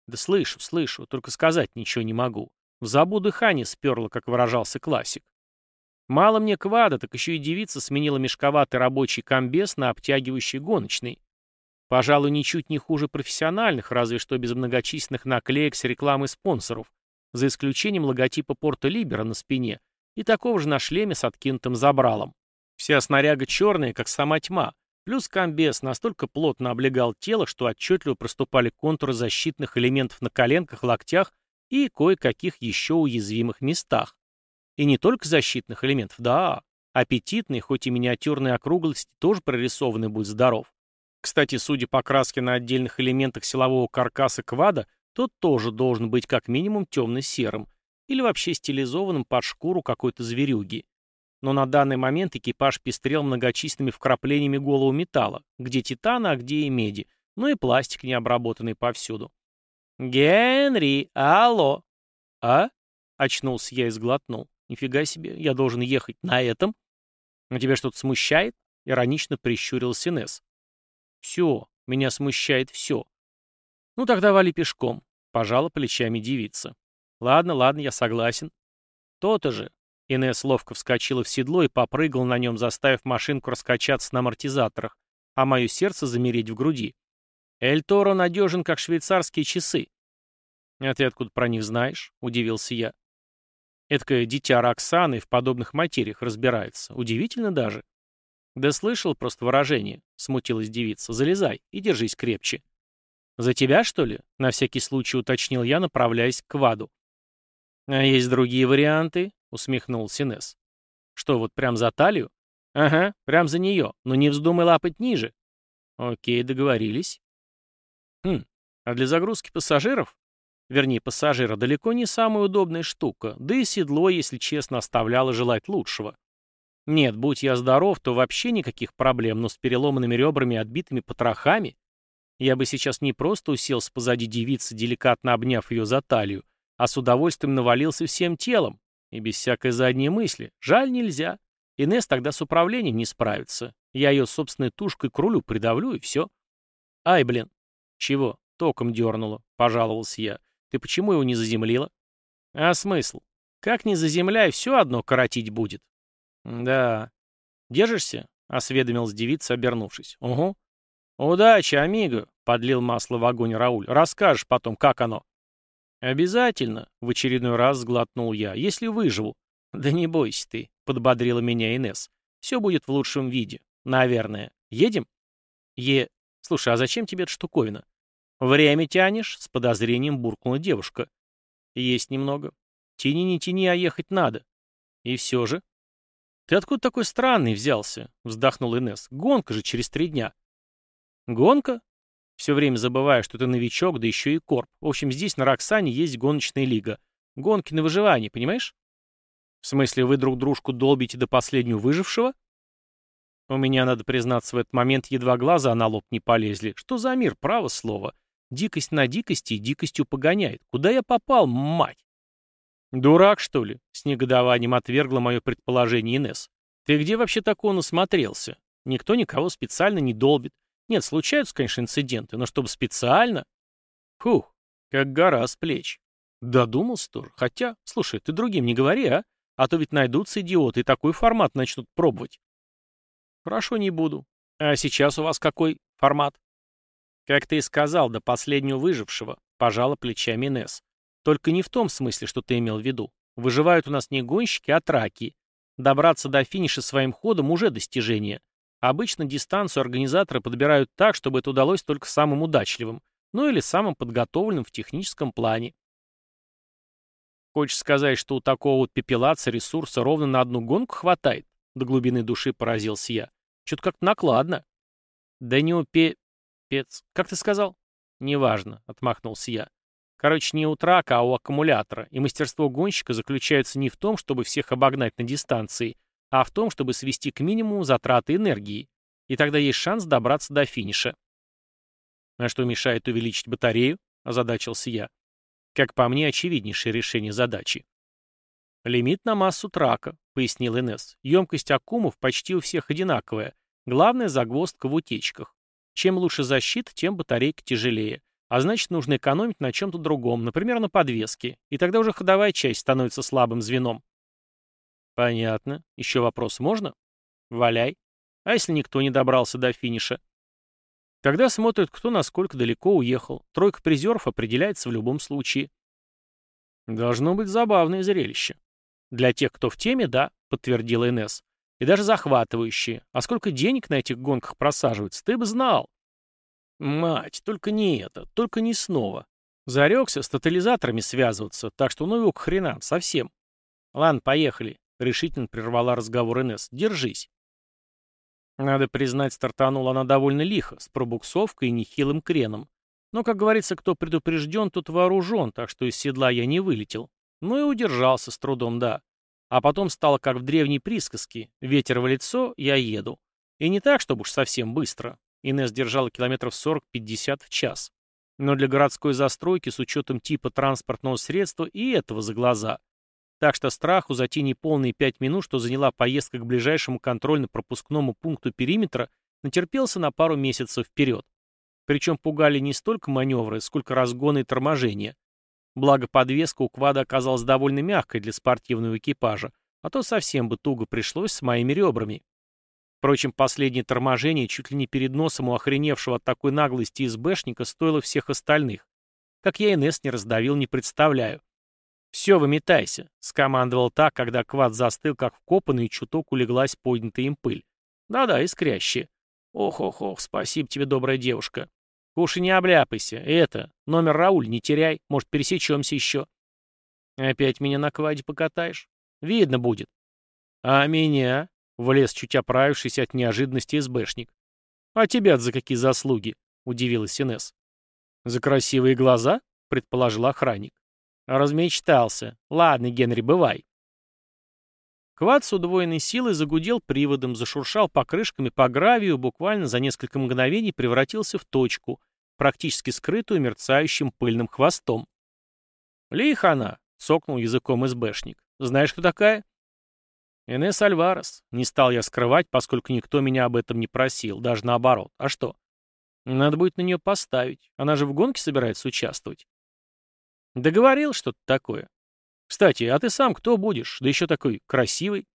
«Да слышу, слышу, только сказать ничего не могу. В забу дыхание сперло, как выражался классик. Мало мне квада, так еще и девица сменила мешковатый рабочий комбез на обтягивающий гоночный. Пожалуй, ничуть не хуже профессиональных, разве что без многочисленных наклеек с рекламой спонсоров, за исключением логотипа Порта Либера на спине и такого же на шлеме с откинутым забралом. Вся снаряга черная, как сама тьма, плюс комбез настолько плотно облегал тело, что отчетливо проступали контуры защитных элементов на коленках, локтях и кое-каких еще уязвимых местах. И не только защитных элементов, да, аппетитные, хоть и миниатюрные округлости тоже прорисованы, будь здоров. Кстати, судя по краске на отдельных элементах силового каркаса квада, тот тоже должен быть как минимум темно-серым или вообще стилизованным под шкуру какой-то зверюги. Но на данный момент экипаж пестрел многочисленными вкраплениями голого металла, где титана, а где и меди, ну и пластик необработанный повсюду. «Генри, алло!» «А?» — очнулся я и сглотнул. «Нифига себе, я должен ехать на этом?» «А тебя что-то смущает?» — иронично прищурился Несс. «Все, меня смущает все». «Ну тогда вали пешком», — пожала плечами девица. «Ладно, ладно, я согласен». «То-то же». Инесс ловко вскочила в седло и попрыгал на нем, заставив машинку раскачаться на амортизаторах, а мое сердце замереть в груди. «Эль Торо надежен, как швейцарские часы». «А ты откуда про них знаешь?» — удивился я. Эдакое дитя Роксаны в подобных материях разбирается. Удивительно даже. «Да слышал просто выражение», — смутилась девица. «Залезай и держись крепче». «За тебя, что ли?» — на всякий случай уточнил я, направляясь к Ваду. «А есть другие варианты?» — усмехнулся Несс. «Что, вот прям за талию?» «Ага, прям за нее, но не вздумай лапать ниже». «Окей, договорились». «Хм, а для загрузки пассажиров?» Вернее, пассажира далеко не самая удобная штука, да и седло, если честно, оставляло желать лучшего. Нет, будь я здоров, то вообще никаких проблем, но с переломанными ребрами и отбитыми потрохами я бы сейчас не просто уселся позади девицы, деликатно обняв ее за талию, а с удовольствием навалился всем телом, и без всякой задней мысли. Жаль, нельзя. Инесс тогда с управлением не справится. Я ее собственной тушкой к рулю придавлю, и все. Ай, блин. Чего? Током дернуло, пожаловался я. Ты почему его не заземлила? А смысл? Как не заземляй, все одно коротить будет. «Да. Держишься?» — осведомилась девица, обернувшись. «Угу». «Удачи, амиго!» — подлил масло в огонь Рауль. «Расскажешь потом, как оно». «Обязательно», — в очередной раз сглотнул я, — «если выживу». «Да не бойся ты», — подбодрила меня Инес. «Все будет в лучшем виде. Наверное. Едем?» «Е... Слушай, а зачем тебе эта штуковина?» «Время тянешь?» — с подозрением буркнула девушка. «Есть немного. Тяни не тяни, а ехать надо». «И все же?» «Ты откуда такой странный взялся?» — вздохнул Инесс. «Гонка же через три дня». «Гонка?» Все время забываю, что ты новичок, да еще и корп. В общем, здесь на Роксане есть гоночная лига. Гонки на выживание, понимаешь? В смысле, вы друг дружку долбите до последнего выжившего? У меня, надо признаться, в этот момент едва глаза на лоб не полезли. Что за мир, право слово? Дикость на дикости и дикостью погоняет. Куда я попал, мать? «Дурак, что ли?» — с негодованием отвергла мое предположение Инес. «Ты где вообще такого насмотрелся? Никто никого специально не долбит. Нет, случаются, конечно, инциденты, но чтобы специально...» Фух, как гора с плеч. Додумался тоже. Хотя, слушай, ты другим не говори, а? А то ведь найдутся идиоты и такой формат начнут пробовать. Хорошо, не буду. А сейчас у вас какой формат? Как ты и сказал, до последнего выжившего, пожала плечами Инесс. Только не в том смысле, что ты имел в виду. Выживают у нас не гонщики, а траки. Добраться до финиша своим ходом уже достижение. Обычно дистанцию организаторы подбирают так, чтобы это удалось только самым удачливым, ну или самым подготовленным в техническом плане. Хочешь сказать, что у такого вот пепелаца ресурса ровно на одну гонку хватает? До глубины души поразился я. Что-то как-то накладно. Да не упе... Пец... Как ты сказал? Неважно, отмахнулся я. Короче, не у трака, а у аккумулятора, и мастерство гонщика заключается не в том, чтобы всех обогнать на дистанции, а в том, чтобы свести к минимуму затраты энергии. И тогда есть шанс добраться до финиша. А что мешает увеличить батарею? Озадачился я. Как по мне, очевиднейшее решение задачи. Лимит на массу трака, пояснил Инесс. Емкость аккумов почти у всех одинаковая. Главная загвоздка в утечках. Чем лучше защита, тем батарейка тяжелее. А значит, нужно экономить на чем-то другом, например, на подвеске. И тогда уже ходовая часть становится слабым звеном. Понятно. Еще вопрос можно? Валяй. А если никто не добрался до финиша? Тогда смотрят, кто насколько далеко уехал. Тройка призеров определяется в любом случае. Должно быть забавное зрелище. Для тех, кто в теме, да, подтвердила Инесс. И даже захватывающие. А сколько денег на этих гонках просаживается, ты бы знал. Мать, только не это, только не снова. Зарекся с тотализаторами связываться, так что ну его к хренам, совсем. Ладно, поехали, решительно прервала разговор Инесс. Держись. Надо признать, стартанула она довольно лихо, с пробуксовкой и нехилым креном. Но, как говорится, кто предупрежден, тот вооружен, так что из седла я не вылетел. Ну и удержался с трудом, да. А потом стало как в древней присказке «Ветер в лицо, я еду». И не так, чтобы уж совсем быстро. Инесс держала километров 40-50 в час. Но для городской застройки с учетом типа транспортного средства и этого за глаза. Так что страху за те неполные пять минут, что заняла поездка к ближайшему контрольно-пропускному пункту периметра, натерпелся на пару месяцев вперед. Причем пугали не столько маневры, сколько разгоны и торможения. Благо подвеска у квада оказалась довольно мягкой для спортивного экипажа, а то совсем бы туго пришлось с моими ребрами. Впрочем, последнее торможение чуть ли не перед носом у охреневшего от такой наглости СБшника стоило всех остальных. Как я НС не раздавил, не представляю. «Все, выметайся», — скомандовал так, когда квад застыл, как вкопанный, и чуток улеглась поднятая им пыль. «Да-да, искрящая. Ох-ох-ох, спасибо тебе, добрая девушка. Кушай, не обляпайся. Это, номер Рауль не теряй, может, пересечемся еще». «Опять меня на кваде покатаешь? Видно будет». «А меня?» Влез чуть оправившийся от неожиданности СБшник. «А тебя за какие заслуги?» — удивилась Инесс. «За красивые глаза?» — предположил охранник. «Размечтался. Ладно, Генри, бывай». Квад с удвоенной силой загудел приводом, зашуршал покрышками по гравию, буквально за несколько мгновений превратился в точку, практически скрытую мерцающим пыльным хвостом. «Лихо она!» — цокнул языком СБшник. «Знаешь, кто такая?» Энес Альварес. Не стал я скрывать, поскольку никто меня об этом не просил, даже наоборот. А что? Надо будет на нее поставить. Она же в гонке собирается участвовать. Договорил что-то такое. Кстати, а ты сам кто будешь? Да еще такой красивый.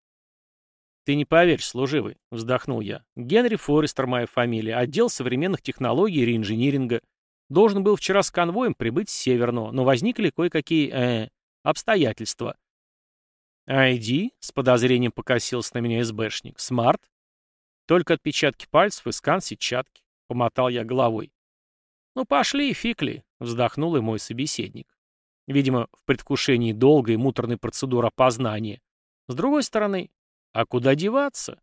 Ты не поверишь, служивый, вздохнул я. Генри Форестер моя фамилия, отдел современных технологий и реинжиниринга. Должен был вчера с конвоем прибыть с Северного, но возникли кое-какие, э, обстоятельства. «ID?» — с подозрением покосился на меня СБшник. «Смарт?» «Только отпечатки пальцев и скан сетчатки», — помотал я головой. «Ну пошли, фикли», — вздохнул и мой собеседник. Видимо, в предвкушении долгой и муторной процедуры опознания. С другой стороны, а куда деваться?